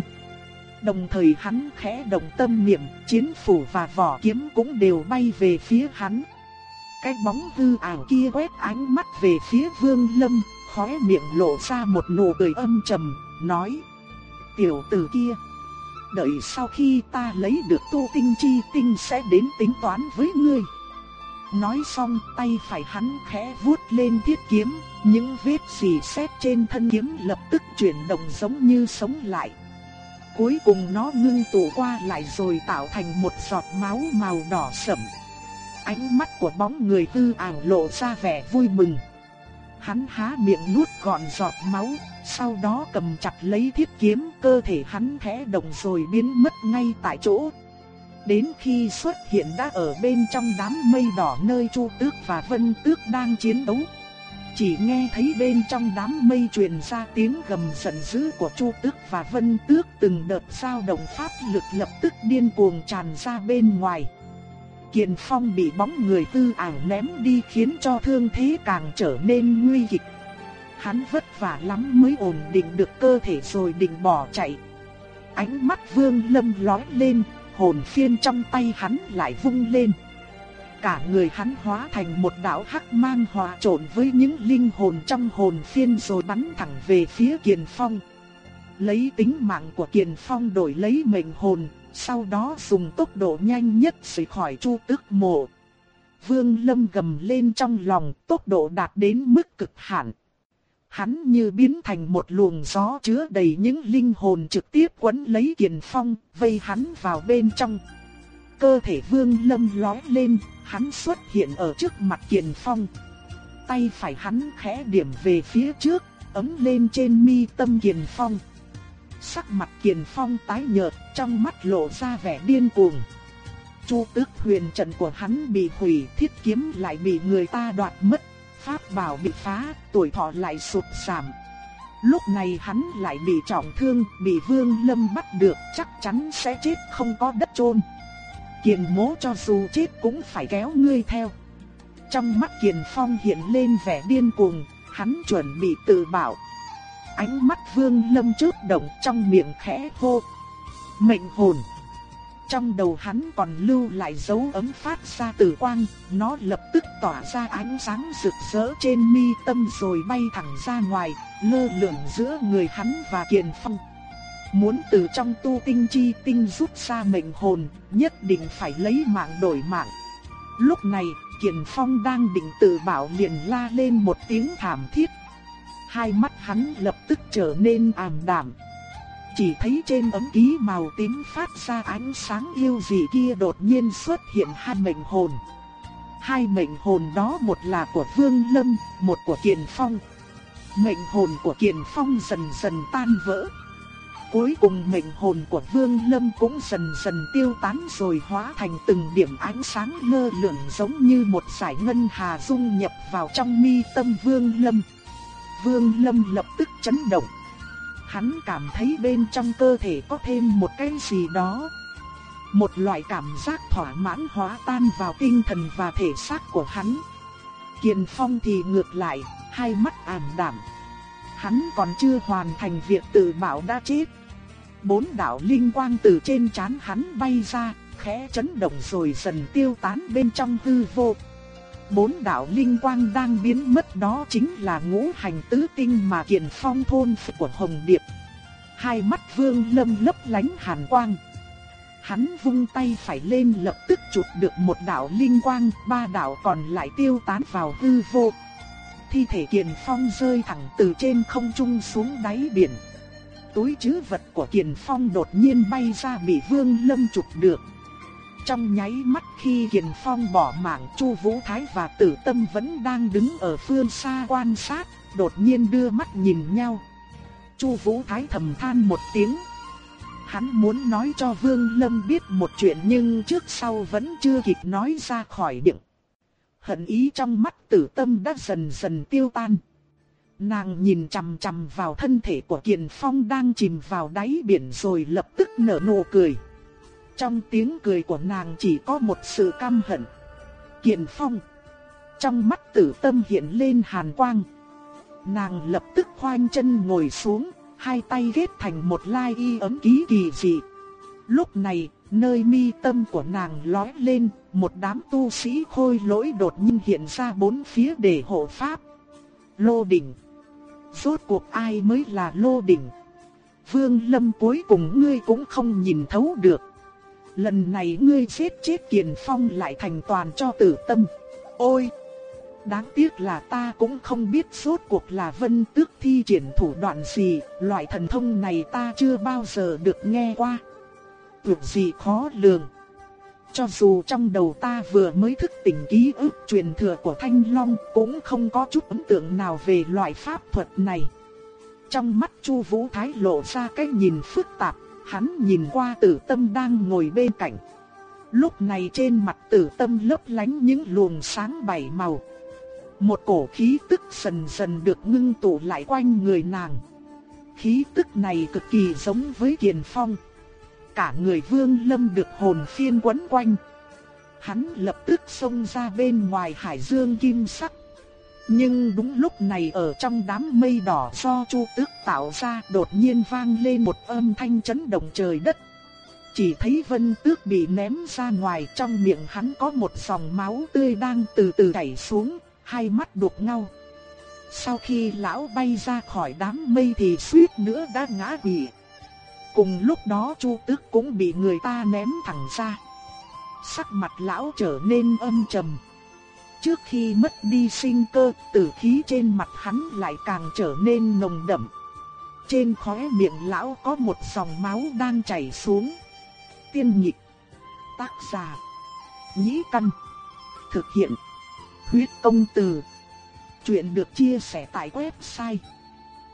Đồng thời hắn khẽ động tâm niệm, chiến phủ và vỏ kiếm cũng đều bay về phía hắn. Cái bóng hư ảo kia quét ánh mắt về phía Vương Lâm, khóe miệng lộ ra một nụ cười âm trầm, nói: "Tiểu tử kia, đợi sau khi ta lấy được tu tinh chi tinh sẽ đến tính toán với ngươi." Nói xong, tay phải hắn khẽ vuốt lên thiết kiếm, những vết xì xét trên thân kiếm lập tức chuyển động giống như sống lại. Cuối cùng nó ngưng tụ qua lại rồi tạo thành một giọt máu màu đỏ sẫm. Ánh mắt của bóng người tư ảo lộ ra vẻ vui mừng. Hắn há miệng nuốt gọn giọt máu, sau đó cầm chặt lấy thiết kiếm, cơ thể hắn khẽ động rồi biến mất ngay tại chỗ. Đến khi xuất hiện đã ở bên trong đám mây đỏ nơi Chu Tước và Vân Tước đang chiến đấu. chỉ nghe thấy bên trong đám mây truyền ra tiếng gầm giận dữ của Chu Tước và Vân Tước từng đợt sao động pháp lực lập tức điên cuồng tràn ra bên ngoài. Kiền Phong bị bóng người tư ảo ném đi khiến cho thương thế càng trở nên nguy kịch. Hắn vất vả lắm mới ổn định được cơ thể rồi định bỏ chạy. Ánh mắt Vương Lâm lóe lên, hồn phiên trong tay hắn lại vung lên cả người hắn hóa thành một đạo hắc mang hòa trộn với những linh hồn trong hồn phiên rồi bắn thẳng về phía Kiền Phong. Lấy tính mạng của Kiền Phong đổi lấy mệnh hồn, sau đó dùng tốc độ nhanh nhất rời khỏi chu tước mộ. Vương Lâm gầm lên trong lòng, tốc độ đạt đến mức cực hạn. Hắn như biến thành một luồng gió chứa đầy những linh hồn trực tiếp quấn lấy Kiền Phong, vây hắn vào bên trong. Cơ thể Vương Lâm lói lên, hắn xuất hiện ở trước mặt Kiền Phong. Tay phải hắn khẽ điểm về phía trước, ấm lên trên mi tâm Kiền Phong. Sắc mặt Kiền Phong tái nhợt, trong mắt lộ ra vẻ điên cuồng. Chu Tước Huyền trận của hắn bị hủy, thiết kiếm lại bị người ta đoạt mất, pháp bảo bị phá, tuổi thọ lại sụt giảm. Lúc này hắn lại bị trọng thương, bị Vương Lâm bắt được, chắc chắn sẽ chết không có đất chôn. Kiền mố cho dù chết cũng phải kéo ngươi theo. Trong mắt Kiền Phong hiện lên vẻ điên cuồng, hắn chuẩn bị tự bảo. Ánh mắt Vương Lâm chớp động trong miệng khẽ hô. Mệnh hồn. Trong đầu hắn còn lưu lại dấu ấm phát ra từ quang, nó lập tức tỏa ra ánh sáng rực rỡ trên mi tâm rồi bay thẳng ra ngoài, lơ lửng giữa người hắn và Kiền Phong. Muốn từ trong tu tinh chi tinh rút ra mệnh hồn, nhất định phải lấy mạng đổi mạng. Lúc này, Kiền Phong đang định tự bảo liền la lên một tiếng thảm thiết. Hai mắt hắn lập tức trở nên ảm đạm. Chỉ thấy trên ấm ký màu tím phát ra ánh sáng yêu dị kia đột nhiên xuất hiện hai mệnh hồn. Hai mệnh hồn đó một là của Vương Lâm, một của Kiền Phong. Mệnh hồn của Kiền Phong dần dần tan vỡ. Cuối cùng mệnh hồn của Vương Lâm cũng dần dần tiêu tán rồi hóa thành từng điểm ánh sáng lơ lửng giống như một sải ngân hà dung nhập vào trong mi tâm Vương Lâm. Vương Lâm lập tức chấn động. Hắn cảm thấy bên trong cơ thể có thêm một cái gì đó. Một loại cảm giác thỏa mãn hóa tan vào tinh thần và thể xác của hắn. Kiền Phong thì ngược lại, hai mắt ảm đạm. Hắn còn chưa hoàn thành việc tự bảo đã chết bốn đạo linh quang từ trên trán hắn bay ra, khẽ chấn động rồi dần tiêu tán bên trong hư vô. Bốn đạo linh quang đang biến mất đó chính là ngũ hành tứ tinh mà kiền phong thôn của Hồng Điệp. Hai mắt vương lâm lấp lánh hàn quang. Hắn vung tay phải lên lập tức chụp được một đạo linh quang, ba đạo còn lại tiêu tán vào hư vô. Thi thể kiền phong rơi thẳng từ trên không trung xuống đáy biển túi chứ vật của Kiền Phong đột nhiên bay ra bị Vương Lâm chụp được. Trong nháy mắt khi Kiền Phong bỏ mạng Chu Vũ Thái và Tử Tâm vẫn đang đứng ở phương xa quan sát, đột nhiên đưa mắt nhìn nhau. Chu Vũ Thái thầm than một tiếng. Hắn muốn nói cho Vương Lâm biết một chuyện nhưng trước sau vẫn chưa kịp nói ra khỏi miệng. Hận ý trong mắt Tử Tâm đã dần dần tiêu tan. Nàng nhìn chằm chằm vào thân thể của Kiền Phong đang chìm vào đáy biển rồi lập tức nở nụ cười. Trong tiếng cười của nàng chỉ có một sự căm hận. Kiền Phong. Trong mắt tử tâm hiện lên hàn quang. Nàng lập tức khoanh chân ngồi xuống, hai tay ghét thành một lai y ấm ký kỳ dị. Lúc này, nơi mi tâm của nàng lói lên, một đám tu sĩ khôi lỗi đột nhiên hiện ra bốn phía để hộ pháp. Lô đỉnh Rốt cuộc ai mới là lô đỉnh? Vương Lâm cuối cùng ngươi cũng không nhìn thấu được. Lần này ngươi giết chết Kiền Phong lại thành toàn cho tử tâm. Ôi! Đáng tiếc là ta cũng không biết suốt cuộc là vân tước thi triển thủ đoạn gì, loại thần thông này ta chưa bao giờ được nghe qua. Tuyệt gì khó lường. Cho dù trong đầu ta vừa mới thức tỉnh ký ức truyền thừa của Thanh Long cũng không có chút ấn tượng nào về loại pháp thuật này. Trong mắt Chu Vũ Thái lộ ra cái nhìn phức tạp, hắn nhìn qua tử tâm đang ngồi bên cạnh. Lúc này trên mặt tử tâm lấp lánh những luồng sáng bảy màu. Một cổ khí tức dần dần được ngưng tụ lại quanh người nàng. Khí tức này cực kỳ giống với Kiền Phong. Cả người Vương Lâm được hồn phiên quấn quanh. Hắn lập tức xông ra bên ngoài hải dương kim sắc. Nhưng đúng lúc này ở trong đám mây đỏ do Chu Tước tạo ra đột nhiên vang lên một âm thanh chấn động trời đất. Chỉ thấy Vân Tước bị ném ra ngoài trong miệng hắn có một dòng máu tươi đang từ từ chảy xuống, hai mắt đục ngầu. Sau khi lão bay ra khỏi đám mây thì suýt nữa đã ngã quỵ. Cùng lúc đó Chu Tước cũng bị người ta ném thẳng ra. Sắc mặt lão trở nên âm trầm. Trước khi mất đi sinh cơ, tử khí trên mặt hắn lại càng trở nên nồng đậm. Trên khóe miệng lão có một dòng máu đang chảy xuống. Tiên nhịp. Tác giả. Nhĩ căn. Thực hiện. Huyết công từ. Chuyện được chia sẻ tại website.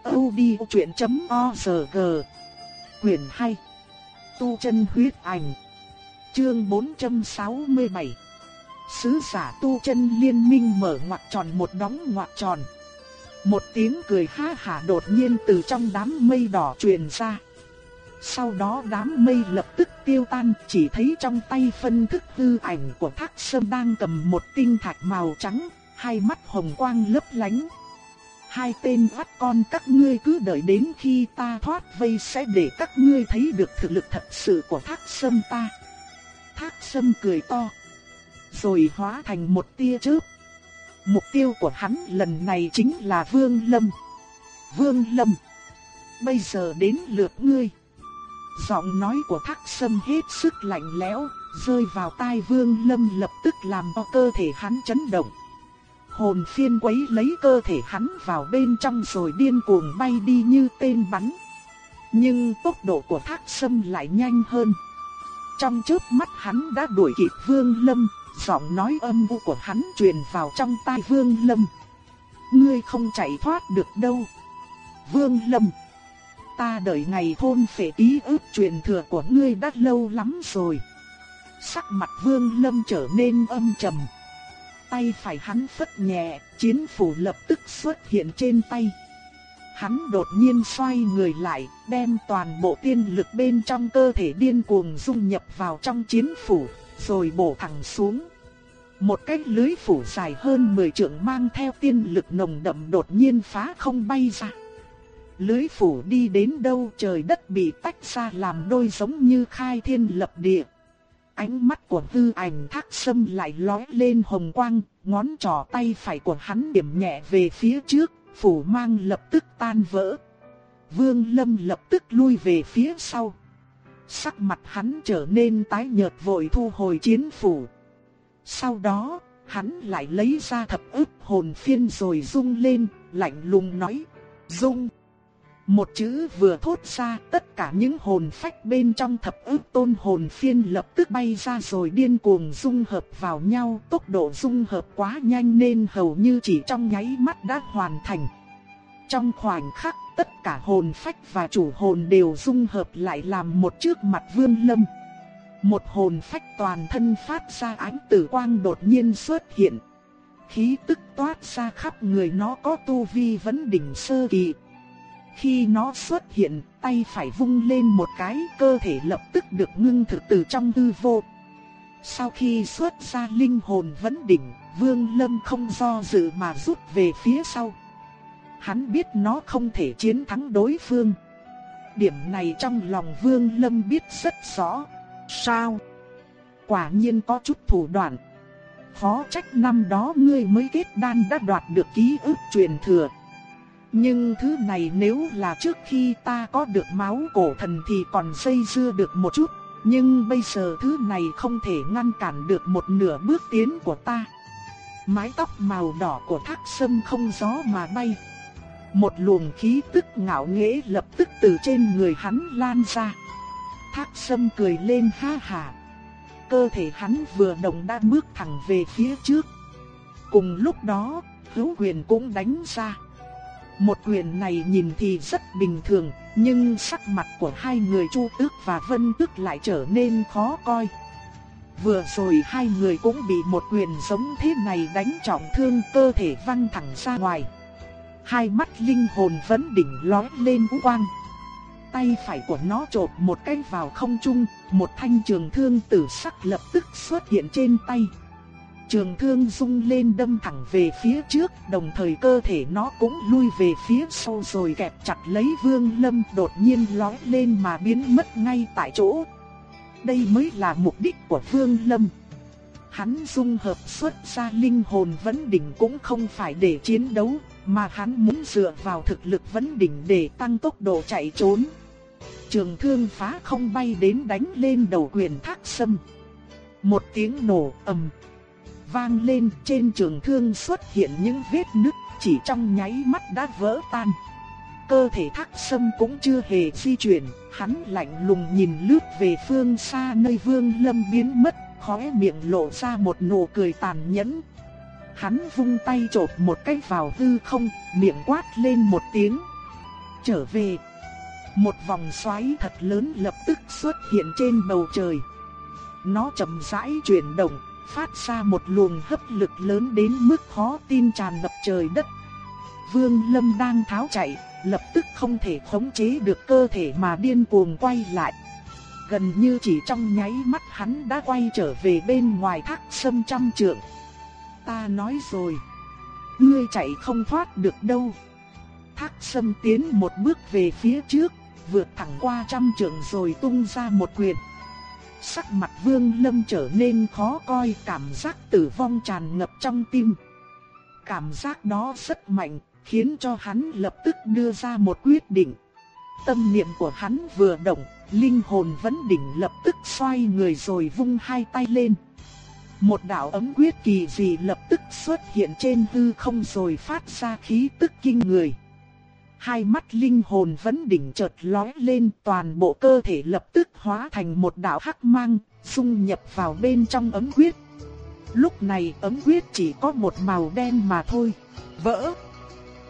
odchuyện.org Quyền 2 Tu chân huyết ảnh Chương 467 Sứ giả tu chân liên minh mở ngoặc tròn một đóng ngoặc tròn Một tiếng cười ha hả đột nhiên từ trong đám mây đỏ truyền ra Sau đó đám mây lập tức tiêu tan, Chỉ thấy trong tay phân thức hư ảnh của thác sâm đang cầm một tinh thạch màu trắng, Hai mắt hồng quang lấp lánh Hai tên oát con các ngươi cứ đợi đến khi ta thoát vây sẽ để các ngươi thấy được thực lực thật sự của thác sâm ta. Thác sâm cười to. Rồi hóa thành một tia chớp. Mục tiêu của hắn lần này chính là Vương Lâm. Vương Lâm. Bây giờ đến lượt ngươi. Giọng nói của thác sâm hết sức lạnh lẽo, rơi vào tai Vương Lâm lập tức làm cho cơ thể hắn chấn động hồn phiên quấy lấy cơ thể hắn vào bên trong rồi điên cuồng bay đi như tên bắn. Nhưng tốc độ của thác sâm lại nhanh hơn. Trong chớp mắt hắn đã đuổi kịp Vương Lâm, giọng nói âm u của hắn truyền vào trong tai Vương Lâm. Ngươi không chạy thoát được đâu. Vương Lâm, ta đợi ngày thôn phệ ký ức truyền thừa của ngươi đã lâu lắm rồi. Sắc mặt Vương Lâm trở nên âm trầm tay phải hắn phất nhẹ, chiến phủ lập tức xuất hiện trên tay. Hắn đột nhiên xoay người lại, đem toàn bộ tiên lực bên trong cơ thể điên cuồng dung nhập vào trong chiến phủ, rồi bổ thẳng xuống. Một cái lưới phủ dài hơn 10 trượng mang theo tiên lực nồng đậm đột nhiên phá không bay ra. Lưới phủ đi đến đâu trời đất bị tách ra làm đôi giống như khai thiên lập địa. Ánh mắt của tư ảnh thác sâm lại lói lên hồng quang, ngón trỏ tay phải của hắn điểm nhẹ về phía trước, phủ mang lập tức tan vỡ. Vương Lâm lập tức lui về phía sau. Sắc mặt hắn trở nên tái nhợt vội thu hồi chiến phủ. Sau đó, hắn lại lấy ra thập ức hồn phiên rồi rung lên, lạnh lùng nói, rung. Một chữ vừa thốt ra, tất cả những hồn phách bên trong thập ức tôn hồn phiên lập tức bay ra rồi điên cuồng dung hợp vào nhau. Tốc độ dung hợp quá nhanh nên hầu như chỉ trong nháy mắt đã hoàn thành. Trong khoảnh khắc, tất cả hồn phách và chủ hồn đều dung hợp lại làm một trước mặt vương lâm. Một hồn phách toàn thân phát ra ánh tử quang đột nhiên xuất hiện. Khí tức toát ra khắp người nó có tu vi vấn đỉnh sơ kỳ. Khi nó xuất hiện, tay phải vung lên một cái, cơ thể lập tức được ngưng thực từ trong hư vô. Sau khi xuất ra linh hồn vấn đỉnh, Vương Lâm không do dự mà rút về phía sau. Hắn biết nó không thể chiến thắng đối phương. Điểm này trong lòng Vương Lâm biết rất rõ. Sao? Quả nhiên có chút thủ đoạn. Khó trách năm đó ngươi mới kết đan đã đoạt được ký ức truyền thừa. Nhưng thứ này nếu là trước khi ta có được máu cổ thần thì còn xây dưa được một chút. Nhưng bây giờ thứ này không thể ngăn cản được một nửa bước tiến của ta. Mái tóc màu đỏ của thác sâm không gió mà bay. Một luồng khí tức ngạo nghễ lập tức từ trên người hắn lan ra. Thác sâm cười lên ha hà. Cơ thể hắn vừa động đã bước thẳng về phía trước. Cùng lúc đó, hữu quyền cũng đánh ra. Một quyền này nhìn thì rất bình thường, nhưng sắc mặt của hai người Chu Tước và Vân Tước lại trở nên khó coi. Vừa rồi hai người cũng bị một quyền giống thế này đánh trọng thương cơ thể văng thẳng ra ngoài. Hai mắt linh hồn vẫn đỉnh lói lên u quang. Tay phải của nó chộp một cái vào không trung, một thanh trường thương tử sắc lập tức xuất hiện trên tay. Trường thương rung lên đâm thẳng về phía trước, đồng thời cơ thể nó cũng lui về phía sau rồi kẹp chặt lấy Vương Lâm đột nhiên lói lên mà biến mất ngay tại chỗ. Đây mới là mục đích của Vương Lâm. Hắn dung hợp xuất ra linh hồn vấn đỉnh cũng không phải để chiến đấu, mà hắn muốn dựa vào thực lực vấn đỉnh để tăng tốc độ chạy trốn. Trường thương phá không bay đến đánh lên đầu quyền thác sâm. Một tiếng nổ ầm vang lên trên trường thương xuất hiện những vết nứt chỉ trong nháy mắt đã vỡ tan. Cơ thể thác sâm cũng chưa hề di chuyển, hắn lạnh lùng nhìn lướt về phương xa nơi vương lâm biến mất, khóe miệng lộ ra một nụ cười tàn nhẫn. Hắn vung tay chộp một cái vào hư không, miệng quát lên một tiếng. Trở về. Một vòng xoáy thật lớn lập tức xuất hiện trên bầu trời. Nó chậm rãi chuyển động, phát ra một luồng hấp lực lớn đến mức khó tin tràn ngập trời đất. Vương Lâm đang tháo chạy, lập tức không thể khống chế được cơ thể mà điên cuồng quay lại. Gần như chỉ trong nháy mắt hắn đã quay trở về bên ngoài thác sâm trăm trượng. Ta nói rồi, ngươi chạy không thoát được đâu. Thác sâm tiến một bước về phía trước, vượt thẳng qua trăm trượng rồi tung ra một quyền. Sắc mặt vương lâm trở nên khó coi cảm giác tử vong tràn ngập trong tim. Cảm giác đó rất mạnh, khiến cho hắn lập tức đưa ra một quyết định. Tâm niệm của hắn vừa động, linh hồn vẫn đỉnh lập tức xoay người rồi vung hai tay lên. Một đạo ấm quyết kỳ dị lập tức xuất hiện trên hư không rồi phát ra khí tức kinh người. Hai mắt linh hồn vẫn đỉnh chợt lóe lên toàn bộ cơ thể lập tức hóa thành một đạo hắc mang, xung nhập vào bên trong ấm quyết. Lúc này ấm quyết chỉ có một màu đen mà thôi. Vỡ!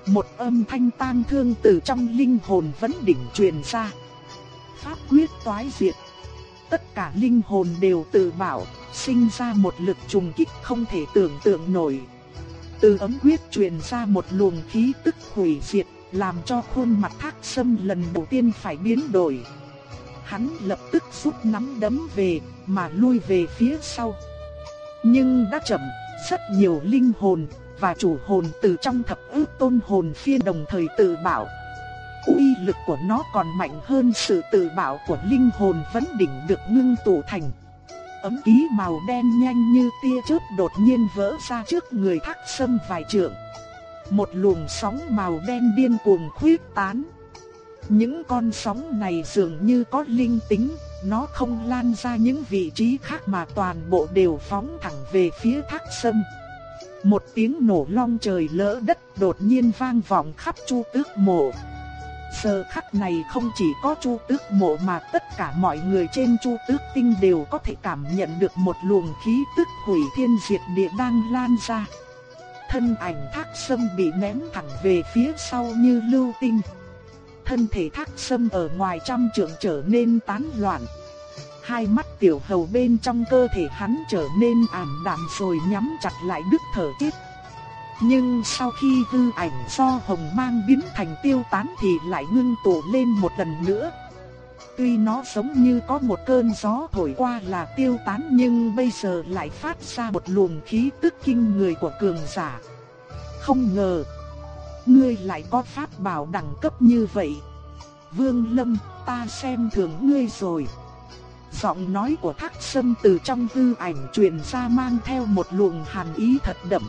Một âm thanh tang thương từ trong linh hồn vẫn đỉnh truyền ra. Pháp quyết toái diệt. Tất cả linh hồn đều tự bảo, sinh ra một lực trùng kích không thể tưởng tượng nổi. Từ ấm quyết truyền ra một luồng khí tức hủy diệt làm cho khuôn mặt thác sâm lần đầu tiên phải biến đổi. Hắn lập tức rút nắm đấm về, mà lui về phía sau. Nhưng đã chậm, rất nhiều linh hồn và chủ hồn từ trong thập ước tôn hồn phiên đồng thời tự bảo. uy lực của nó còn mạnh hơn sự tự bảo của linh hồn vẫn đỉnh được ngưng tụ thành. Ấm ký màu đen nhanh như tia chớp đột nhiên vỡ ra trước người thác sâm vài trượng. Một luồng sóng màu đen điên cuồng khuyết tán. Những con sóng này dường như có linh tính, nó không lan ra những vị trí khác mà toàn bộ đều phóng thẳng về phía thác sâm. Một tiếng nổ long trời lỡ đất đột nhiên vang vọng khắp chu tước mộ. Giờ khắc này không chỉ có chu tước mộ mà tất cả mọi người trên chu tước tinh đều có thể cảm nhận được một luồng khí tức hủy thiên diệt địa đang lan ra thân ảnh thác sâm bị ném thẳng về phía sau như lưu tinh. Thân thể thác sâm ở ngoài trăm trượng trở nên tán loạn. Hai mắt tiểu hầu bên trong cơ thể hắn trở nên ảm đạm rồi nhắm chặt lại đứt thở chết. Nhưng sau khi hư ảnh do hồng mang biến thành tiêu tán thì lại ngưng tụ lên một lần nữa. Tuy nó giống như có một cơn gió thổi qua là tiêu tán nhưng bây giờ lại phát ra một luồng khí tức kinh người của cường giả. Không ngờ, ngươi lại có pháp bảo đẳng cấp như vậy. Vương Lâm, ta xem thường ngươi rồi. Giọng nói của Thác Sâm từ trong hư ảnh truyền ra mang theo một luồng hàn ý thật đậm.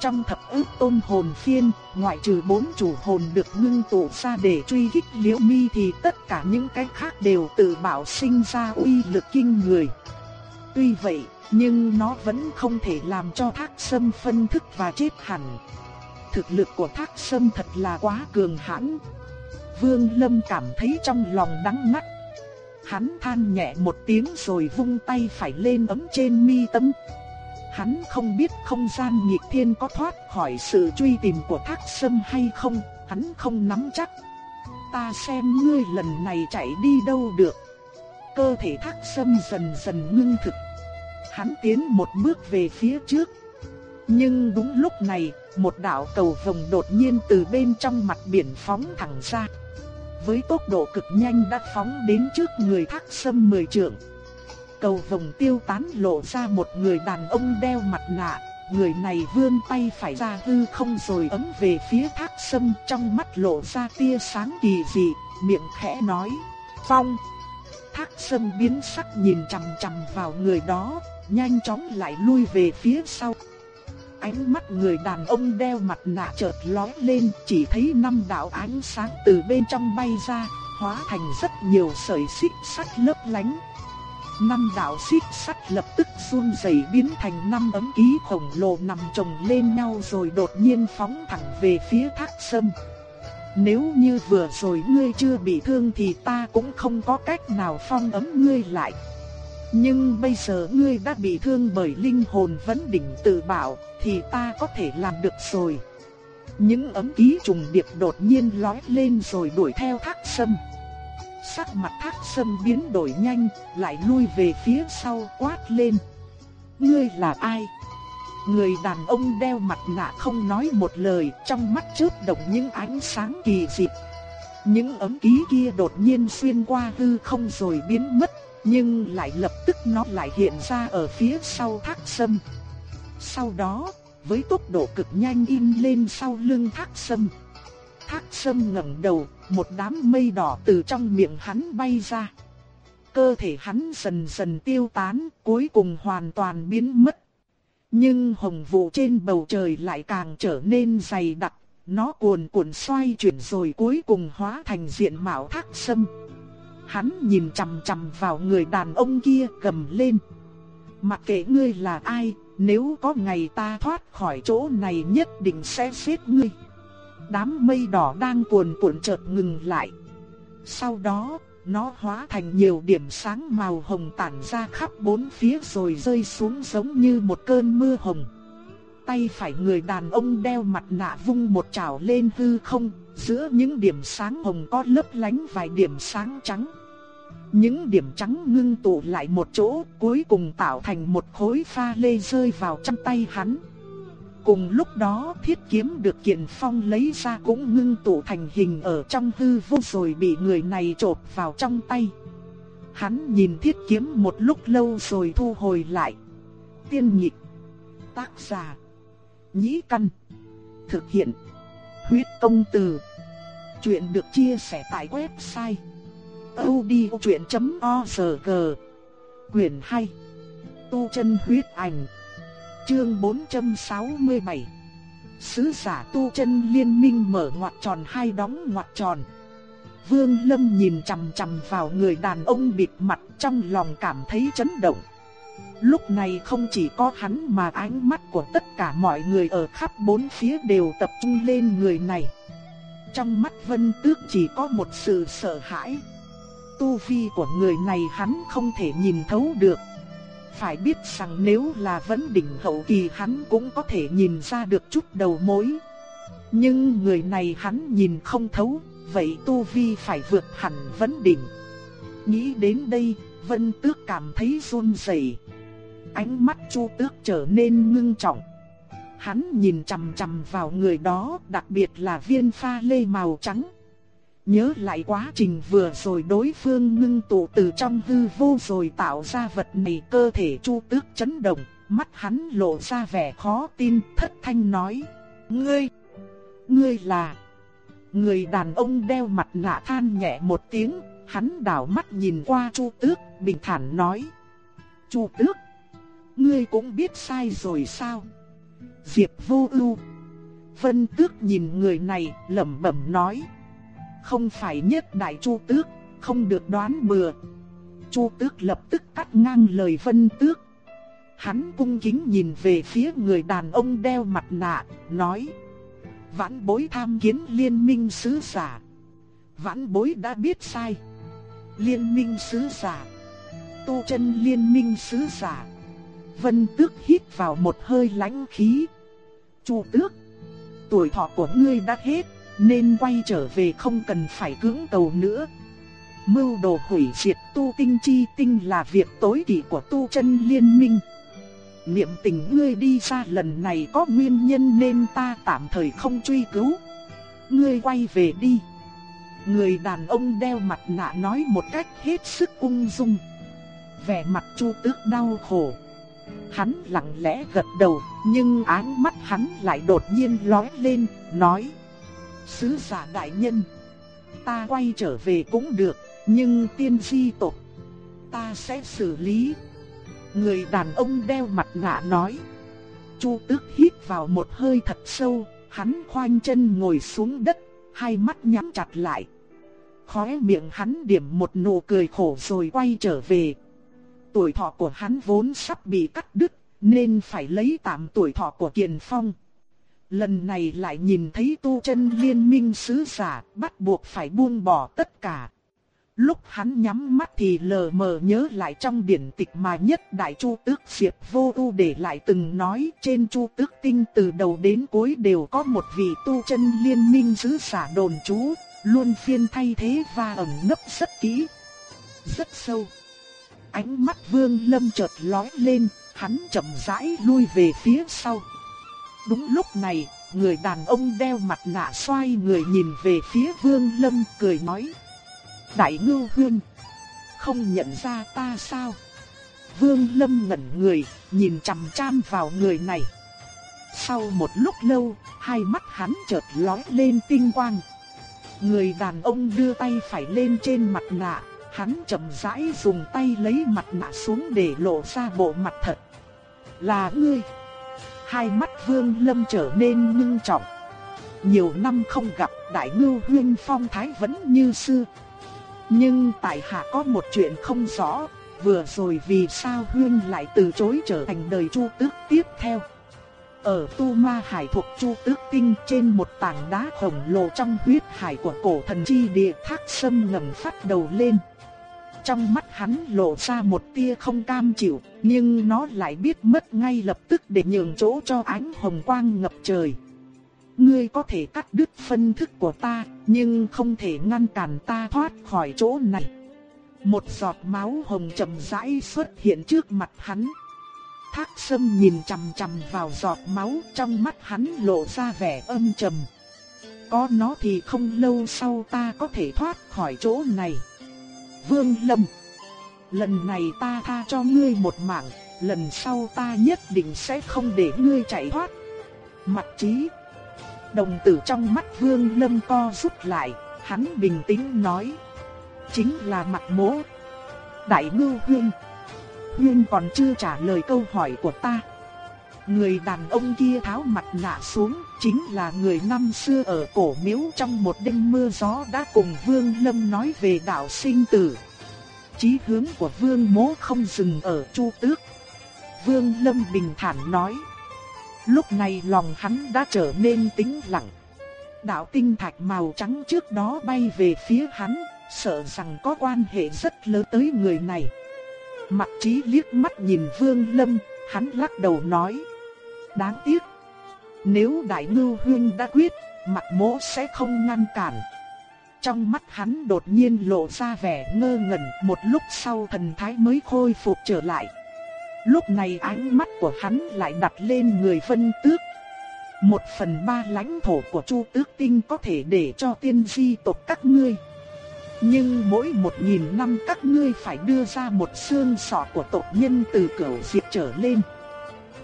Trong thập ước tôn hồn phiên, ngoại trừ bốn chủ hồn được ngưng tụ ra để truy kích liễu mi thì tất cả những cái khác đều tự bảo sinh ra uy lực kinh người. Tuy vậy, nhưng nó vẫn không thể làm cho thác sâm phân thức và chết hẳn. Thực lực của thác sâm thật là quá cường hãn. Vương Lâm cảm thấy trong lòng đắng ngắt. Hắn than nhẹ một tiếng rồi vung tay phải lên ấm trên mi tâm. Hắn không biết không gian nhịp thiên có thoát khỏi sự truy tìm của thác sâm hay không, hắn không nắm chắc. Ta xem ngươi lần này chạy đi đâu được. Cơ thể thác sâm dần dần ngưng thực. Hắn tiến một bước về phía trước. Nhưng đúng lúc này, một đạo cầu vồng đột nhiên từ bên trong mặt biển phóng thẳng ra. Với tốc độ cực nhanh đã phóng đến trước người thác sâm mười trượng. Cầu vồng tiêu tán lộ ra một người đàn ông đeo mặt nạ, người này vươn tay phải ra hư không rồi ấm về phía thác sâm trong mắt lộ ra tia sáng kỳ dị, miệng khẽ nói, phong. Thác sâm biến sắc nhìn chằm chằm vào người đó, nhanh chóng lại lui về phía sau. Ánh mắt người đàn ông đeo mặt nạ chợt lóe lên, chỉ thấy năm đạo ánh sáng từ bên trong bay ra, hóa thành rất nhiều sợi xích sắt lấp lánh. Năm đạo xích sắt lập tức run rẩy biến thành năm ấm ký khổng lồ nằm chồng lên nhau rồi đột nhiên phóng thẳng về phía thác sâm. Nếu như vừa rồi ngươi chưa bị thương thì ta cũng không có cách nào phong ấm ngươi lại. Nhưng bây giờ ngươi đã bị thương bởi linh hồn vấn đỉnh tự bảo, thì ta có thể làm được rồi. Những ấm ký trùng điệp đột nhiên lói lên rồi đuổi theo thác sâm. Sắc mặt thác sâm biến đổi nhanh, lại lui về phía sau quát lên. Ngươi là ai? Người đàn ông đeo mặt nạ không nói một lời, trong mắt chớp động những ánh sáng kỳ dị. Những ấm ký kia đột nhiên xuyên qua hư không rồi biến mất, nhưng lại lập tức nó lại hiện ra ở phía sau thác sâm. Sau đó, với tốc độ cực nhanh in lên sau lưng thác sâm. Thác sâm ngẩng đầu, một đám mây đỏ từ trong miệng hắn bay ra. Cơ thể hắn dần dần tiêu tán, cuối cùng hoàn toàn biến mất. Nhưng hồng vụ trên bầu trời lại càng trở nên dày đặc, nó cuồn cuộn xoay chuyển rồi cuối cùng hóa thành diện mạo thác sâm. Hắn nhìn chằm chằm vào người đàn ông kia gầm lên. Mặc kệ ngươi là ai, nếu có ngày ta thoát khỏi chỗ này nhất định sẽ giết ngươi. Đám mây đỏ đang cuồn cuộn chợt ngừng lại. Sau đó, nó hóa thành nhiều điểm sáng màu hồng tản ra khắp bốn phía rồi rơi xuống giống như một cơn mưa hồng. Tay phải người đàn ông đeo mặt nạ vung một chảo lên hư không, giữa những điểm sáng hồng có lấp lánh vài điểm sáng trắng. Những điểm trắng ngưng tụ lại một chỗ, cuối cùng tạo thành một khối pha lê rơi vào trong tay hắn. Cùng lúc đó, thiết kiếm được Kiện Phong lấy ra cũng ngưng tụ thành hình ở trong hư vô rồi bị người này trộp vào trong tay. Hắn nhìn thiết kiếm một lúc lâu rồi thu hồi lại. Tiên nhịp. Tác giả. Nhĩ căn. Thực hiện. Huyết công từ. Chuyện được chia sẻ tại website. odchuyện.org quyển 2. Tu chân huyết ảnh Chương 467 Sứ giả tu chân liên minh mở ngoặt tròn hai đóng ngoặt tròn. Vương Lâm nhìn chằm chằm vào người đàn ông bịt mặt trong lòng cảm thấy chấn động. Lúc này không chỉ có hắn mà ánh mắt của tất cả mọi người ở khắp bốn phía đều tập trung lên người này. Trong mắt Vân Tước chỉ có một sự sợ hãi. Tu vi của người này hắn không thể nhìn thấu được. Phải biết rằng nếu là vấn đỉnh hậu kỳ hắn cũng có thể nhìn ra được chút đầu mối. Nhưng người này hắn nhìn không thấu, vậy Tu Vi phải vượt hẳn vấn đỉnh. Nghĩ đến đây, Vân Tước cảm thấy run rẩy. Ánh mắt Chu Tước trở nên ngưng trọng. Hắn nhìn chằm chằm vào người đó, đặc biệt là viên pha lê màu trắng. Nhớ lại quá trình vừa rồi đối phương ngưng tụ từ trong hư vô rồi tạo ra vật này cơ thể chu tước chấn động, mắt hắn lộ ra vẻ khó tin thất thanh nói. Ngươi, ngươi là... Người đàn ông đeo mặt nạ than nhẹ một tiếng, hắn đảo mắt nhìn qua chu tước, bình thản nói. Chu tước, ngươi cũng biết sai rồi sao? Diệp vô ưu. Vân tước nhìn người này lẩm bẩm nói. Không phải nhất đại chu tước, không được đoán bừa. Chu tước lập tức cắt ngang lời vân tước. Hắn cung kính nhìn về phía người đàn ông đeo mặt nạ, nói. Vãn bối tham kiến liên minh sứ giả. Vãn bối đã biết sai. Liên minh sứ giả. Tu chân liên minh sứ giả. Vân tước hít vào một hơi lãnh khí. Chu tước. Tuổi thọ của ngươi đã hết nên quay trở về không cần phải cưỡng cầu nữa. mưu đồ hủy diệt tu tinh chi tinh là việc tối kỵ của tu chân liên minh. Niệm tình ngươi đi ra lần này có nguyên nhân nên ta tạm thời không truy cứu. Ngươi quay về đi. Người đàn ông đeo mặt nạ nói một cách hết sức ung dung. Vẻ mặt chu tước đau khổ. Hắn lặng lẽ gật đầu, nhưng áng mắt hắn lại đột nhiên lóe lên, nói. Sứ giả đại nhân, ta quay trở về cũng được, nhưng tiên di tộc, ta sẽ xử lý. Người đàn ông đeo mặt nạ nói. Chu tước hít vào một hơi thật sâu, hắn khoanh chân ngồi xuống đất, hai mắt nhắm chặt lại. Khóe miệng hắn điểm một nụ cười khổ rồi quay trở về. Tuổi thọ của hắn vốn sắp bị cắt đứt, nên phải lấy tạm tuổi thọ của Kiền Phong. Lần này lại nhìn thấy tu chân liên minh sứ giả, bắt buộc phải buông bỏ tất cả. Lúc hắn nhắm mắt thì lờ mờ nhớ lại trong điển tịch mà nhất đại chu tước diệp vô tu để lại từng nói trên chu tước tinh từ đầu đến cuối đều có một vị tu chân liên minh sứ giả đồn trú, luôn phiên thay thế và ẩn nấp rất kỹ, rất sâu. Ánh mắt vương lâm chợt lóe lên, hắn chậm rãi lui về phía sau. Đúng lúc này, người đàn ông đeo mặt nạ xoay người nhìn về phía vương lâm cười nói. Đại ngưu hương, không nhận ra ta sao? Vương lâm ngẩn người, nhìn chằm chằm vào người này. Sau một lúc lâu, hai mắt hắn chợt lóe lên tinh quang. Người đàn ông đưa tay phải lên trên mặt nạ, hắn chậm rãi dùng tay lấy mặt nạ xuống để lộ ra bộ mặt thật. Là ngươi. Hai mắt vương lâm trở nên ngưng trọng. Nhiều năm không gặp đại ngưu huyên phong thái vẫn như xưa. Nhưng tại hạ có một chuyện không rõ, vừa rồi vì sao huyên lại từ chối trở thành đời chu tước tiếp theo. Ở Tu Ma Hải thuộc Chu Tước Tinh trên một tảng đá khổng lồ trong huyết hải của cổ thần chi địa thác sâm ngầm phát đầu lên. Trong mắt hắn lộ ra một tia không cam chịu, nhưng nó lại biết mất ngay lập tức để nhường chỗ cho ánh hồng quang ngập trời. Ngươi có thể cắt đứt phân thức của ta, nhưng không thể ngăn cản ta thoát khỏi chỗ này. Một giọt máu hồng chậm rãi xuất hiện trước mặt hắn. Thác sâm nhìn chằm chằm vào giọt máu trong mắt hắn lộ ra vẻ âm trầm. Có nó thì không lâu sau ta có thể thoát khỏi chỗ này. Vương Lâm Lần này ta tha cho ngươi một mạng, lần sau ta nhất định sẽ không để ngươi chạy thoát. Mặt trí Đồng tử trong mắt Vương Lâm co rút lại, hắn bình tĩnh nói. Chính là mặt mố. Đại ngư huyên. Huyên còn chưa trả lời câu hỏi của ta. Người đàn ông kia tháo mặt nạ xuống, chính là người năm xưa ở cổ miếu trong một đêm mưa gió đã cùng Vương Lâm nói về đạo sinh tử. Chí hướng của Vương Mỗ không dừng ở Chu Tước. Vương Lâm bình thản nói. Lúc này lòng hắn đã trở nên tĩnh lặng. Đạo tinh thạch màu trắng trước đó bay về phía hắn, sợ rằng có quan hệ rất lớn tới người này. mặt trí liếc mắt nhìn Vương Lâm, hắn lắc đầu nói. Đáng tiếc. Nếu Đại Ngưu Huyên đã quyết, mặt mỗ sẽ không ngăn cản. Trong mắt hắn đột nhiên lộ ra vẻ ngơ ngẩn, một lúc sau thần thái mới khôi phục trở lại. Lúc này ánh mắt của hắn lại đặt lên người Vân Tước. Một phần ba lãnh thổ của Chu Tước Tinh có thể để cho tiên di tộc các ngươi. Nhưng mỗi một nghìn năm các ngươi phải đưa ra một xương sọ của tộc nhân từ cửu diệt trở lên.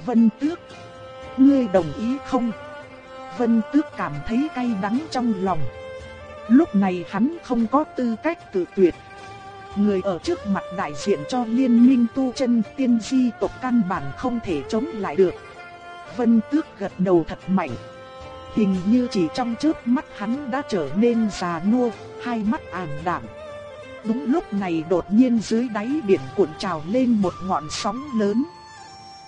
Vân Tước, ngươi đồng ý không? Vân Tước cảm thấy cay đắng trong lòng. Lúc này hắn không có tư cách tự tuyệt. Người ở trước mặt đại diện cho liên minh tu chân tiên di tộc căn bản không thể chống lại được. Vân Tước gật đầu thật mạnh. Hình như chỉ trong chớp mắt hắn đã trở nên già nua, hai mắt ảm đạm. Đúng lúc này đột nhiên dưới đáy biển cuộn trào lên một ngọn sóng lớn.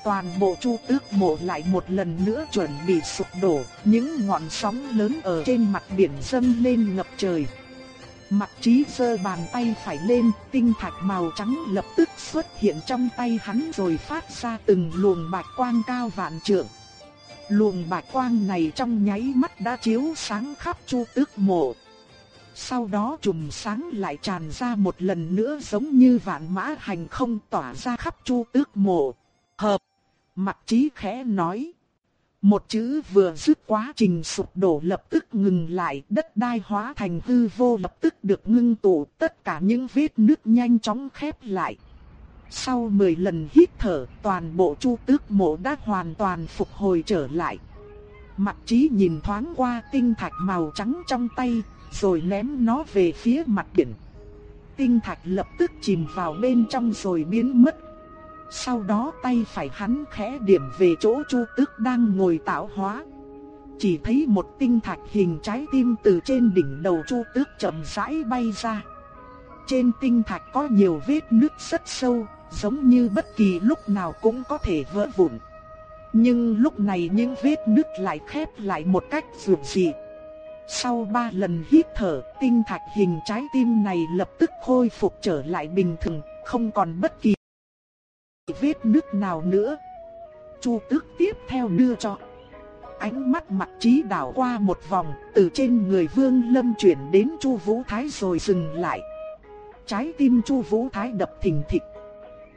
Toàn bộ chu tước mộ lại một lần nữa chuẩn bị sụp đổ, những ngọn sóng lớn ở trên mặt biển dâng lên ngập trời. Mặt trí sơ bàn tay phải lên, tinh thạch màu trắng lập tức xuất hiện trong tay hắn rồi phát ra từng luồng bạch quang cao vạn trượng. Luồng bạch quang này trong nháy mắt đã chiếu sáng khắp chu tước mộ. Sau đó chùm sáng lại tràn ra một lần nữa giống như vạn mã hành không tỏa ra khắp chu tước mộ. Hợp. Mặt trí khẽ nói. Một chữ vừa dứt quá trình sụp đổ lập tức ngừng lại, đất đai hóa thành hư vô lập tức được ngưng tụ, tất cả những vết nước nhanh chóng khép lại. Sau 10 lần hít thở, toàn bộ chu tước mộ đã hoàn toàn phục hồi trở lại. Mặt trí nhìn thoáng qua tinh thạch màu trắng trong tay, rồi ném nó về phía mặt biển. Tinh thạch lập tức chìm vào bên trong rồi biến mất. Sau đó tay phải hắn khẽ điểm về chỗ Chu Tước đang ngồi tạo hóa. Chỉ thấy một tinh thạch hình trái tim từ trên đỉnh đầu Chu Tước chậm rãi bay ra. Trên tinh thạch có nhiều vết nứt rất sâu, giống như bất kỳ lúc nào cũng có thể vỡ vụn. Nhưng lúc này những vết nứt lại khép lại một cách dường dị. Sau ba lần hít thở, tinh thạch hình trái tim này lập tức khôi phục trở lại bình thường, không còn bất kỳ vết nước nào nữa. Chu Tước tiếp theo đưa cho. Ánh mắt mặt trí đảo qua một vòng, từ trên người Vương Lâm chuyển đến Chu Vũ Thái rồi dừng lại. Trái tim Chu Vũ Thái đập thình thịch.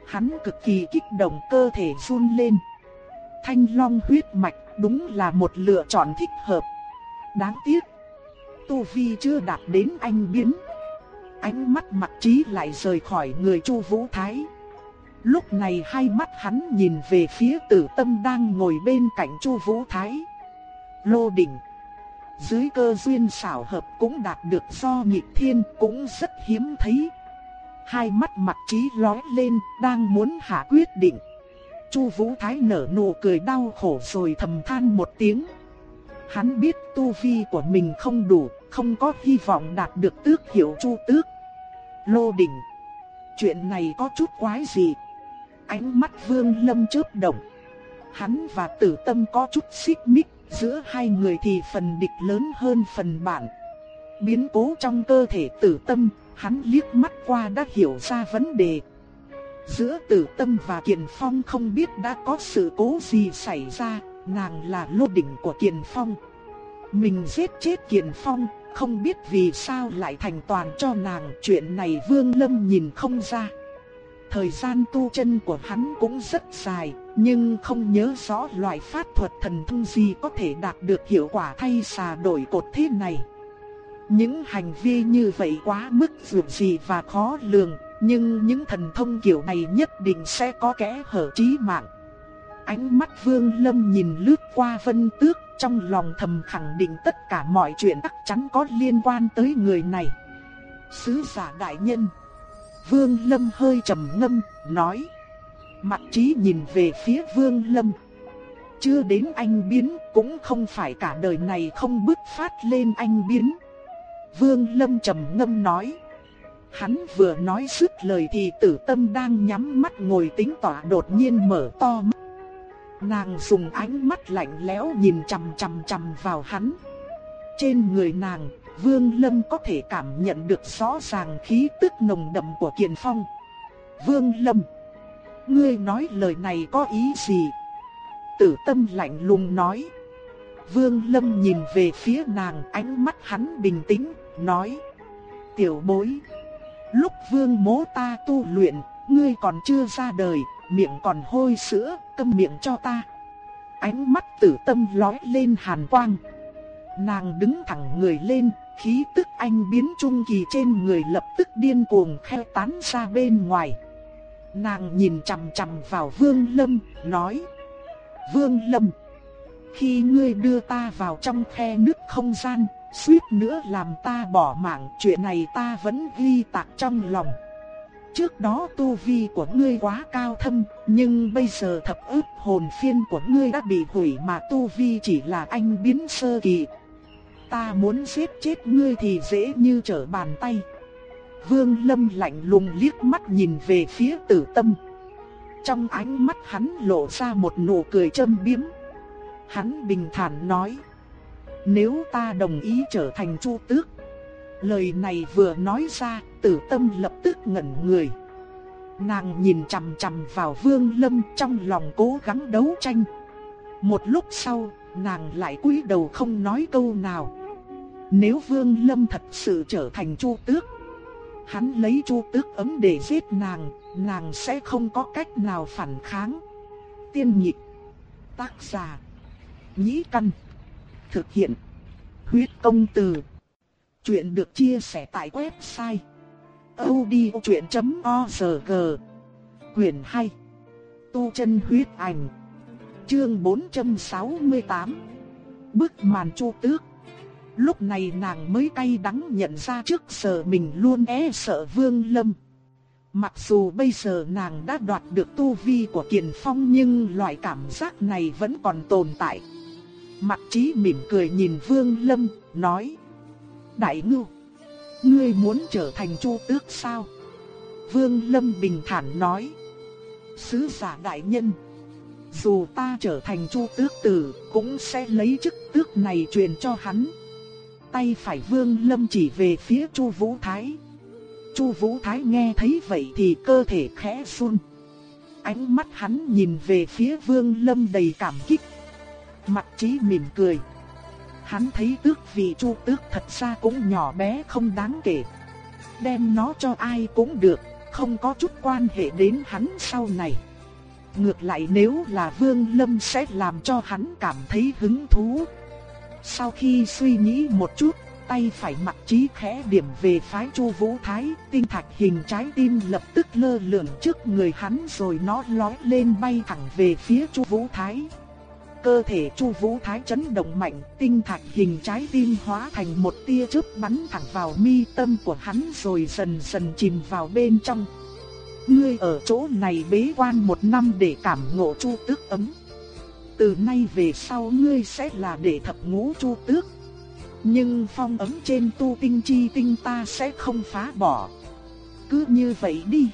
Hắn cực kỳ kích động cơ thể run lên. Thanh long huyết mạch đúng là một lựa chọn thích hợp. Đáng tiếc, Tu Vi chưa đạt đến anh biến. Ánh mắt mặt trí lại rời khỏi người Chu Vũ Thái. Lúc này hai mắt hắn nhìn về phía tử tâm đang ngồi bên cạnh Chu Vũ Thái. Lô đỉnh. Dưới cơ duyên xảo hợp cũng đạt được do nhịp thiên cũng rất hiếm thấy. Hai mắt mặt trí lóe lên đang muốn hạ quyết định. Chu Vũ Thái nở nụ cười đau khổ rồi thầm than một tiếng. Hắn biết tu vi của mình không đủ, không có hy vọng đạt được tước hiệu Chu Tước. Lô đỉnh. Chuyện này có chút quái gì? Ánh mắt Vương Lâm chớp động. Hắn và Tử Tâm có chút xích mích, giữa hai người thì phần địch lớn hơn phần bạn. Biến cố trong cơ thể Tử Tâm, hắn liếc mắt qua đã hiểu ra vấn đề. Giữa Tử Tâm và Kiền Phong không biết đã có sự cố gì xảy ra, nàng là lô đỉnh của Kiền Phong. Mình giết chết Kiền Phong, không biết vì sao lại thành toàn cho nàng, chuyện này Vương Lâm nhìn không ra. Thời gian tu chân của hắn cũng rất dài, nhưng không nhớ rõ loại pháp thuật thần thông gì có thể đạt được hiệu quả thay xà đổi cột thế này. Những hành vi như vậy quá mức dường gì và khó lường, nhưng những thần thông kiểu này nhất định sẽ có kẽ hở chí mạng. Ánh mắt Vương Lâm nhìn lướt qua Vân Tước, trong lòng thầm khẳng định tất cả mọi chuyện chắc chắn có liên quan tới người này. Sứ giả đại nhân Vương Lâm hơi trầm ngâm, nói. Mặt trí nhìn về phía Vương Lâm. Chưa đến anh biến, cũng không phải cả đời này không bứt phát lên anh biến. Vương Lâm trầm ngâm nói. Hắn vừa nói dứt lời thì tử tâm đang nhắm mắt ngồi tính tỏa đột nhiên mở to mắt. Nàng dùng ánh mắt lạnh lẽo nhìn chằm chằm chằm vào hắn. Trên người nàng Vương Lâm có thể cảm nhận được rõ ràng khí tức nồng đậm của Kiền Phong. Vương Lâm, ngươi nói lời này có ý gì? Tử tâm lạnh lùng nói. Vương Lâm nhìn về phía nàng ánh mắt hắn bình tĩnh, nói. Tiểu bối, lúc vương mố ta tu luyện, ngươi còn chưa ra đời, miệng còn hôi sữa, câm miệng cho ta. Ánh mắt tử tâm lói lên hàn quang. Nàng đứng thẳng người lên, khí tức anh biến trung kỳ trên người lập tức điên cuồng kheo tán ra bên ngoài. Nàng nhìn chằm chằm vào Vương Lâm, nói: "Vương Lâm, khi ngươi đưa ta vào trong khe nước không gian, suýt nữa làm ta bỏ mạng, chuyện này ta vẫn ghi tạc trong lòng." Trước đó tu vi của ngươi quá cao thâm, nhưng bây giờ thập ức hồn phiên của ngươi đã bị hủy mà tu vi chỉ là anh biến sơ kỳ, ta muốn giết chết ngươi thì dễ như trở bàn tay. Vương Lâm lạnh lùng liếc mắt nhìn về phía tử tâm. Trong ánh mắt hắn lộ ra một nụ cười châm biếm. Hắn bình thản nói. Nếu ta đồng ý trở thành chu tước. Lời này vừa nói ra, tử tâm lập tức ngẩn người. Nàng nhìn chằm chằm vào Vương Lâm trong lòng cố gắng đấu tranh. Một lúc sau, nàng lại cúi đầu không nói câu nào. Nếu Vương Lâm thật sự trở thành Chu Tước, hắn lấy Chu Tước ấm để giết nàng, nàng sẽ không có cách nào phản kháng. Tiên nhị tác giả, nhĩ căn, thực hiện, huyết công từ. Chuyện được chia sẻ tại website odchuyện.org Quyền 2 Tu chân huyết ảnh Chương 468 Bức màn chu tước Lúc này nàng mới cay đắng nhận ra trước giờ mình luôn e sợ Vương Lâm. Mặc dù bây giờ nàng đã đoạt được tu vi của Kiền Phong nhưng loại cảm giác này vẫn còn tồn tại. Mặc trí mỉm cười nhìn Vương Lâm, nói Đại ngưu, ngươi muốn trở thành chu tước sao? Vương Lâm bình thản nói Sứ giả đại nhân Dù ta trở thành chu tước tử cũng sẽ lấy chức tước này truyền cho hắn tay phải Vương Lâm chỉ về phía Chu Vũ Thái. Chu Vũ Thái nghe thấy vậy thì cơ thể khẽ run. Ánh mắt hắn nhìn về phía Vương Lâm đầy cảm kích. Mặt trí mỉm cười. Hắn thấy tước vị Chu tước thật ra cũng nhỏ bé không đáng kể. Đem nó cho ai cũng được, không có chút quan hệ đến hắn sau này. Ngược lại nếu là Vương Lâm sẽ làm cho hắn cảm thấy hứng thú. Sau khi suy nghĩ một chút, tay phải mặt trí khẽ điểm về phái Chu Vũ Thái, tinh thạch hình trái tim lập tức lơ lửng trước người hắn rồi nó lói lên bay thẳng về phía Chu Vũ Thái. Cơ thể Chu Vũ Thái chấn động mạnh, tinh thạch hình trái tim hóa thành một tia chớp bắn thẳng vào mi tâm của hắn rồi dần dần chìm vào bên trong. Ngươi ở chỗ này bế quan một năm để cảm ngộ Chu Tước ấm từ nay về sau ngươi sẽ là đệ thập ngũ chu tước. Nhưng phong ấm trên tu tinh chi tinh ta sẽ không phá bỏ. Cứ như vậy đi.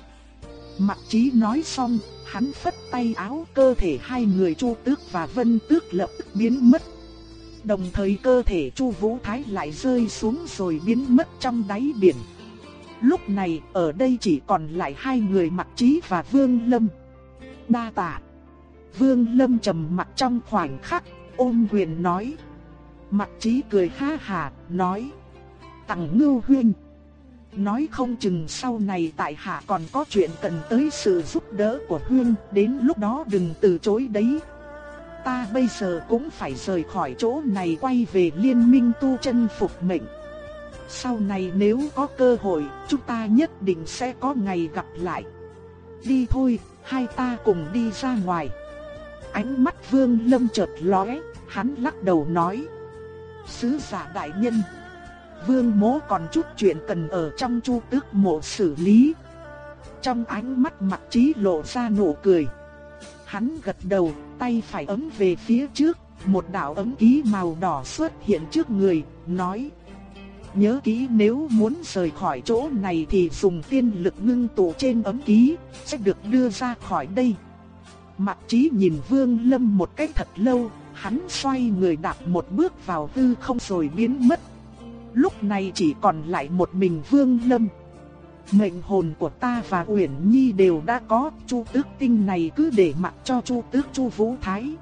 Mặc trí nói xong, hắn phất tay áo cơ thể hai người chu tước và vân tước lập tức biến mất. Đồng thời cơ thể chu vũ thái lại rơi xuống rồi biến mất trong đáy biển. Lúc này ở đây chỉ còn lại hai người mặc trí và vương lâm. Đa tạ. Vương Lâm trầm mặt trong khoảnh khắc, ôm quyền nói. Mặt trí cười ha hà, nói. Tặng ngưu huynh. Nói không chừng sau này tại hạ còn có chuyện cần tới sự giúp đỡ của huynh, đến lúc đó đừng từ chối đấy. Ta bây giờ cũng phải rời khỏi chỗ này quay về liên minh tu chân phục mệnh. Sau này nếu có cơ hội, chúng ta nhất định sẽ có ngày gặp lại. Đi thôi, hai ta cùng đi ra ngoài. Ánh mắt Vương Lâm chợt lóe, hắn lắc đầu nói: "Sứ giả đại nhân, Vương Mỗ còn chút chuyện cần ở trong Chu Tước mộ xử lý." Trong ánh mắt Mặc Chí lộ ra nụ cười. Hắn gật đầu, tay phải ấm về phía trước, một đạo ấm ký màu đỏ xuất hiện trước người, nói: Nhớ kỹ nếu muốn rời khỏi chỗ này thì dùng tiên lực ngưng tụ trên ấm ký, sẽ được đưa ra khỏi đây mặt trí nhìn Vương Lâm một cách thật lâu, hắn xoay người đạp một bước vào hư không rồi biến mất. Lúc này chỉ còn lại một mình Vương Lâm. Mệnh hồn của ta và Uyển Nhi đều đã có, Chu Tước Tinh này cứ để mặc cho Chu Tước Chu Vũ Thái.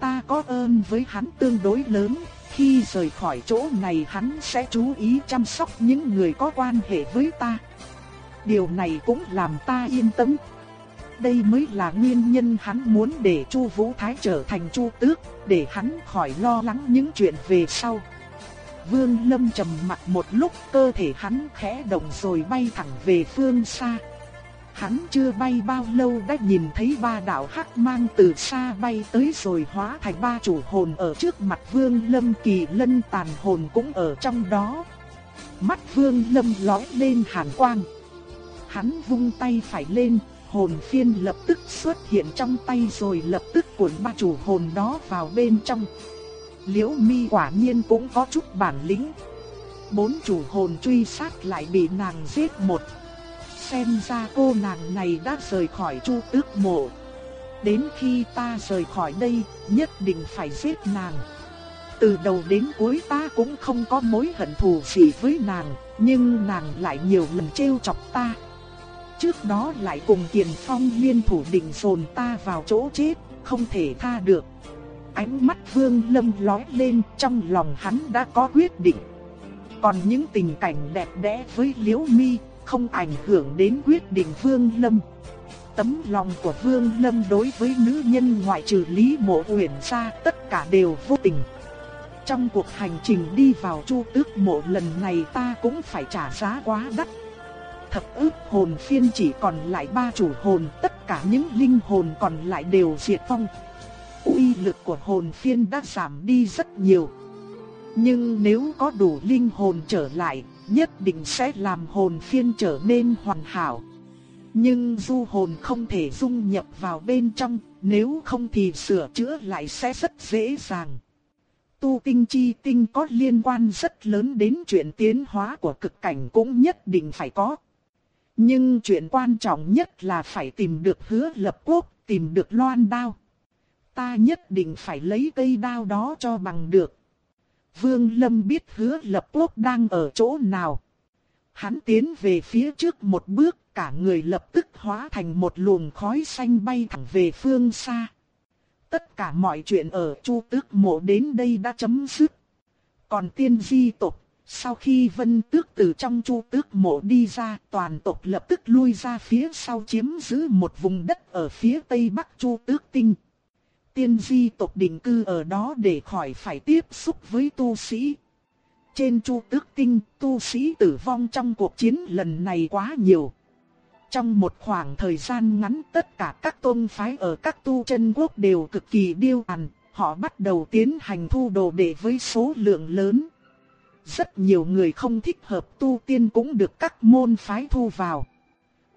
Ta có ơn với hắn tương đối lớn, khi rời khỏi chỗ này hắn sẽ chú ý chăm sóc những người có quan hệ với ta. Điều này cũng làm ta yên tâm. Đây mới là nguyên nhân hắn muốn để Chu Vũ Thái trở thành Chu Tước, để hắn khỏi lo lắng những chuyện về sau. Vương Lâm trầm mặt một lúc, cơ thể hắn khẽ động rồi bay thẳng về phương xa. Hắn chưa bay bao lâu đã nhìn thấy ba đạo hắc mang từ xa bay tới rồi hóa thành ba chủ hồn ở trước mặt Vương Lâm kỳ lân tàn hồn cũng ở trong đó. Mắt Vương Lâm lóe lên hàn quang. Hắn vung tay phải lên, hồn phiên lập tức xuất hiện trong tay rồi lập tức cuốn ba chủ hồn đó vào bên trong. Liễu mi quả nhiên cũng có chút bản lĩnh. Bốn chủ hồn truy sát lại bị nàng giết một. Xem ra cô nàng này đã rời khỏi chu tước mộ. Đến khi ta rời khỏi đây, nhất định phải giết nàng. Từ đầu đến cuối ta cũng không có mối hận thù gì với nàng, nhưng nàng lại nhiều lần trêu chọc ta. Trước đó lại cùng Tiền Phong liên thủ định dồn ta vào chỗ chết, không thể tha được. Ánh mắt Vương Lâm lóe lên, trong lòng hắn đã có quyết định. còn những tình cảnh đẹp đẽ với Liễu Mi, không ảnh hưởng đến quyết định Vương Lâm. Tấm lòng của Vương Lâm đối với nữ nhân ngoại trừ Lý Mộ Uyển ra tất cả đều vô tình. Trong cuộc hành trình đi vào Chu Tước Mộ lần này ta cũng phải trả giá quá đắt. Thập ức hồn phiên chỉ còn lại ba chủ hồn, tất cả những linh hồn còn lại đều diệt vong. Uy lực của hồn phiên đã giảm đi rất nhiều. Nhưng nếu có đủ linh hồn trở lại, nhất định sẽ làm hồn phiên trở nên hoàn hảo. Nhưng du hồn không thể dung nhập vào bên trong, nếu không thì sửa chữa lại sẽ rất dễ dàng. Tu tinh chi tinh có liên quan rất lớn đến chuyện tiến hóa của cực cảnh cũng nhất định phải có. Nhưng chuyện quan trọng nhất là phải tìm được hứa lập quốc, tìm được loan đao. Ta nhất định phải lấy cây đao đó cho bằng được. Vương Lâm biết hứa lập quốc đang ở chỗ nào. Hắn tiến về phía trước một bước, cả người lập tức hóa thành một luồng khói xanh bay thẳng về phương xa. Tất cả mọi chuyện ở Chu Tước Mộ đến đây đã chấm dứt. Còn tiên di tộc, sau khi Vân Tước từ trong Chu Tước Mộ đi ra, toàn tộc lập tức lui ra phía sau chiếm giữ một vùng đất ở phía tây bắc Chu Tước Tinh. Tiên di tộc định cư ở đó để khỏi phải tiếp xúc với tu sĩ. Trên Chu Tước Tinh, tu sĩ tử vong trong cuộc chiến lần này quá nhiều. Trong một khoảng thời gian ngắn tất cả các tôn phái ở các tu chân quốc đều cực kỳ điêu àn, họ bắt đầu tiến hành thu đồ đệ với số lượng lớn. Rất nhiều người không thích hợp tu tiên cũng được các môn phái thu vào.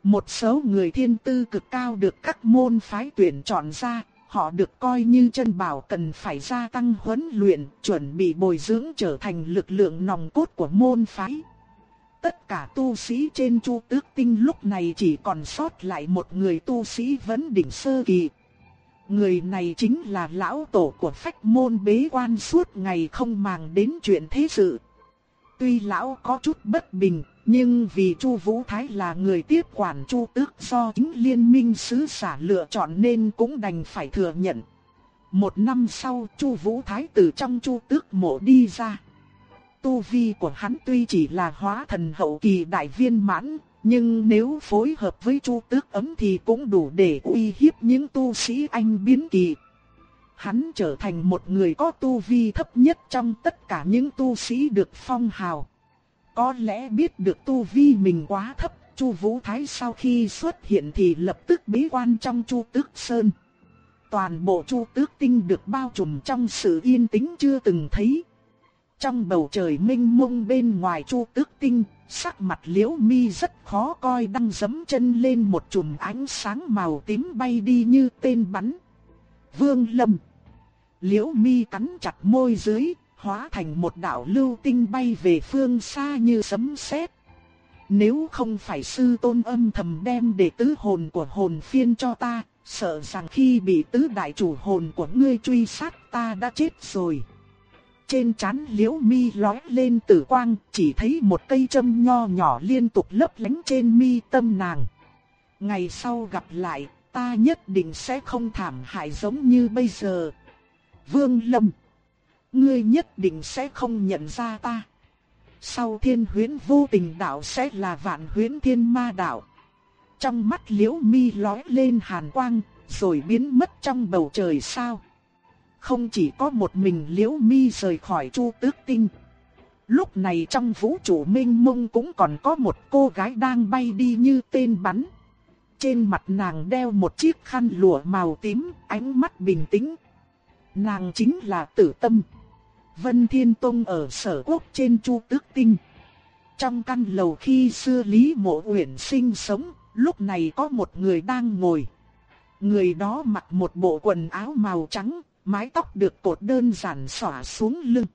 Một số người thiên tư cực cao được các môn phái tuyển chọn ra, họ được coi như chân bảo cần phải gia tăng huấn luyện, chuẩn bị bồi dưỡng trở thành lực lượng nòng cốt của môn phái. Tất cả tu sĩ trên chu tước tinh lúc này chỉ còn sót lại một người tu sĩ vấn đỉnh sơ kỳ. Người này chính là lão tổ của phách môn bế quan suốt ngày không màng đến chuyện thế sự. Tuy lão có chút bất bình, nhưng vì Chu Vũ Thái là người tiếp quản Chu Tước do chính liên minh sứ giả lựa chọn nên cũng đành phải thừa nhận. Một năm sau, Chu Vũ Thái từ trong Chu Tước mộ đi ra. Tu vi của hắn tuy chỉ là hóa thần hậu kỳ đại viên mãn, nhưng nếu phối hợp với Chu Tước ấm thì cũng đủ để uy hiếp những tu sĩ anh biến kỳ. Hắn trở thành một người có tu vi thấp nhất trong tất cả những tu sĩ được phong hào. Có lẽ biết được tu vi mình quá thấp, Chu Vũ Thái sau khi xuất hiện thì lập tức bế quan trong Chu Tước Sơn. Toàn bộ Chu Tước Tinh được bao trùm trong sự yên tĩnh chưa từng thấy. Trong bầu trời mênh mông bên ngoài Chu Tước Tinh, sắc mặt Liễu Mi rất khó coi đang giẫm chân lên một chùm ánh sáng màu tím bay đi như tên bắn. Vương Lâm Liễu Mi cắn chặt môi dưới, hóa thành một đạo lưu tinh bay về phương xa như sấm sét. Nếu không phải sư tôn âm thầm đem đệ tứ hồn của hồn phiên cho ta, sợ rằng khi bị tứ đại chủ hồn của ngươi truy sát ta đã chết rồi. Trên chán liễu mi lói lên tử quang, chỉ thấy một cây châm nho nhỏ liên tục lấp lánh trên mi tâm nàng. Ngày sau gặp lại, ta nhất định sẽ không thảm hại giống như bây giờ. Vương Lâm Ngươi nhất định sẽ không nhận ra ta. Sau thiên huyến vô tình đạo sẽ là vạn huyến thiên ma đạo. Trong mắt liễu mi lói lên hàn quang, rồi biến mất trong bầu trời sao. Không chỉ có một mình liễu mi rời khỏi chu tước tinh. Lúc này trong vũ trụ minh mông cũng còn có một cô gái đang bay đi như tên bắn. Trên mặt nàng đeo một chiếc khăn lụa màu tím, ánh mắt bình tĩnh. Nàng chính là tử tâm. Vân Thiên Tông ở sở quốc trên Chu Tước Tinh. Trong căn lầu khi xưa Lý Mộ Uyển sinh sống, lúc này có một người đang ngồi. Người đó mặc một bộ quần áo màu trắng, mái tóc được cột đơn giản xõa xuống lưng.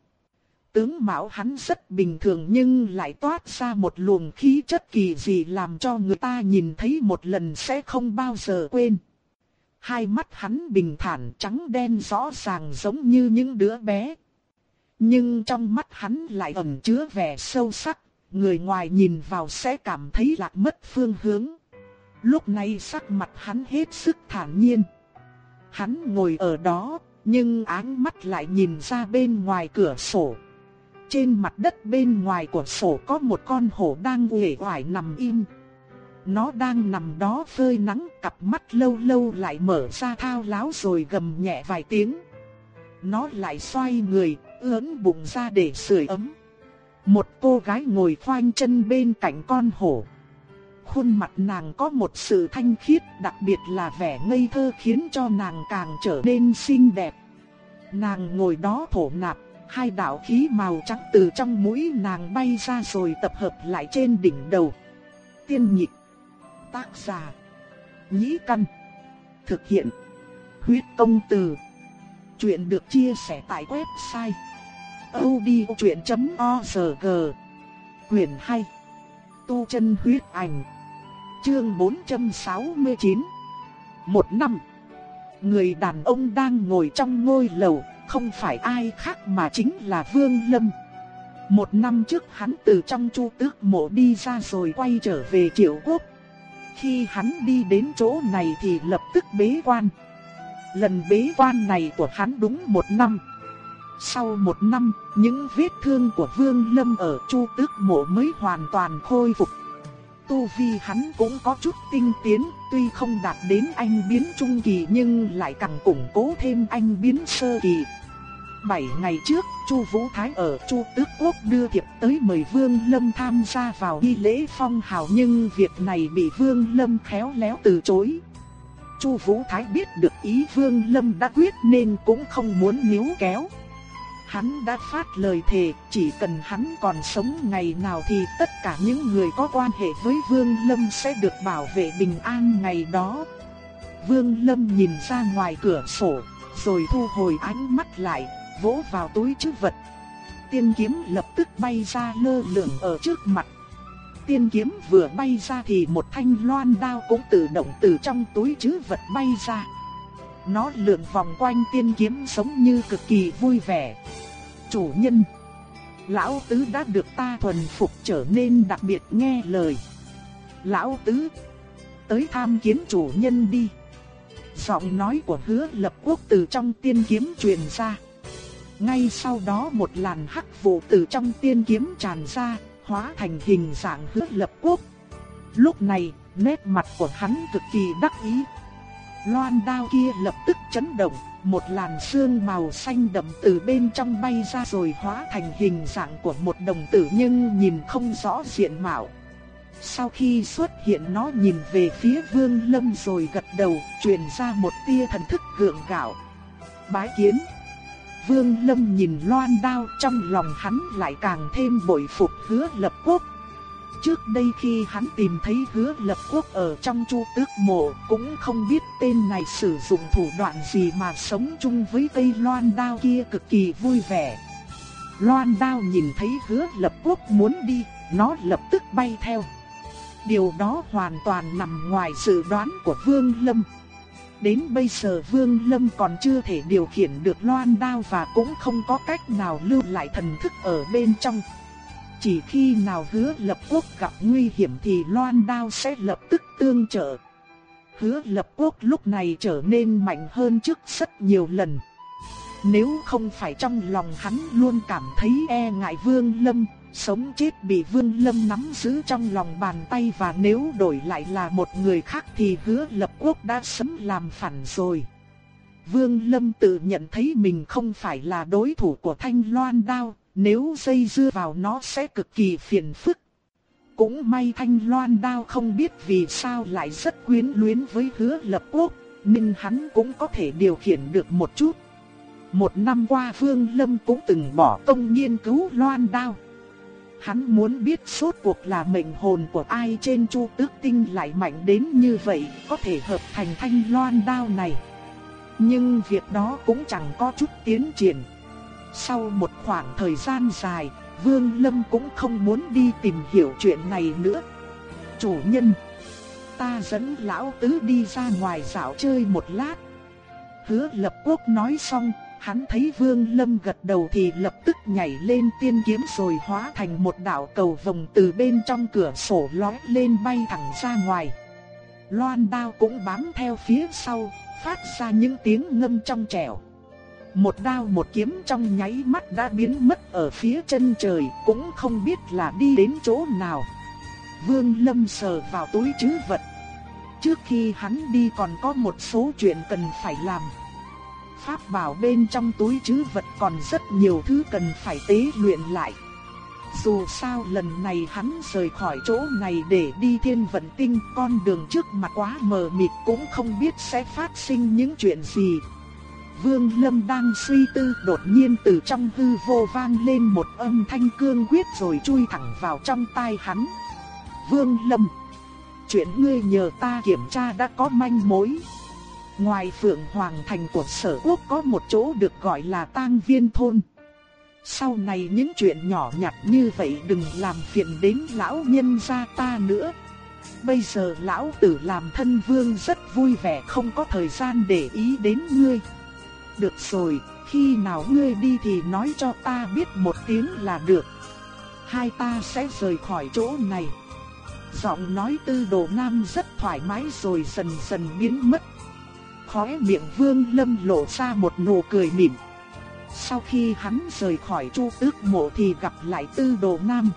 Tướng mạo hắn rất bình thường nhưng lại toát ra một luồng khí chất kỳ dị làm cho người ta nhìn thấy một lần sẽ không bao giờ quên. Hai mắt hắn bình thản trắng đen rõ ràng giống như những đứa bé. Nhưng trong mắt hắn lại ẩn chứa vẻ sâu sắc, người ngoài nhìn vào sẽ cảm thấy lạc mất phương hướng. Lúc này sắc mặt hắn hết sức thản nhiên. Hắn ngồi ở đó, nhưng áng mắt lại nhìn ra bên ngoài cửa sổ. Trên mặt đất bên ngoài của sổ có một con hổ đang uể oải nằm im. Nó đang nằm đó phơi nắng, cặp mắt lâu lâu lại mở ra thao láo rồi gầm nhẹ vài tiếng. Nó lại xoay người, ưỡn bụng ra để sưởi ấm. Một cô gái ngồi khoanh chân bên cạnh con hổ. Khuôn mặt nàng có một sự thanh khiết, đặc biệt là vẻ ngây thơ khiến cho nàng càng trở nên xinh đẹp. Nàng ngồi đó thổ nạp, hai đạo khí màu trắng từ trong mũi nàng bay ra rồi tập hợp lại trên đỉnh đầu. Tiên nhịp, tác giả, nhĩ căn, thực hiện, huyết công từ. Chuyện được chia sẻ tại website odchuyện.org Quyền hay. Tu chân huyết ảnh Chương 469 Một năm Người đàn ông đang ngồi trong ngôi lầu Không phải ai khác mà chính là Vương Lâm Một năm trước hắn từ trong chu tước mộ đi ra rồi quay trở về triệu quốc khi hắn đi đến chỗ này thì lập tức bế quan Lần bế quan này của hắn đúng một năm sau một năm, những vết thương của Vương Lâm ở Chu Tước Mộ mới hoàn toàn khôi phục. Tu vi hắn cũng có chút tinh tiến, tuy không đạt đến anh biến trung kỳ nhưng lại càng củng cố thêm anh biến sơ kỳ. Bảy ngày trước, Chu Vũ Thái ở Chu Tước Quốc đưa thiệp tới mời Vương Lâm tham gia vào nghi lễ phong hào nhưng việc này bị Vương Lâm khéo léo từ chối. Chu Vũ Thái biết được ý Vương Lâm đã quyết nên cũng không muốn níu kéo. Hắn đã phát lời thề, chỉ cần hắn còn sống ngày nào thì tất cả những người có quan hệ với Vương Lâm sẽ được bảo vệ bình an ngày đó. Vương Lâm nhìn ra ngoài cửa sổ, rồi thu hồi ánh mắt lại, vỗ vào túi trữ vật. Tiên kiếm lập tức bay ra lơ lửng ở trước mặt. Tiên kiếm vừa bay ra thì một thanh loan đao cũng tự động từ trong túi trữ vật bay ra. Nó lượn vòng quanh tiên kiếm sống như cực kỳ vui vẻ. Chủ nhân, lão tứ đã được ta thuần phục trở nên đặc biệt nghe lời. Lão tứ, tới tham kiến chủ nhân đi. Giọng nói của hứa lập quốc từ trong tiên kiếm truyền ra. Ngay sau đó một làn hắc vụ từ trong tiên kiếm tràn ra, hóa thành hình dạng hứa lập quốc. Lúc này, nét mặt của hắn cực kỳ đắc ý. Loan đao kia lập tức chấn động, một làn sương màu xanh đậm từ bên trong bay ra rồi hóa thành hình dạng của một đồng tử nhưng nhìn không rõ diện mạo. Sau khi xuất hiện nó nhìn về phía Vương Lâm rồi gật đầu, truyền ra một tia thần thức gượng gạo. Bái kiến. Vương Lâm nhìn loan đao trong lòng hắn lại càng thêm bội phục hứa lập quốc Trước đây khi hắn tìm thấy hứa lập quốc ở trong chu tước mộ cũng không biết tên này sử dụng thủ đoạn gì mà sống chung với cây loan đao kia cực kỳ vui vẻ. Loan đao nhìn thấy hứa lập quốc muốn đi, nó lập tức bay theo. Điều đó hoàn toàn nằm ngoài dự đoán của Vương Lâm. Đến bây giờ Vương Lâm còn chưa thể điều khiển được loan đao và cũng không có cách nào lưu lại thần thức ở bên trong. Chỉ khi nào hứa lập quốc gặp nguy hiểm thì loan đao sẽ lập tức tương trợ. Hứa lập quốc lúc này trở nên mạnh hơn trước rất nhiều lần. Nếu không phải trong lòng hắn luôn cảm thấy e ngại Vương Lâm, sống chết bị Vương Lâm nắm giữ trong lòng bàn tay và nếu đổi lại là một người khác thì hứa lập quốc đã sớm làm phản rồi. Vương Lâm tự nhận thấy mình không phải là đối thủ của Thanh Loan Đao, nếu dây dưa vào nó sẽ cực kỳ phiền phức. Cũng may thanh loan đao không biết vì sao lại rất quyến luyến với hứa lập quốc, nên hắn cũng có thể điều khiển được một chút. Một năm qua Vương Lâm cũng từng bỏ công nghiên cứu loan đao. Hắn muốn biết suốt cuộc là mệnh hồn của ai trên chu tước tinh lại mạnh đến như vậy, có thể hợp thành thanh loan đao này. Nhưng việc đó cũng chẳng có chút tiến triển. Sau một khoảng thời gian dài, Vương Lâm cũng không muốn đi tìm hiểu chuyện này nữa. Chủ nhân, ta dẫn lão tứ đi ra ngoài dạo chơi một lát. Hứa lập quốc nói xong, hắn thấy Vương Lâm gật đầu thì lập tức nhảy lên tiên kiếm rồi hóa thành một đạo cầu vồng từ bên trong cửa sổ lói lên bay thẳng ra ngoài. Loan đao cũng bám theo phía sau, phát ra những tiếng ngâm trong trẻo. một đao một kiếm trong nháy mắt đã biến mất ở phía chân trời, cũng không biết là đi đến chỗ nào. Vương Lâm sờ vào túi trữ vật. Trước khi hắn đi còn có một số chuyện cần phải làm. Pháp bảo bên trong túi chứ vật còn rất nhiều thứ cần phải tế luyện lại. Dù sao lần này hắn rời khỏi chỗ này để đi thiên vận tinh, con đường trước mặt quá mờ mịt cũng không biết sẽ phát sinh những chuyện gì. Vương Lâm đang suy tư đột nhiên từ trong hư vô vang lên một âm thanh cương quyết rồi chui thẳng vào trong tai hắn. Vương Lâm, chuyện ngươi nhờ ta kiểm tra đã có manh mối. Ngoài Phượng Hoàng Thành của sở quốc có một chỗ được gọi là tang viên thôn. Sau này những chuyện nhỏ nhặt như vậy đừng làm phiền đến lão nhân gia ta nữa. Bây giờ lão tử làm thân vương rất vui vẻ không có thời gian để ý đến ngươi. Được rồi, khi nào ngươi đi thì nói cho ta biết một tiếng là được. Hai ta sẽ rời khỏi chỗ này. Giọng nói tư đồ nam rất thoải mái rồi dần dần biến mất. Khóe miệng vương lâm lộ ra một nụ cười mỉm. Sau khi hắn rời khỏi chu tước mộ thì gặp lại tư đồ nam.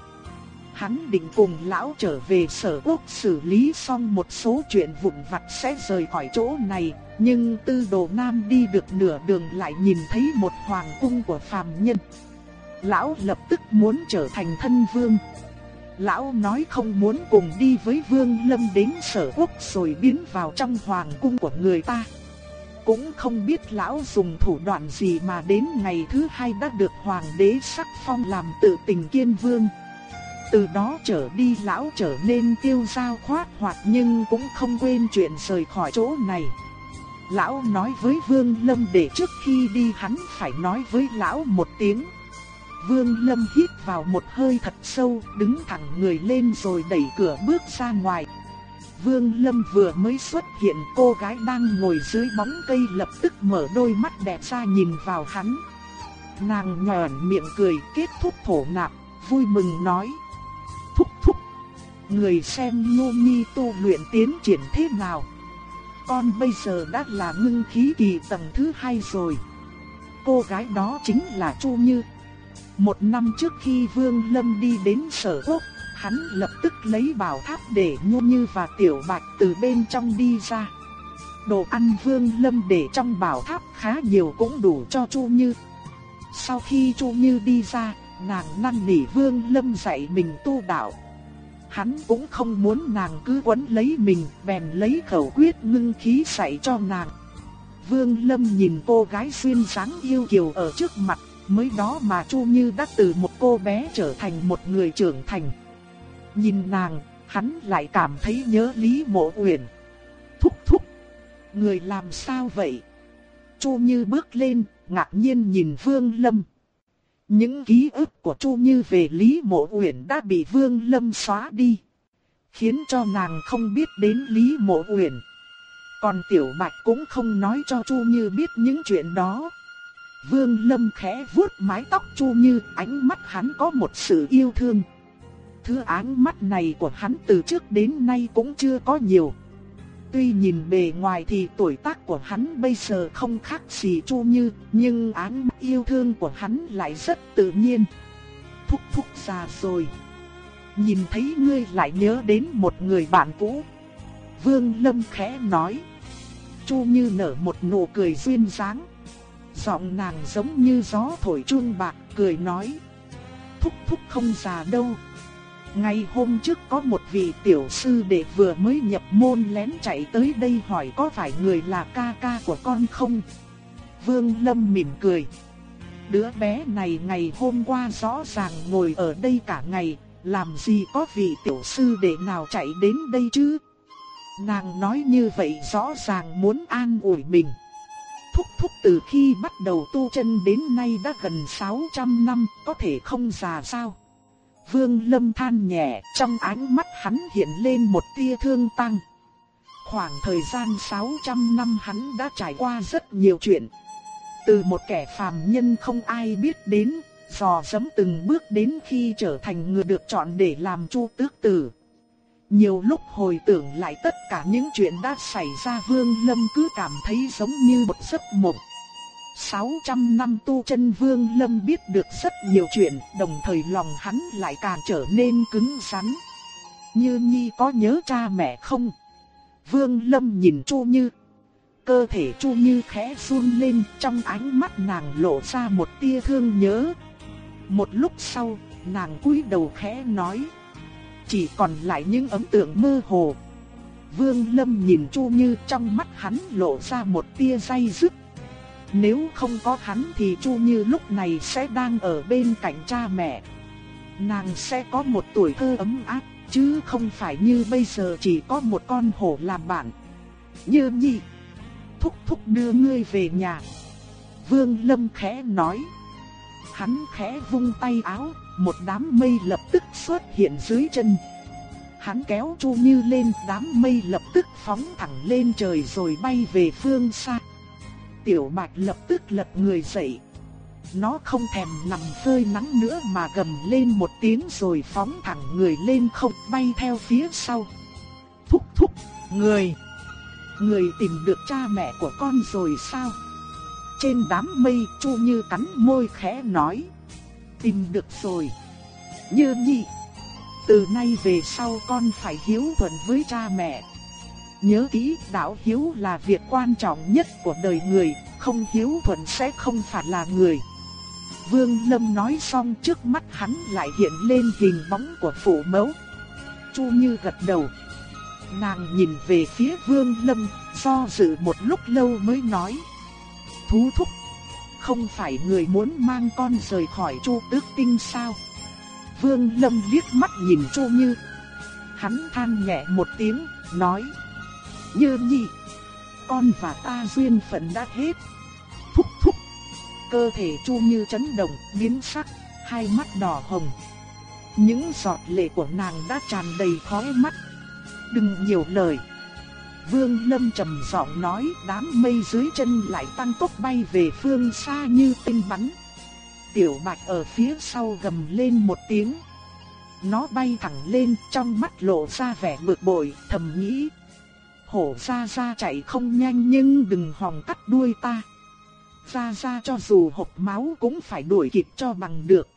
Hắn định cùng lão trở về sở quốc xử lý xong một số chuyện vụn vặt sẽ rời khỏi chỗ này. Nhưng tư đồ nam đi được nửa đường lại nhìn thấy một hoàng cung của phàm nhân. Lão lập tức muốn trở thành thân vương. Lão nói không muốn cùng đi với vương lâm đến sở quốc rồi biến vào trong hoàng cung của người ta. Cũng không biết lão dùng thủ đoạn gì mà đến ngày thứ hai đã được hoàng đế sắc phong làm tự tình kiên vương. Từ đó trở đi lão trở nên tiêu dao khoát hoạt nhưng cũng không quên chuyện rời khỏi chỗ này. Lão nói với Vương Lâm để trước khi đi hắn phải nói với lão một tiếng. Vương Lâm hít vào một hơi thật sâu, đứng thẳng người lên rồi đẩy cửa bước ra ngoài. Vương Lâm vừa mới xuất hiện cô gái đang ngồi dưới bóng cây lập tức mở đôi mắt đẹp ra nhìn vào hắn. Nàng nhòn miệng cười kết thúc thổ nạp, vui mừng nói. Thúc thúc, người xem Nô Mi tu luyện tiến triển thế nào? Con bây giờ đã là ngưng khí kỳ tầng thứ hai rồi. Cô gái đó chính là Chu Như. Một năm trước khi Vương Lâm đi đến sở quốc, hắn lập tức lấy bảo tháp để Nhu Như và Tiểu Bạch từ bên trong đi ra. Đồ ăn Vương Lâm để trong bảo tháp khá nhiều cũng đủ cho Chu Như. Sau khi Chu Như đi ra, nàng năn nỉ Vương Lâm dạy mình tu đạo. Hắn cũng không muốn nàng cứ quấn lấy mình, bèn lấy khẩu quyết ngưng khí dạy cho nàng. Vương Lâm nhìn cô gái xuyên sáng yêu kiều ở trước mặt, mới đó mà Chu Như đã từ một cô bé trở thành một người trưởng thành. Nhìn nàng, hắn lại cảm thấy nhớ Lý Mộ Uyển. Thúc thúc, người làm sao vậy? Chu Như bước lên, ngạc nhiên nhìn Vương Lâm. Những ký ức của Chu Như về Lý Mộ Uyển đã bị Vương Lâm xóa đi, khiến cho nàng không biết đến Lý Mộ Uyển. Còn Tiểu Bạch cũng không nói cho Chu Như biết những chuyện đó. Vương Lâm khẽ vuốt mái tóc Chu Như, ánh mắt hắn có một sự yêu thương. Thứ ánh mắt này của hắn từ trước đến nay cũng chưa có nhiều. Tuy nhìn bề ngoài thì tuổi tác của hắn bây giờ không khác gì Chu Như, nhưng áng yêu thương của hắn lại rất tự nhiên. Thúc thúc già rồi. Nhìn thấy ngươi lại nhớ đến một người bạn cũ. Vương Lâm khẽ nói. Chu Như nở một nụ cười duyên dáng. Giọng nàng giống như gió thổi chuông bạc, cười nói. Thúc thúc không già đâu. Ngày hôm trước có một vị tiểu sư đệ vừa mới nhập môn lén chạy tới đây hỏi có phải người là ca ca của con không? Vương Lâm mỉm cười. Đứa bé này ngày hôm qua rõ ràng ngồi ở đây cả ngày, làm gì có vị tiểu sư đệ nào chạy đến đây chứ? Nàng nói như vậy rõ ràng muốn an ủi mình. Thúc thúc từ khi bắt đầu tu chân đến nay đã gần 600 năm, có thể không già sao? Vương Lâm than nhẹ, trong ánh mắt hắn hiện lên một tia thương tăng. Khoảng thời gian 600 năm hắn đã trải qua rất nhiều chuyện. Từ một kẻ phàm nhân không ai biết đến, dò dẫm từng bước đến khi trở thành người được chọn để làm chu tước tử. Nhiều lúc hồi tưởng lại tất cả những chuyện đã xảy ra Vương Lâm cứ cảm thấy giống như một giấc mộng. 600 năm tu chân Vương Lâm biết được rất nhiều chuyện, đồng thời lòng hắn lại càng trở nên cứng rắn. Như Nhi có nhớ cha mẹ không? Vương Lâm nhìn Chu Như. Cơ thể Chu Như khẽ run lên, trong ánh mắt nàng lộ ra một tia thương nhớ. Một lúc sau, nàng cúi đầu khẽ nói: "Chỉ còn lại những ấn tượng mơ hồ." Vương Lâm nhìn Chu Như, trong mắt hắn lộ ra một tia day dứt. Nếu không có hắn thì Chu Như lúc này sẽ đang ở bên cạnh cha mẹ. Nàng sẽ có một tuổi thơ ấm áp, chứ không phải như bây giờ chỉ có một con hổ làm bạn. Như Nhi, thúc thúc đưa ngươi về nhà. Vương Lâm khẽ nói. Hắn khẽ vung tay áo, một đám mây lập tức xuất hiện dưới chân. Hắn kéo Chu Như lên, đám mây lập tức phóng thẳng lên trời rồi bay về phương xa. Tiểu Bạch lập tức lật người dậy. Nó không thèm nằm phơi nắng nữa mà gầm lên một tiếng rồi phóng thẳng người lên không bay theo phía sau. Thúc thúc, người! Người tìm được cha mẹ của con rồi sao? Trên đám mây Chu Như cắn môi khẽ nói. Tìm được rồi. Như nhị. Từ nay về sau con phải hiếu thuận với cha mẹ. Nhớ kỹ đạo hiếu là việc quan trọng nhất của đời người, không hiếu thuận sẽ không phải là người. Vương Lâm nói xong trước mắt hắn lại hiện lên hình bóng của phụ mẫu. Chu Như gật đầu. Nàng nhìn về phía Vương Lâm, do dự một lúc lâu mới nói. Thú thúc, không phải người muốn mang con rời khỏi Chu Tước Tinh sao? Vương Lâm liếc mắt nhìn Chu Như. Hắn than nhẹ một tiếng, nói. Như nhi, con và ta duyên phận đã hết. Thúc thúc. Cơ thể Chu Như chấn động, biến sắc, hai mắt đỏ hồng. Những giọt lệ của nàng đã tràn đầy khóe mắt. Đừng nhiều lời. Vương Lâm trầm giọng nói đám mây dưới chân lại tăng tốc bay về phương xa như tinh bắn. Tiểu Bạch ở phía sau gầm lên một tiếng. Nó bay thẳng lên trong mắt lộ ra vẻ bực bội, thầm nghĩ. Hổ ra ra chạy không nhanh nhưng đừng hòng cắt đuôi ta. Ra ra cho dù hộp máu cũng phải đuổi kịp cho bằng được.